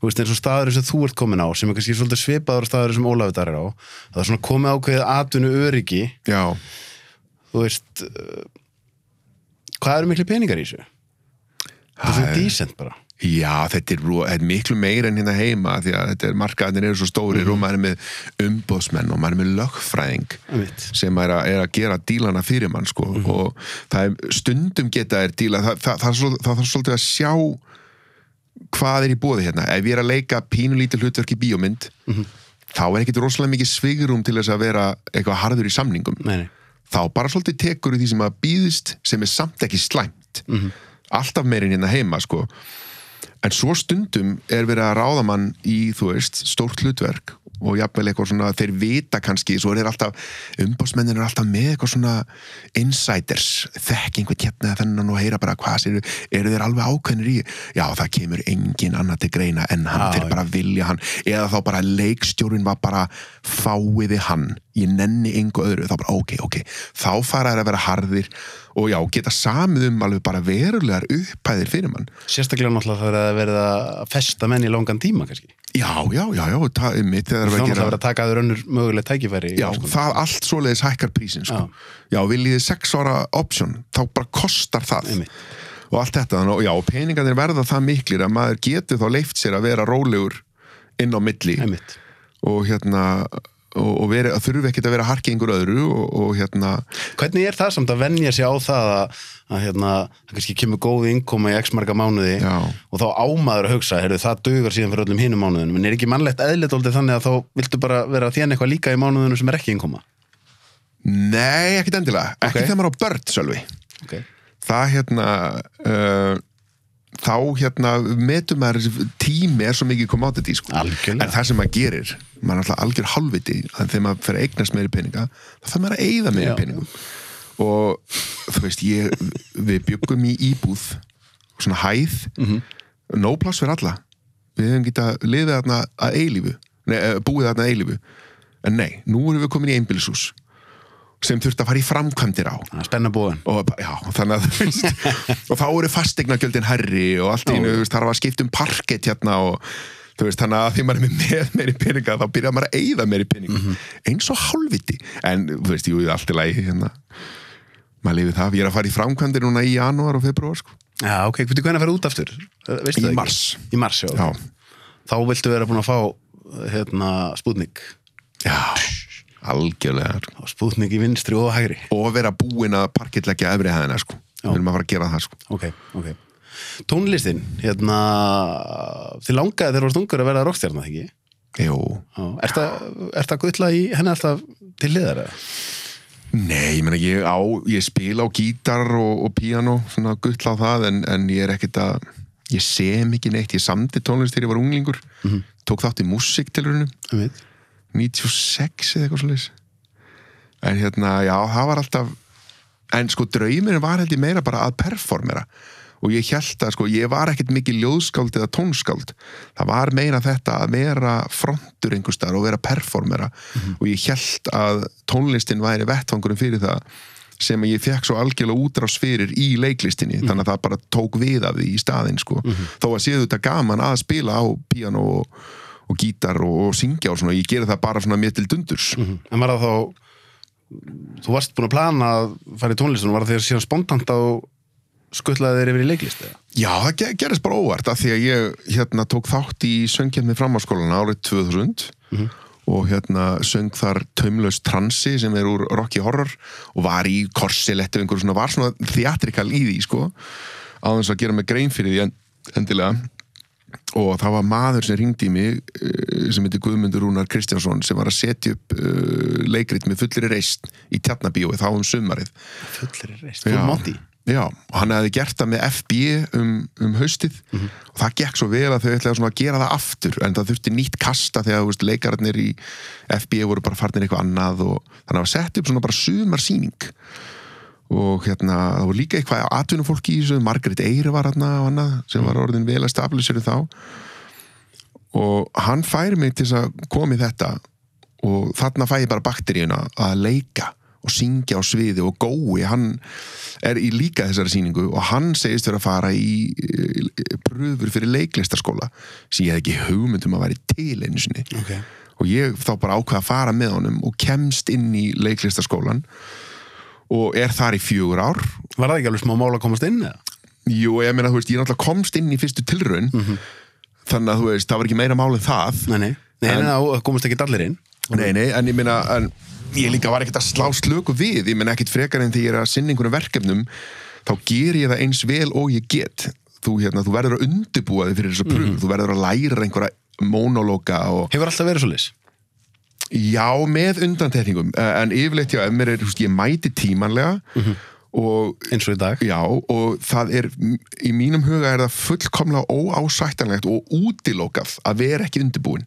þú veist eins og staður sem þú ert komin á, sem er kannski svolítið svipaður staður sem Ólafur Dar er á, það er svona komið ákveðið atvinnu öryggi, Já, þú veist uh, hvað eru miklu peningar í þessu? Það er Það er- decent bara Já, þetta er, þetta er miklu meira en hérna heima því að þetta er markaðinir eru svo stórir og maður er með umbóðsmenn og maður er með lögfræðing sem er að, er að gera dílana fyrir mann sko. og það er stundum geta er díla, það, það, það, það þarf svolítið að sjá hvað er í bóði hérna. Ef ég er að leika pínulítið hlutverk í bíómynd þá er ekkit rosalega mikið svigrum til þess að vera eitthvað harður í samningum. Nei, nei. þá bara svolítið tekur því sem að býðist sem er samt ekki slæmt. Alltaf meirinn hérna heima sko en svo stundum er verið að ráða mann í, þú veist, stórt hlutverk og jafnvel eitthvað svona, þeir vita kannski, svo er alltaf, umbásmennin er alltaf með eitthvað svona insiders þekk einhvern hérna þennan og heyra bara hvað sér, eru þeir alveg ákveðnir í já, það kemur engin annað til greina en hann, Já, þeir bara vilja hann eða þá bara leikstjórin var bara fáiði hann, ég nenni engu öðru, þá bara ok, ok, þá fara þær að vera harðir og já, geta samið um alveg bara verulegar upphæðir fyrir mann Sérstaklega náttúrulega það er verið að festa menn í langan tíma kannski Já, já, já, já, það er mitt að náttúrulega verið að taka aður önnur möguleg tækifæri Já, áskonum. það allt svoleiðis hækkar prísin sko. Já, viljið þið sex ára option þá bara kostar það Einmitt. og allt þetta, og já, peningarnir verða það miklir að maður getur þá leift sér að vera rólegur inn á milli Einmitt. og hérna og, og veri, þurfi ekkert að vera harki einhver öðru og, og hérna, Hvernig er það samt að venja sig á það að, að hérna, það kannski kemur góð innkoma í x marga mánuði Já. og þá ámaður að hugsa, heyrðu, það dugar síðan fyrir öllum hinum mánuðunum, en er ekki mannlegt eðlitóldi þannig að þá viltu bara vera þjána eitthvað líka í mánuðunum sem er ekki innkoma? nei, ekkert endilega ekki Ok. þegar maður á börn, Sölvi Okay. það hérna uh, þá hérna metum maður tími er svo mikið commodity sko. Algjörlega. en það sem maður gerir maður er alltaf algjör halvviti að þegar maður fer að eignast meiri peninga þá fyrir maður að eyða meiri peningum. Og þú veist, ég, við byggum í íbúð svona hæð Mhm. no pláss fyrir alla. Við hefum getað liðið þarna að eilífu nei, eh, búið þarna að eilífu. En nei, nú erum við komin í einbýlishús sem þurft að fara í framkvæmdir á. Það spenna búin. og, (laughs) og þá eru fastegnagjöldin herri og allt í veist, þarf að skipta um parkett hérna og þú veist, þannig að því maður er með meiri peninga þá byrjar maður að eyða meiri peninga eins og hálfviti, en þú veist, jú, allt er lægi hérna maður lifið það, ég er að fara í framkvæmdir núna í janúar og februar, sko Já, ok, hvernig hvernig að fara út aftur? Veistu Í mars. Í mars, já. já, Þá viltu vera búin að fá hérna, spútnik. já, algjörlega. Spútnik í vinstri og hægri. og vera búin að parkettleggja efri hæðina, sko Já. við erum að fara að gera það, sko Ok, ok. Tónlistin, hérna, þið langaði þegar þú varst ungur að vera rockstjarnar, ekki? Jú, Er það guðla í henni alltaf til liðar? Nei, ég meina ég á, ég spila á gítar og, og píano, svona gull á það en, en ég er ekkert að, ég sem ekki neitt, ég samdi tónlist þegar ég var unglingur. Tók þátt í músiktilrunum Um veit. 96 eða eitthvað svolítið en hérna, já, það var alltaf en sko draumurinn var held ég meira bara að performera og ég held að sko, ég var ekkert mikið ljóðskáld eða tónskáld, það var meira þetta að vera frontur einhvers staðar og vera performera. Og ég held að tónlistin væri vettfangurum fyrir það sem ég fekk svo algjörlega útrás fyrir í leiklistinni, þannig að það bara tók við af því í staðinn sko, þó að séu þetta gaman að spila á píano og, og gítar og, og syngja og svona, ég geri það bara svona mér til dundurs. En var það þá, þú varst búin að plana að fara í tónlistunum, var það þegar síðan spontant á skuttlaði þeir yfir í leiklist? eða? Já, það ge- gerist bara óvart af því að ég hérna tók þátt í söngjarni framháskólana árið 2000 og hérna söng þar taumlaus transi sem er úr Rocky Horror og var í korsilettu einhver svona, var svona theatrikal í því sko, á þess að gera mig grein fyrir því en, endilega og það var maður sem ringdi í mig eh, sem heitir Guðmundur Rúnar Kristjánsson sem var að setja upp uh, leikrit með fullri reist í tjarnabíói þá um sumarið Fullir reist. Full Monty. Já, og hann hefði gert það með FB um, um haustið. Og það gekk svo vel að þau ætlaði að gera það aftur en það þurfti nýtt kasta þegar veist, leikararnir í FB voru bara farnir eitthvað annað og þannig að það var sett upp svona bara sumarsýning. Og hérna, það voru líka eitthvað atvinnufólki í þessu, Margaret Eyre var hérna og annað sem var orðin vel að stabilisera þá. Og hann færi mig til að koma í þetta og þarna fæ ég bara bakteríuna að leika og syngja á sviði og gói hann er í líka þessari sýningu og hann segist vera að fara í eh, pröfur fyrir leiklistaskóla sem ég hef ekki hugmynd um að væri til einu sinni Ok. og ég þá bara ákveða að fara með honum og kemst inn í leiklistaskólan og er þar í fjögur ár Var það ekki alveg smá mál að komast inn? Jú, ég meina, þú veist, ég náttúrulega komst inn í fyrstu tilraun þannig að þú veist, það var ekki meira mál en það Nei, nei. Nei, En- en, það komast ekki allir inn. Nei, nei, en ég meina en ég líka var ekkert að slá slöku við ég meina ekkert frekar en þegar ég er að einhvern verkefnum þá ger ég það eins vel og ég get þú, hérna, þú verður að undibúa þig fyrir þessa pröfu þú verður að læra einhverja monológa og Hefur alltaf verið svo lis? já, með undantekningum Eh, en yfirleitt já, ef mér er, veist, ég mæti tímanlega og Eins og í dag? Já, og það er, í mínum huga er það fullkomlega óásættanlegt og útilokað að vera ekki undirbúin.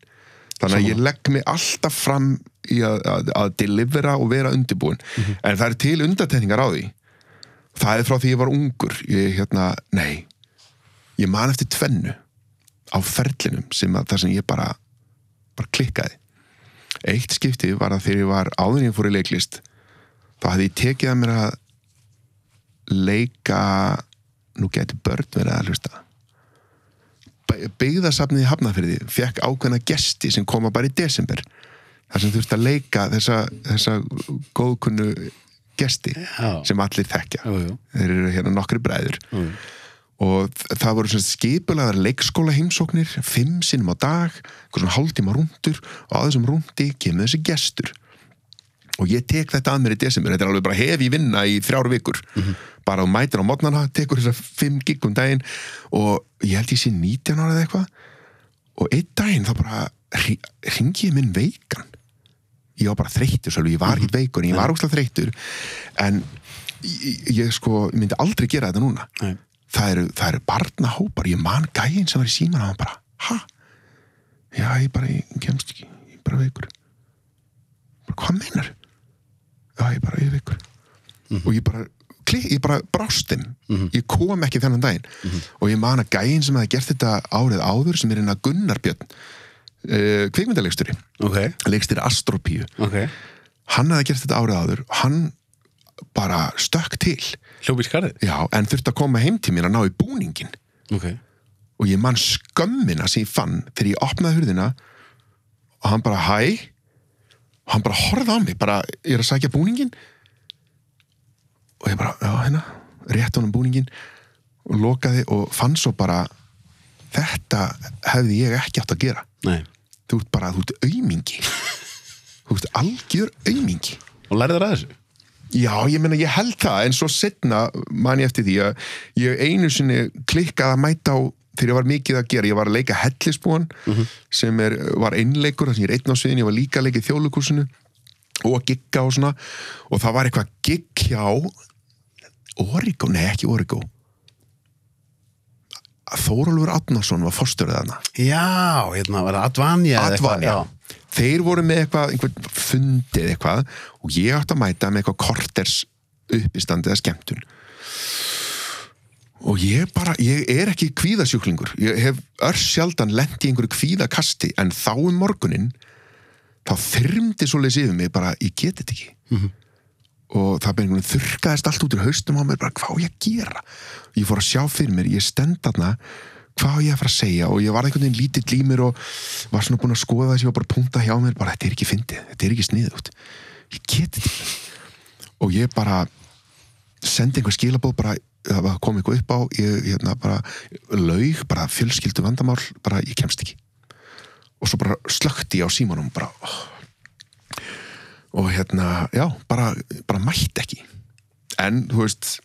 Þannig að ég legg mig alltaf fram í að, að, að delivera og vera undirbúin. En það er til undatekningar á því. Það er frá því ég var ungur. Ég, hérna, nei, ég man eftir tvennu á ferlinum sem að það sem ég bara, bara klikkaði. Eitt skipti var að þegar ég var áður ég fór í leiklist, þá hafði ég tekið að mér að leika nú geti börn verið að hlusta byggðasafnið í Hafnafyrði fekk ákveðna gesti sem koma bara í desember þar sem þurfti að leika þessa, þessa góðkunnu gesti Já. sem allir þekkja. Jú. þeir eru hérna nokkri bræður. Og það voru skipulaðar leikskóla heimsóknir fimm sinnum á dag hálftíma rúndur og á þessum rúndi kemur þessi gestur. Og ég tek þetta að mér í desember þetta er alveg bara hef ég vinna í þrjár vikur. Bara á mætir á mótnana, tekur þessar fimm gig um daginn og ég held ég sé 19 ára eða eitthvað. Og einn daginn þá bara ringi ég minn veikan ég var bara þreyttur svolítið, ég var ekki veikur en ég var óslega þreyttur. En ég, ég sko, myndi aldrei gera þetta núna. Nei. það eru, það eru barnahópar ég man gæinn sem var í síman og hann bara, ha? Já, ég bara, ég kemst ekki, ég er bara veikur. Bara, hvað meinar? Já, ég bara, ég er veikur. Og ég bara klik, ég bara brást þeim ég kom ekki þennan daginn. Og ég man að gæinn sem hefði gert þetta árið áður sem er hérna Gunnar Björn uh, kvikmyndaleiksturi Ok, leiksturi Astropíu ok. Hann hefði gert þetta árið áður. Hann bara stökk til. Hljópi í skarðið? Já, en þurfti að koma heim til mér að ná í búningin Ok. Og ég man skömmina sem ég fann þegar ég opnaði hurðina og hann bara hæ? Og hann bara horfði á mig, bara ég er að sækja búningin og ég bara, já hérna rétt honum búningin og lokaði og fann svo bara þetta hefði ég ekki átt að gera Nei. Þú ert bara, þú ert aumingi. (laughs) Þú ert algjör aumingi. Og lærið þar að þessu? Já, ég meina, ég held það, en svo setna man ég eftir því að ég einu sinni klikkaði að mæta á þegar ég var mikið að gera, ég var að leika hellisbúan sem er, var einleikur þar sem ég er einn á sviðin, ég var líka að leika í þjólukursinu og að gigga og svona og það var eitthvað gigg hjá Origo, nei ekki Origo Þórólfur Átnason var fórstöruð þarna. Já, hérna var það Advanja eða eitthvað? Advanja þeir voru með eitthvað, einhvern fundið eitthvað og ég átti að mæta með eitthvað korters uppistandi eða skemmtun. Og ég bara ég er ekki kvíðasjúklingur. Ég hef örs sjaldan lent í einhverju kvíðakasti en þá um morgunin þá þyrmdi svoleiðis yfir mig bara, ég geti þetta ekki og það veginn þurrkaðist allt út úr haustum á mér, bara hvað á ég að gera? Ég fór að sjá fyrir mér, ég stend þarna hvað á ég að fara að segja? Og ég var einhvern veginn lítill í mér og var svona búin að skoða þess ég var bara að punta hjá mér, bara þetta er ekki fyndið þetta er ekki sniðugt, ég geti þetta og ég bara sendi einhver skilabóð bara, það kom eitthvað upp á ég hérna bara laug, bara fjölskyldu vandamál bara ég kemst ekki. Og svo bara slökti ég á símanum bara oh. Og hérna, já, bara, bara mætti ekki en, þú veist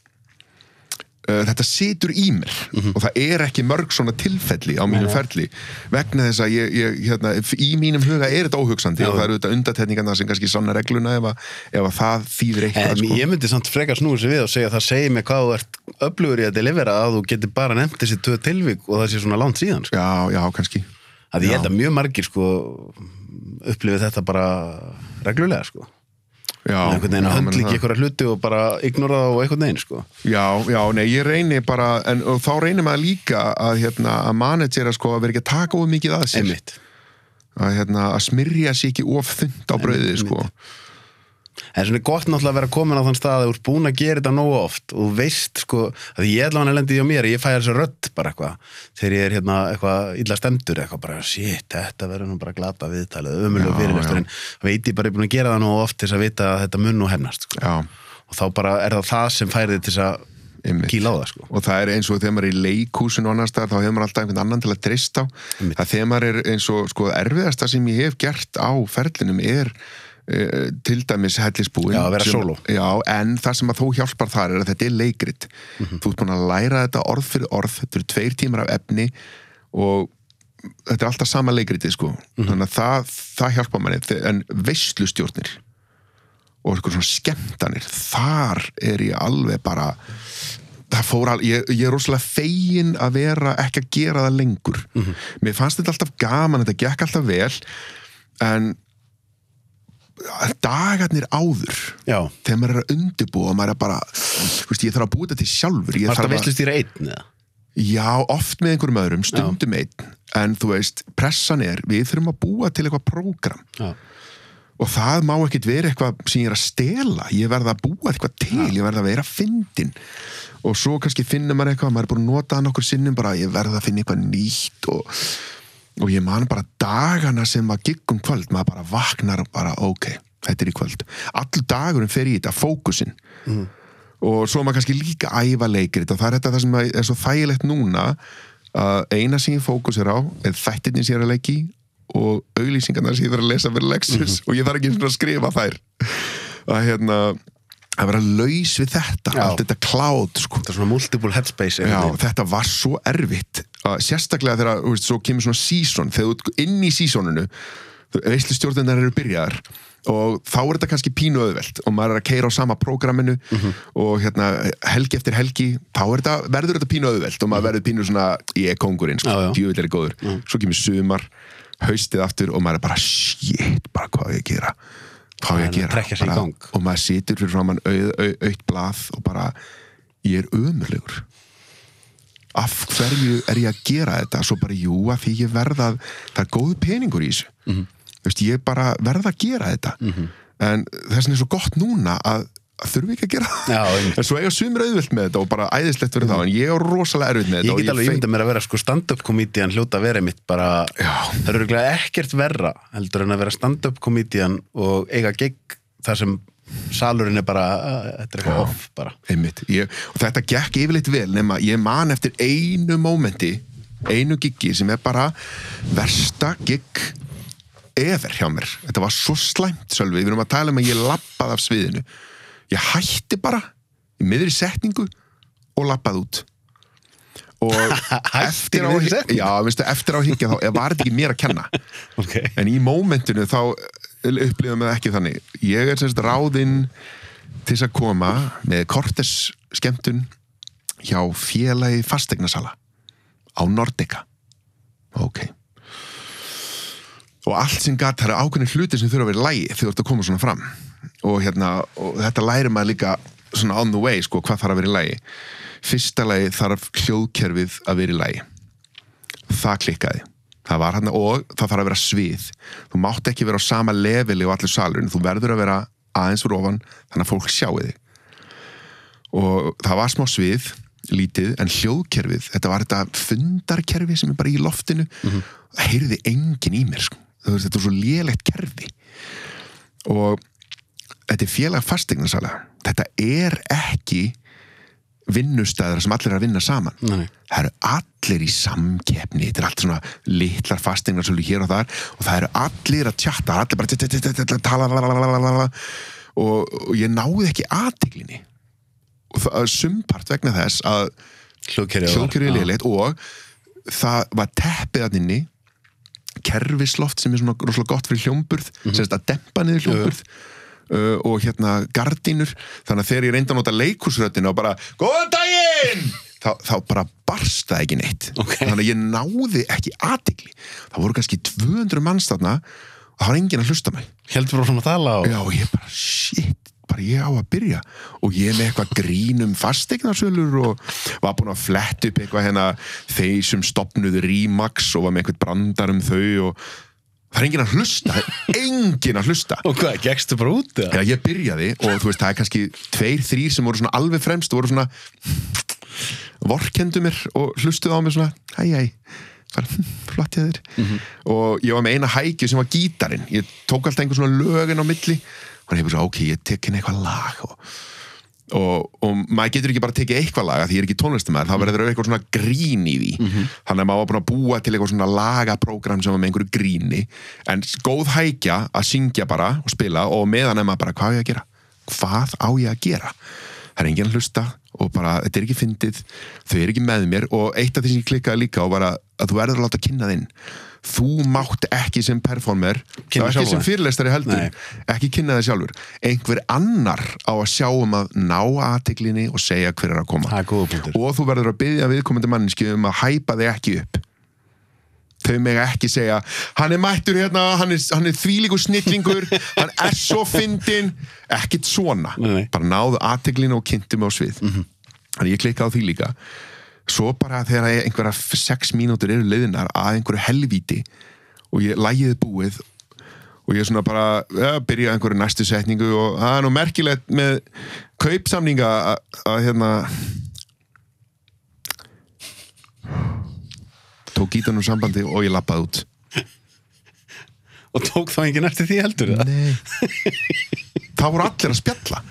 uh, þetta situr í mér og það er ekki mörg svona tilfelli á mínum ferli vegna þess að ég, ég hérna, í mínum huga er þetta óhugsandi Já. og það eru þetta undatekningarna sem kannski sanna regluna ef að, ef að það þýðir eitthvað sko. ég myndi samt frekar snúið sér við og segja að það segir mig hvað þú ert öflugur í að delivera að þú getur bara nefnt þessi tvö tilvík og það sé svona langt síðan sko. já, já, kannski að ég Já. held að mjög margir sko upplifið þetta bara reglulega sko. Já, einhvern veginn að höndla ekki einhverja hluti og bara ignora það og einhvern veginn sko. Já, já, nei, ég reyni bara en, þá reynir maður líka að, hérna, að managera sko að vera ekki að taka of mikið að sér. Einmitt. Að, hérna, að smyrja sér ekki of þund á brauðið sko. En svona er gott náttúrulega að vera komin á þann stað að þú ert búin að gera þetta nógu oft og veist sko, að ég ætla hann að lendi í á mér ég fæ þessu rödd bara eitthvað þegar ég er hérna eitthvað illa stemdur eitthvað bara, shit, þetta verður nú bara glata viðtalið, ömulegu Já, fyrirlesturinn. veit ég bara ég er búin að gera það nógu oft til að vita að þetta mun nú hefnast sko. Og þá bara er það það sem færið til að kýla á það sko. og það er eins og þegar maður er í leikhúsinu og annars staðar, þá hefur maður alltaf einhvern annan til að treysta á. Það þegar maður er eins og sko erfiðasta sem ég hef gert á ferlinum er uh, til dæmis hellisbúin Já, sem-. Já, en það sem að þó hjálpar þar er að þetta er leikrit Mhm. þú ert búin að læra þetta orð fyrir orð þetta eru tveir tímar af efni og þetta er alltaf sama leikriti sko. Mhm. þannig að það, það hjálpar manni en veislustjórnir og eitthvað svona skemmtanir þar er ég alveg bara það fór al, ég, ég er rosalega fegin að vera ekki að gera það lengur mér fannst þetta alltaf gaman þetta gekk alltaf vel en dagarnir áður Já, þegar maður er að undirbúa og maður er bara, veist, ég þarf að búa þetta til sjálfur að að, veislustýra einn eða? já, oft með einhverjum öðrum stundum einn, en þú veist pressan er, við þurfum að búa til eitthvað prógram. Já, og það má ekkit vera eitthvað sem ég er að stela ég verða að búa eitthvað til, ég verða að vera fyndin og svo kannski finnur maður eitthvað, maður er búin að nota það nokkur sinnum bara ég verða að finna eitthvað nýtt og, og ég man bara dagana sem var giggum kvöld, maður bara vaknar og bara ok, þetta er í kvöld. Allur dagurinn fer í þetta, fókusin og svo maður kannski líka að æfa leikrit og það er þetta það sem er svo þægilegt núna að eina sem ég fókus er á er þættirni sem ég er að leiki og auglýsingarnar sem ég þarf að lesa fyrir Lexus og ég þarf ekki að skrifa þær. Að hérna að vera laus við þetta, Já. allt þetta cloud sko. þetta er Já, þetta var svo erfitt sérstaklega þegar, þú veist, svo kemur svona season, þegar þú inn í seasoninu veistlu stjórnendar eru byrjaðar og þá er þetta kannski pínu auðvelt og maður er að keira á sama prógraminu og hérna helgi eftir helgi þá er þetta, verður þetta pínu auðvelt og maður verður pínu svona, ég er kóngurinn sko, djúvill er góður, svo kemur sumar haustið aftur og maður er bara shit, bara hvað á ég að gera hvað ég að Að gera? Bara- gang. og maður situr fyrir framann auð, auð, auð blað og bara ég er ömurlegur. Af hverju er ég að gera þetta? Svo bara jú að því ég verða að- það er góð peningur í þessu. Mm Mhm. veist, ég bara verða að gera þetta. En þess vegna er svo gott núna að, að þurfi ekki að gera. Já, en svo eiga sumir auðvelt með þetta og bara æðislegt fyrir þá en ég er rosalega erfitt með þetta Ég get alveg ímyndað mér að vera sko stand-up komedian hljóta vera mitt bara Já. það eru örugglega ekkert verra heldur en að vera stand-up komedian og eiga gig þar sem salurinn er bara "Ah, þetta er eitthvað off bara. einmitt, ég, og þetta gekk yfirleitt vel nema ég man eftir einu mómenti einu giggi sem er bara versta gig efer hjá mér, þetta var svo slæmt Sölvi, við erum að tala um að ég lappaði af sviðinu ég hætti bara í miðri setningu og lappaði út. Og (laughs) eftir á já, veistu, eftir á higgja þá (laughs) var þetta ekki mér að kenna. Okay. en í mómentinu þá upplifum við ekki þannig. Ég er semst ráðinn til þess að koma með kortes skemmtun hjá félagi fastegnasala á Nordica. Ok. Og allt sem gat, það eru ákveðin hluti sem þurfa að vera lægi þegar þú ert að koma svona fram og, hérna, og þetta læri maður líka svona on the way, sko, hvað þarf að vera í lægi fyrsta lægi þarf hljóðkerfið að vera í lægi það klikkaði. Það var hann og það þarf að vera svið. Þú mátt ekki vera á sama leveli og allir salurinn, þú verður að vera aðeins fyrir ofan þannig að fólk sjáu þig. Og það var smá svið lítið, en hljóðkerfið þetta var þetta fundarkerfi sem er bara í loftinu. Það heyrði engin í mér sko. Þetta er svo lélegt kerfi. Og þetta er félag fastegnarsala þetta er ekki vinnustæðar sem allir er að vinna saman. Nei. það eru allir í samkeppni. Þetta er allt svona litlar fastegnar hér og þar og það eru allir að er allir bara tala og, ég náði ekki aðteglinni og það er sumpart vegna þess að hljóðkerfið er liðleitt og það var teppið að inni kerfisloft sem er svona rosalega gott fyrir hljómburð mm -hmm. að dempa niður hljómburð uh, og hérna gardínur. Þannig að þegar ég reyndi að nota leikusröddina og bara Góðan daginn! Þá, þá bara barst það ekki neitt. Ok. þannig að ég náði ekki aðtigli það voru kannski 200 manns þarna og það var enginn að hlusta mig. Heldur bara svona að tala og Já, og ég bara, shit, bara ég á að byrja. Og ég með eitthvað grínum fastegnarsölur og var búin að fletta upp eitthvað hérna þeir sem stopnuðu Remax og var með eitthvað brandar um þau og það er enginn að hlusta það enginn að hlusta. Og hvað, gekkstu bara út eða? Já, ég byrjaði og þú veist, það er kannski tveir, þrýr sem voru svona alveg fremst voru svona vorkendu mér og hlustuðu á mig svona hæ, bara hm, flott ég þér. Og ég var með eina hækju sem var gítarinn, ég tók alltaf einhver svona lögin á milli. Og ég bara svo, ok, ég tek inn eitthvað lag og, og, og maður getur ekki bara tekið eitthvað lag af því ég er ekki tónlistamæður, þá verður eitthvað svona grín í því. Þannig að maður var búin að búa til eitthvað svona lagaprógram sem var með einhverju gríni. En góð hækja að syngja bara og spila og meðan er maður bara, hvað á ég að gera? Hvað á ég að gera? Það er enginn að hlusta og bara, þetta er ekki fyndið þau eru ekki með mér. Og eitt af því sem ég klikkaði líka og bara að þú verður að láta kynna þinn þú mátt ekki sem performer Kynna ekki sem fyrirlestari heldur Nei. ekki kynna þig sjálfur. Einhver annar á að sjá um að ná aðteglinni og segja hver er að koma. Punktur. Og þú verður að byggja viðkomandi manninski um að hæpa þig ekki upp. Þau mega ekki segja hann er mættur hérna, hann er, hann er þvílíkur snillingur (laughs) hann er svo fyndin ekkit svona, Nei, bara náðu aðteglinu og kynntu mig á svið. Þannig ég klikka á því líka svo bara þegar einhverja f- sex mínútur eru leiðinar að einhverju helvíti og ég lægiði búið og ég svona bara ja, byrja einhverju næstu setningu og það er nú merkilegt með kaupsamninga að- hérna. Tók gítarnum sambandi og ég lappaði út. Og tók þá enginn eftir því heldur það Nei. Það voru allir að spjalla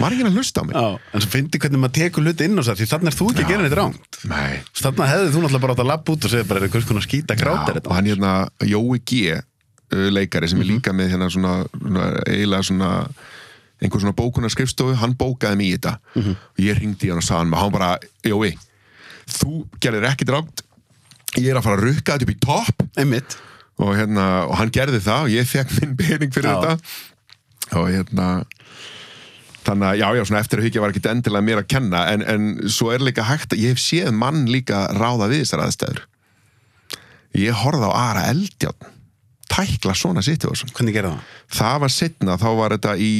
Var ekki að hlusta á mig? Já, en svo fyndi hvernig maður tekur hluti inn á það því þannig er þú ekki að gera neitt ránt Nei. Þannig hefði þú náttúrulega bara átt að lappa út og segja bara er eitthvað svona skýta grátir Já, og hann hérna Jói G uh, leikari sem er líka með hérna svona, svona eiginlega svona einhver svona bókunarskrifstofu, hann bókaði mig í þetta. Og ég ringdi hann og sagði hann og hann bara, Jói, þú gerðir ekkit rátt ég er að fara að rukka þetta upp í topp. Og hérna, og hann gerði það og ég fekk minn pening fyrir Já. þetta. Og hérna þannig að já, já, svona eftir að hugja var ekki endilega mér að kenna, en, en svo er líka hægt ég hef séð mann líka ráða við þessar aðstæður. Ég horfði á Ara Eldjárn tækla svona situation. Hvernig gerði það? það var setna, þá var þetta í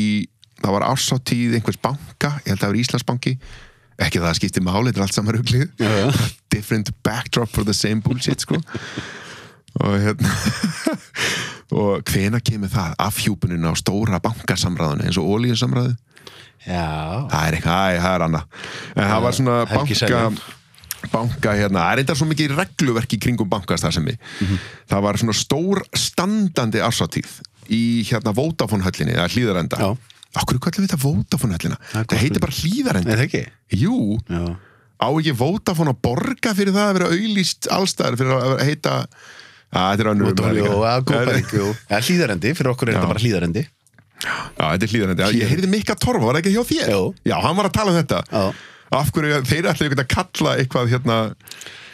það var ásáttíð einhvers banka ég held að það var Íslandsbanki. Ekki það að skipti máli, þetta er allt saman já. (laughs) different backdrop for the same bullshit sko. (laughs) Og hérna (laughs) og hvena kemur það? Afhjúpunin á stóra bankasamræðinu eins og ólíusamræðu Já, það er eitthvað, það er annað. En það var svona banka banka hérna, það er eitthvað svo mikið regluverk í kringum bankastarfsemi Mhm. það var svona stór standandi ársatíð í hérna Vodafone höllinni eða hlýðarenda Já. okkur kallum við þetta Vodafone höllina Það það heitir bara hlýðarenda. Nei, það ekki? Jú, Já, á ekki Vodafone að borga fyrir það að vera auðlýst allstæðar fyrir að heita að þetta er að Já, hlýðarendi, fyrir okkur er þetta bara hlýðarendi Já, þetta er hlýðarenda. Ég heyrði Mikka Torfa, var það ekki hjá þér? Jú. Já, hann var að tala um þetta. Já. Af hverju þeir ætlaðu ekki að kalla eitthvað hérna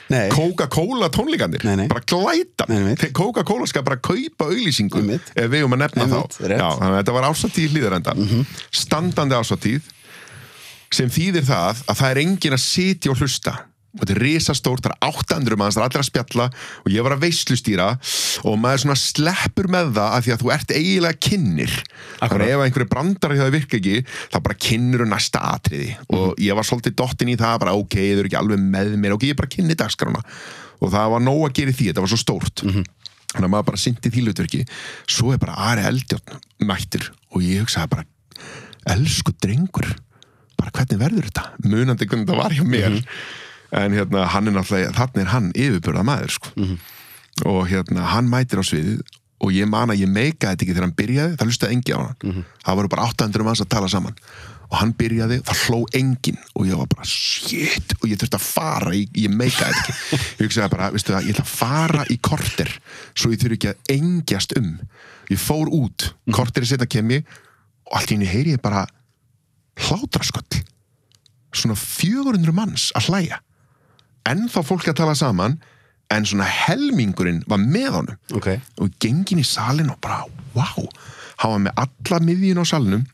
Nei, Coca-Cola tónleikandir. Nei, nei. Bara glæta. Nei, nei. Þeir- Coca-Cola skal bara kaupa auglýsingu Einmitt. ef við um að nefna Einmitt, þá. rétt. Já, þannig að þetta var ásatíð hlýðarenda. Standandi ásatíð sem þýðir það að það er engin að sitja og hlusta og þetta er risastórt, það er 800 manns, það er allir að spjalla og ég var að veislustýra og maður svona sleppur með það af því að þú ert eiginlega kynnir. Þannig að ef einhverju brandar hjá það virka ekki þá bara kynnur þú næsta atriði. Og ég var svolítið dottin í það bara ok, þau eru ekki alveg með mér, ok, ég bara kynni dagskrána. Og það var nóg að gera því, þetta var svo stórt. Þannig að maður bara syndi því hlutverki. Svo er bara Ari Eldjárn mættir og ég hugsaði bara elsku drengur bara hvernig verður þetta, munandi hvernig þetta var hjá mér en hérna hann er náttúrulega, þannig er hann yfirbörða maður sko. og hérna hann mætir á sviðið og ég man að ég meikaði þetta ekki þegar hann byrjaði, það hlustaði engi á hann. Það voru bara 800 manns að tala saman. Og hann byrjaði, það hló enginn og ég var bara shit! Og ég þurfti að fara, ég, ég meikaði þetta ekki. Ég hugsaði bara, veistu það, ég ætla að fara í korter svo ég þurfi ekki að engjast um. Ég fór út, korter er setna kem ég og allt í henni heyri ég bara hlátrasköll. Svona 400 manns að hlæja ennþá fólk að tala saman en svona helmingurinn var með honum. Ok. Og gengin í salin og bara, wow hann var með alla miðjun á salnum.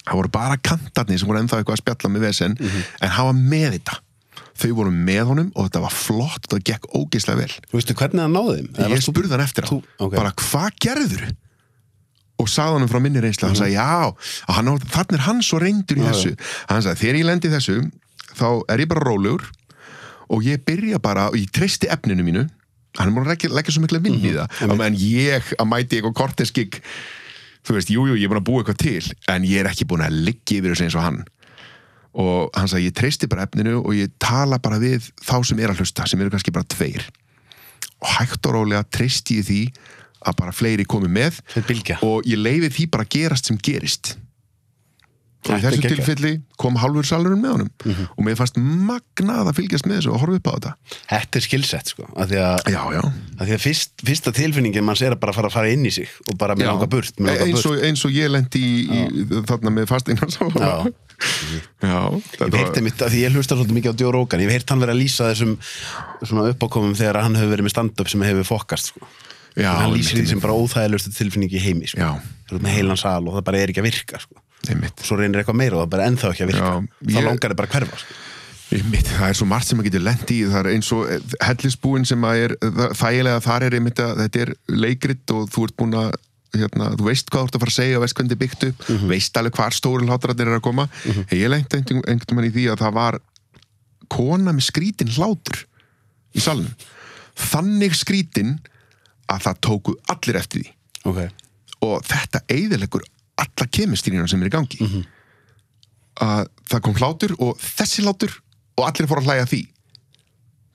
Það voru bara kantarnir sem voru ennþá eitthvað að spjalla með vesen, en hann var með þetta. Þau voru með honum og þetta var flott og það gekk ógeðslega vel. Þú veistu hvernig það náði þeim? Ég spurði hann eftir á. þú- ok. bara hvað gerður og sagði hann frá minni reynslu. Hann sagði já, þannig er hann svo reyndur í þessu. Hann sagði þegar ég lendi þessu þá er ég bara rólegur og ég byrja bara og ég treysti efninu mínu. Hann er múin að leggja, svo mikla vinn í það. en ég að mæti eitthvað korteskik þú veist, jújú, jú, ég er búin að búa eitthvað til en ég er ekki búin að liggja yfir þessu eins og hann. Og hann sagði, ég treysti bara efninu og ég tala bara við þá sem er að hlusta, sem eru kannski bara tveir. Og hægt og rólega treysti ég því að bara fleiri komi með og ég leiði því bara gerast sem gerist og í þessu tilfelli kom hálfur salurinn með honum. Og mér fannst magnað að fylgjast með þessu og horfa upp á þetta. Þetta er skilsett sko af því að, já, já, að, því að fyrst, fyrsta tilfinningin manns er að bara fara að fara inn í sig og bara með langa burt, eins, eins og ég lendi í, í, þarna með fasteignarsala Já. já Ég heyrt einmitt að því ég hlusta svolítið mikið á Joe Rogan. Ég hef heyrt hann vera að lýsa þessum svona uppákomum þegar hann hefur verið með stand-up sem hefur fokast sko. Já, hann lýsir því sem bara óþægilegustu tilfinningi í heimi sko. Með heilan sal og það bara er ekki að virka sko. Einmitt Svo reynir eitthvað meira og það bara ennþá ekki að virka Já, Þá ég- langar það bara hverfa sko. Einmitt, það er svo margt sem maður getur lendi í það er eins og eh, hellisbúin sem að er þægilega þar er einmitt að þetta er leikrit og þú ert búin að hérna, þú veist hvað þú ert að fara að segja og veist hvernig er byggt upp Mhm. veist alveg hvar stóru hlátrarnir er að koma ég lendi einhvern einhvern veginn í því að það var kona með skrítin hlátur í salnum þannig skrítin að það tóku allir eftir því okay. og þetta eigðilegur alla kemistýrina sem er í gangi. Að það kom hlátur og þessi hlátur og allir fór að hlæja því.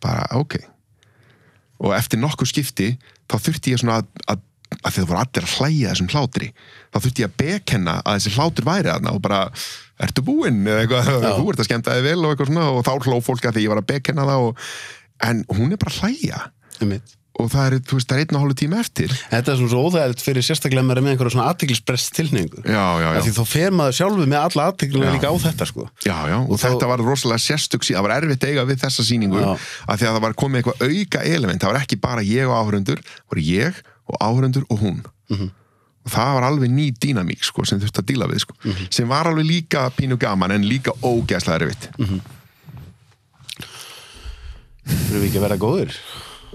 Bara ok. Og eftir nokkuð skipti þá þurfti ég svona að, að, að þið voru allir að hlæja þessum hlátri þá þurfti ég að bekenna að þessi hlátur væri þarna og bara, ertu búinn? eða eitthvað, (laughs) þú ert að skemmta þig vel og eitthvað svona og þá hló fólk að því ég var að bekenna það og, en hún er bara að hlæja. Einmitt. Og það er, þú veist, það er einn og hálfu tíma eftir Þetta er svona svo óþægilegt fyrir sérstaklega með einhverja svona aðtiklisbrest tilningu já, já, já Því þá fer maður sjálfu með alla aðtiklina Já. líka á þetta sko. Já, já, og, þá- þetta var rosalega sérstök það var erfitt eiga við þessa sýningu Já. að því að það var komið eitthvað auka element, það var ekki bara ég og áhörundur, það voru ég og áhörundur og hún Mhm. og það var alveg ný dýnamík sko, sem þurfti að díla við sko, Mhm. sem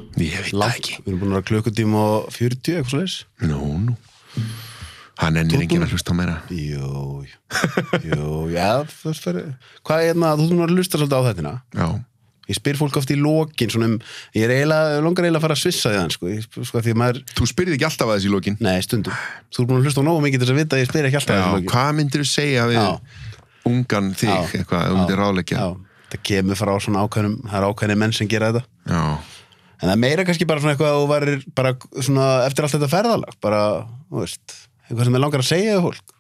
að Ég veit það ekki. Við erum búin að klukkutíma og 40 eitthvað leis Nú, nú. Hann ennir enginn að hlusta á meira. Jú, jú, já, fyrir Hvað er það, þú þurfum að hlusta svolítið á þetta Já, Ég spyr fólk oft í lokin svona um, ég er eiginlega, langar eiginlega að fara að svissa því þann sko, ég, sko, því að maður, þú spyrði ekki alltaf að þessi í lokin. Nei, stundum. Þú er búin að hlusta á nógu mikið þess að vita að ég spyr ekki alltaf Já, þessi lokin. hvað myndir þú segja við Já. ungan þig, eitthvað, myndir ráðleggja? Já, það kemur frá svona ákveðnum það er ákveðni menn sem gera þetta. Já, en það meira kannski bara svona eitthvað að þú værir bara svona eftir allt þetta ferðalag bara, þú veist, eitthvað sem er langar að segja við fólk.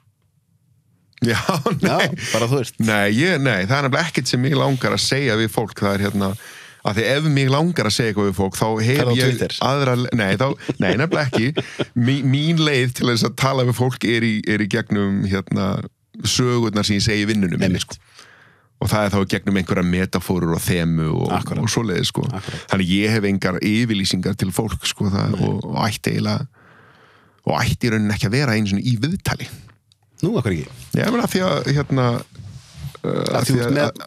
Já, Já, nei bara þú veist. Nei, ég, nei, það er nefnilega ekkert sem mig langar að segja við fólk, það er hérna að því ef mig langar að segja eitthvað við fólk þá hef ég aðra nei, þá, nei, nefnilega ekki. Mín, mín leið til þess að tala við fólk er í, er í gegnum hérna, sögurnar sem ég segi vinnunum minni, Einmitt. sko. Og það er þá gegnum einhverja metafórur og þemu og, og svoleiði sko. Akkúrat. þannig ég hef engar yfirlýsingar til fólk sko, það, og, og ætti eiginlega og ætti í rauninni ekki að vera einu svona í viðtali. Nú, okkur ekki? Já, meina að því að hérna uh, að, því að, að,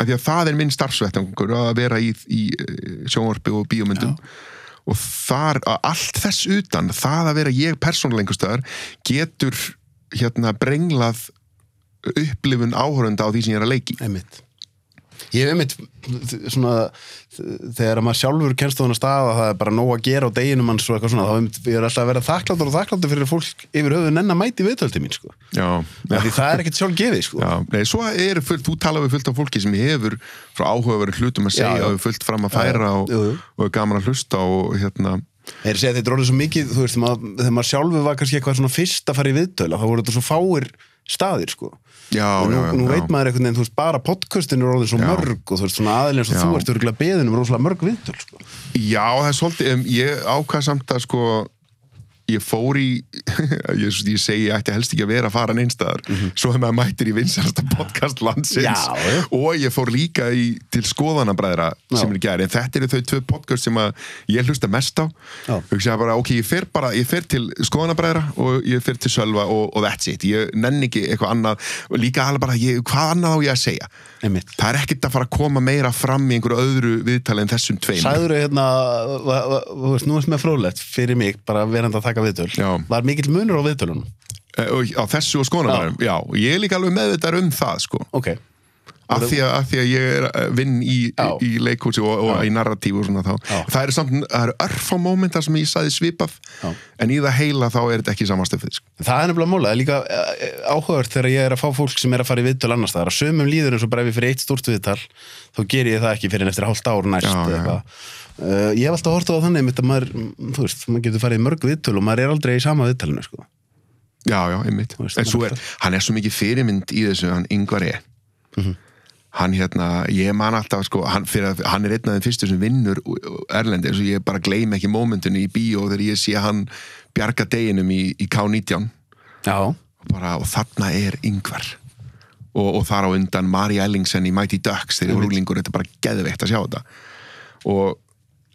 að því að það er minn starfsvettangur að vera í, í uh, sjónvarpi og bíómyndum. Og þar, allt þess utan það að vera ég staðar getur hérna brenglað upplifun áhörunda á því sem ég er að leiki Einmitt. Ég hef einmitt svona þegar maður sjálfur kennst á þannig stað að það er bara nóg að gera á deginum hans og eitthvað svona, þá einmitt, ég er alltaf að vera þakkláttur og þakkláttur fyrir að fólk yfir höfuð nenn að mæti viðtöldi mín, sko. Já, Því það er ekkert sjálf gefið, sko. Já, nei, svo er fullt, þú tala við fullt af fólki sem hefur frá áhugaverið hlutum að segja Já, já. og fullt fram að færa og, og er gaman að hlusta og hérna Þeir segja að þetta er orðið svo mikið, þú veist, þegar maður, sjálfur var kannski eitthvað svona fyrst að fara í viðtöla, þá voru þetta svo fáir staðir, sko. Já, og nú, já, nú já. veit maður einhvern veginn, þú veist, bara podcastin er orðið svo mörg og þú veist, svona aðeins og Já. þú ert örgulega beðin um rosalega mörg viðtöl, sko. Já, það er svolítið, um, ég ákvað samt að sko, ég fór í, (laughs) ég, ég segi, ég ætti helst ekki að vera að fara neinstæðar, svo hefur maður mættir í vinsarasta podcast landsins. Já, já. og ég fór líka í, til skoðanabræðra sem er gæri, en þetta eru þau tvö podcast sem að ég hlusta mest á, bara, ok, ég fer bara, ég fer til skoðanabræðra og ég fer til Sölva og, og that's it, ég nenni ekki eitthvað annað, og líka alveg bara, ég, hvað annað á ég að segja? Einmitt. Það er ekkert að fara að koma meira fram í einhverju öðru viðtali en þessum tveim. Sæður hérna, þú veist, nú er með fróðlegt fyrir mig, bara verandi að taka viðtöl. Já. Var mikill munur á viðtölunum? Eh, og á þessu og skoðanabræðum, já. ég er líka alveg meðvitað um það sko, Ok. Af því, að, af því að ég er að vinn í, í leikhúsi og, og í narratíf og svona þá Já. það eru samt, það eru örfá mómentar sem ég sagði svipað, Já. en í það heila þá er þetta ekki samastöfið sko. Það er nefnilega móla, það er líka eh, áhugavert þegar ég er að fá fólk sem er að fara í viðtöl annars staðar, að sömum líður eins og bara ef ég fyrir eitt stúrt viðtal, þá ger ég það ekki fyrir eftir hálft ár næst Já, eitthvað. Uh, ég hef alltaf hort á það þannig einmitt að maður, mm, þú veist, maður getur farið í mörg viðtöl og maður er aldrei í sama viðtalinu, sko. já, já, hann hérna, ég man alltaf sko, hann, fyrir, hann er einn af þeim fyrstu sem vinnur Erlendi, eins og ég bara gleym ekki mómentinu í bíó þegar ég sé hann bjarga deginum í, í K19 Já. og, bara, og þarna er yngvar og, og þar á undan Mari Ellingsen í Mighty Ducks þegar ég var úlingur, þetta er bara geðveikt að sjá þetta. Og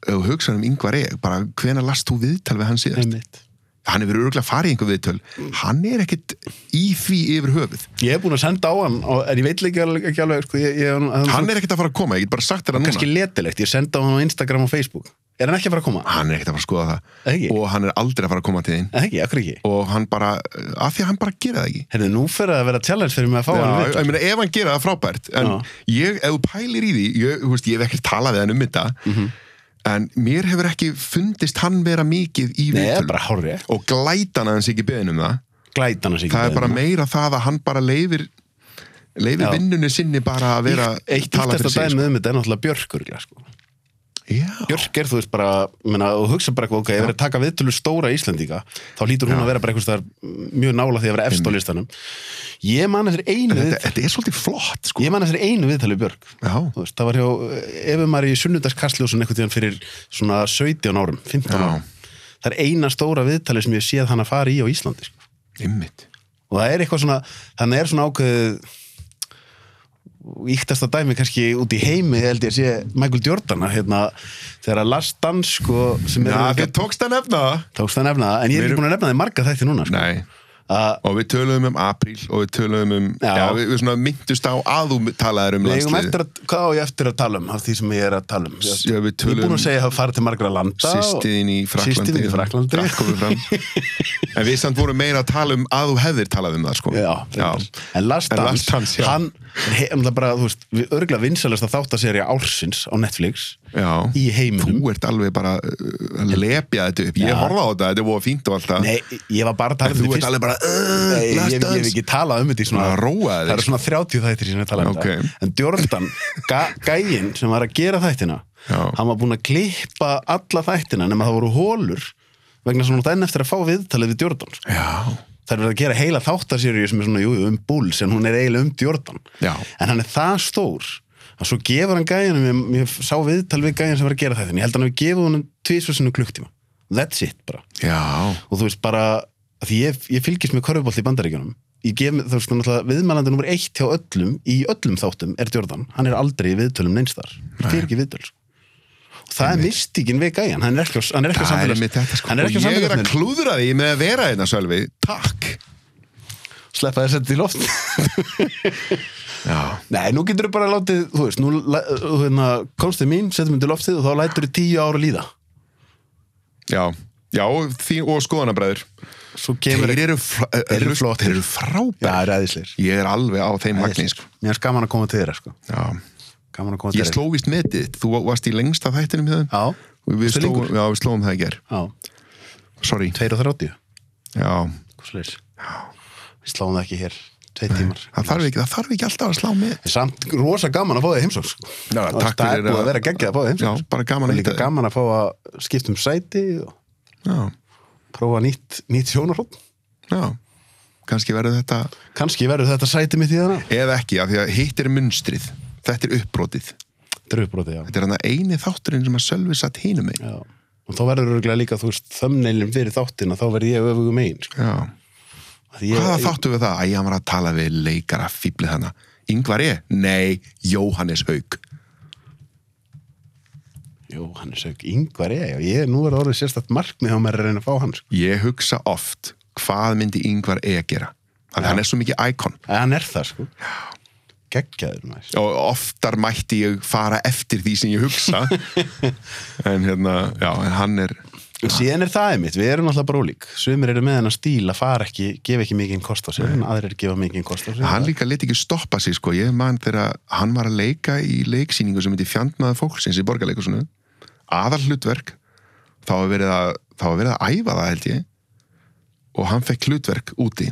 ef þú hugsaður um yngvar er, bara hvenær last þú viðtal við hann síðast? Hann hefur örgulega farið í einhver viðtöl hann er ekkit í því yfir höfuð Ég hef búin að senda á hann, og, ég veit ekki alveg, ekki alveg sko, ég, ég, hann, hann er ekkit að fara að koma, ég get bara sagt þér það kannski núna letilegt, ég senda á hann á Instagram og Facebook. Er hann ekki að fara að koma? hann er ekkit að fara að skoða það Ekki? og hann er aldrei að fara að koma til þín og hann bara, af því að hann bara gera það ekki Herðu, nú fyrir að vera challenge fyrir mig að fá hann Já, viðtöl. ég meina, ef hann gera það frábært en Já. ég, ef þú pælir í því ég, þú veist, ég um en mér hefur ekki fundist hann vera mikið í Nei, það viðtölu og glætan að hans ekki beðin um það Glætan að sig það er bara meira það að hann bara leifir leifir vinnunni sinni bara að vera Eitt tala íttasta fyrir sig dæmið um þetta er náttúrulega Björk sko. Björk er þú veist bara menna, og hugsa bara, ok, ef ég verið að taka viðtölu stóra Íslendinga, þá lítur hún Já. að vera bara þar mjög nála því að vera efst á listanum ég man eftir einu þetta, viðtölu þetta er svolítið flott sko. ég man eftir einu viðtölu. Þú veist, það var hjá Efumar í sunnudagskastljósun einhvern tíðan fyrir svona 17 árum 15 Já. árum það er eina stóra viðtali sem ég séð hann að fara í á Íslandi sko. Og það er eitthvað svona þannig er svona ákveðið íktasta dæmi kannski út í heimi held ég að sé Michael Jordan hérna, þegar að Last Dance sko, sem er Já, þið tókst að nefna það tókst að nefna það, en ég er ekki búin að nefna það marga þætti núna sko. Nei, að og við töluðum um apríl og við töluðum um Já. já, við, við svona myndust á að þú talaðir um landslið að, hvað á ég eftir að tala um af því sem ég er að tala um Já, við ég er búin að segja að hafa farið til margra landa Sýstiðin í Fraklandi Fraklandi. (laughs) En við samt vorum meira að tala um að þú hefðir talað um það sko. Já, en Last En Dance, Last já. hann er bara, þú veist, við örgulega vinsalast að þáttaserja ársins á Netflix Já. Þú ert alveg bara uh, að lepja þetta upp Ég Já. horfði á þetta, þetta var fínt og allt það Nei, ég var bara að tala um ert fyrst- alveg bara uh, Nei, ég, ég, hef ekki talað um þetta í svona róaði Það eru svona 30 þættir sem ég tala um Ok. þetta En Jordan, ga, gæinn sem var að gera þættina Já. Hann var búinn að klippa alla þættina nema það voru hólur vegna svona enn eftir að fá viðtalið við Jordan sko. Já, Það er verið að gera heila þáttaserju sem er svona jú, um Bulls en hún er eiginlega um Jordan. Já. En hann er það stór að svo gefur hann gæjanum ég, ég sá viðtal við gæjan sem var að gera þættin ég held að hann hefur gefið honum tvisvarsinu klukktíma. That's it bara. Já, og þú veist bara að því ég, ég fylgist með korfubolt í bandaríkjunum. Viðmælandi nummer eitt hjá öllum í öllum þáttum er Jordan. Hann er aldrei viðtölum neinstar hann fyrir ekki viðtöl sko. og það er mystíkin við gæjan. Hann er ekki á, hann er ekki á það er samfélags sko. er Og ég er að klúðra því með að vera hérna Sölvi. Takk. Sleppa þess að þetta í loft. (laughs) Nei, nú getur þú bara látið þú veist, nú hérna, komst þið mín, setjum við til loftið og þá lætur þið tíu ára líða. Já, já því, og skoðanabræður Þeir eru, Þeir eru flottir. Þeir eru já, frábær ræðisleir Ég er alveg á þeim vagnin sko. mér er gaman að koma til þeirra sko. Já. Gaman að koma til Ég sló vist með þitt, þú varst í lengsta þættinum hjá þeim? Já, Og við slóum, lengur? já, við slóum það í ger já, Sorry. 2 og 30 Já, Hvað svoleiðis? Við sláum það ekki hér. Tveit tímar. það þarf ekki, það þarf ekki alltaf að slá með Það Samt rosa gaman að fá þig heimsók sko. Það er búið að- vera geggjað að fá þig Já, heimsók bara gaman að gaman að fá að skipta um sæti og Já, prófa nýtt, nýtt sjónarhótt já Kannski verður þetta Kanski verður þetta sæti mitt í þarna Eða ekki, af því að hitt er munstrið Þetta er uppbrotið Dröfbróti, já. Þetta er hann að eini þátturinn sem að Sölvi satt hínum megin já Og þá verður örgulega líka, þú veist, þömneilin fyrir þáttina Þá verður ég öfugum megin sko. Já Því ég, Hvaða þáttu við það? Æ, hann var að tala við leikara fýblið hana. Yngvar ég? Nei, Jóhannes Haug. Jú, hann er sög yngvar ég, já Ég, nú er það orðið sérstætt markmið á mér að reyna að fá hann sko. Ég hugsa oft, hvað myndi Yngvar E gera? Þannig hann er svo mikið íkon. Hann er það, sko Geggjaður, næst Og oftar mætti ég fara eftir því sem ég hugsa. (laughs) en hérna, já, en hann er... Síðan er það einmitt, við erum alltaf bara ólík Sumir eru með stíl að fara ekki gefa ekki mikið kost á sig, en aðrir gefa mikið kost á sig Hann líka leti ekki stoppa sig, sko. Ég man þegar hann var að leika í leiksýningu sem myndi fjandmaða fólksins í borgarleikusinu. Aðal hlutverk. Þá var verið að, þá var verið að æfa það, held ég. Og hann fekk hlutverk úti.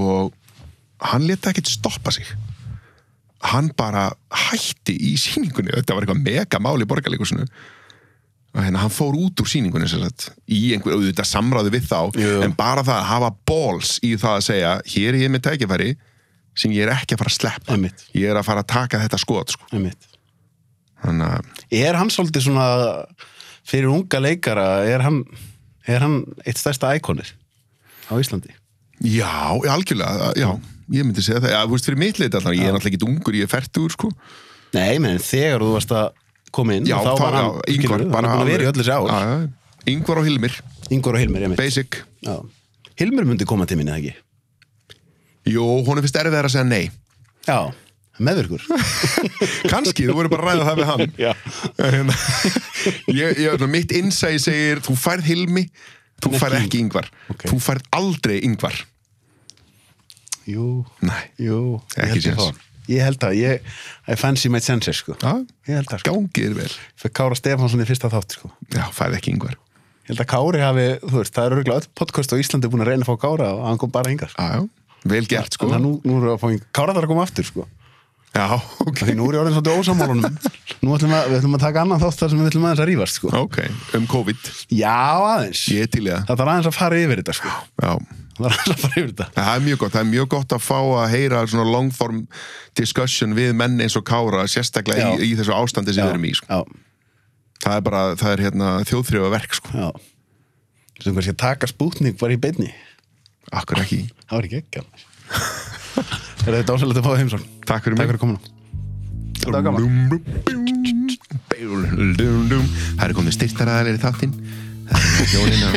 Og hann leti ekkert stoppa sig. Hann bara hætti í sýningunni. Þetta var eitthvað mega mál í borgarleikusinu. Og hérna, hann fór út úr sýningunni sem sagt, í einhver auðvitað samráði við þá Jú. en bara það að hafa balls í það að segja hér er ég með tækifæri sem ég er ekki að fara að sleppa Einmitt. ég er að fara að taka þetta skot sko. Einmitt. Þannig að Er hann svolítið svona fyrir unga leikara, er hann er hann eitt stærsta íkonir á Íslandi? já, algjörlega, já, ég myndi segja það. Já, þú veist fyrir mitt leita alltaf, ég er náttúrulega ekki ungur ég er færtur sko. Nei, menn þegar þú varst að koma inn já, þá var hann, já, Ingvar skilurðu, hann er búin að vera í öllu þessi ár. Ingvar og Hilmir, Ingvar og Hilmir, ég basic. Já. Hilmir myndi koma til minni, ekki? jú, hún er fyrst erfið að segja nei. Já, meðvirkur. (laughs) Kannski, þú verður bara að ræða það við hann. (laughs) Já. En, (laughs) ég, ég, mitt innsæði segir þú færð Hilmi, þú færð ekki ekki Ingvar. Ok. þú færð aldrei Ingvar. Jú, nei, jú. Ég Ekki séns. Ég held að, ég, I fancy my senses, sko. Já, Ég held að, sko. Gangið vel. Fyrir Kára Stefánsson í fyrsta þátt, sko. Já, færð ekki Ingvar. Ég held að Kári hafi, þú veist, það eru örugglega öll podcast á Íslandi búin að reyna að fá Kára og hann kom bara hingað já, já, vel gert sko Þannig að nú, nú erum við að fá hingað Kára þarf að koma aftur, sko já, ok, Því nú er ég orðin svolítið ósamálunum Nú ætlum að, við ætlum að taka annan þátt þar sem við ætlum aðeins að rífast, sko. Ok, um COVID. Já, aðeins. Ég er til í það. Það þarf aðeins að fara yfir þetta, sko. Já, Það þarf aðeins að fara yfir þetta. Það er mjög gott það er mjög gott að fá að heyra svona long form discussion við menn eins og Kára sérstaklega Já. í, í þessu ástandi sem við erum í sko. Já, það er bara, það er hérna þjóðþrjóða verk sko. já (laughs) Það Er þetta ásæðilegt að fá heimsón takk fyrir Takk mig fyrir komuna. Þetta var gaman. Það er komið styrtaraðalir í þáttinn. Það er hjónin að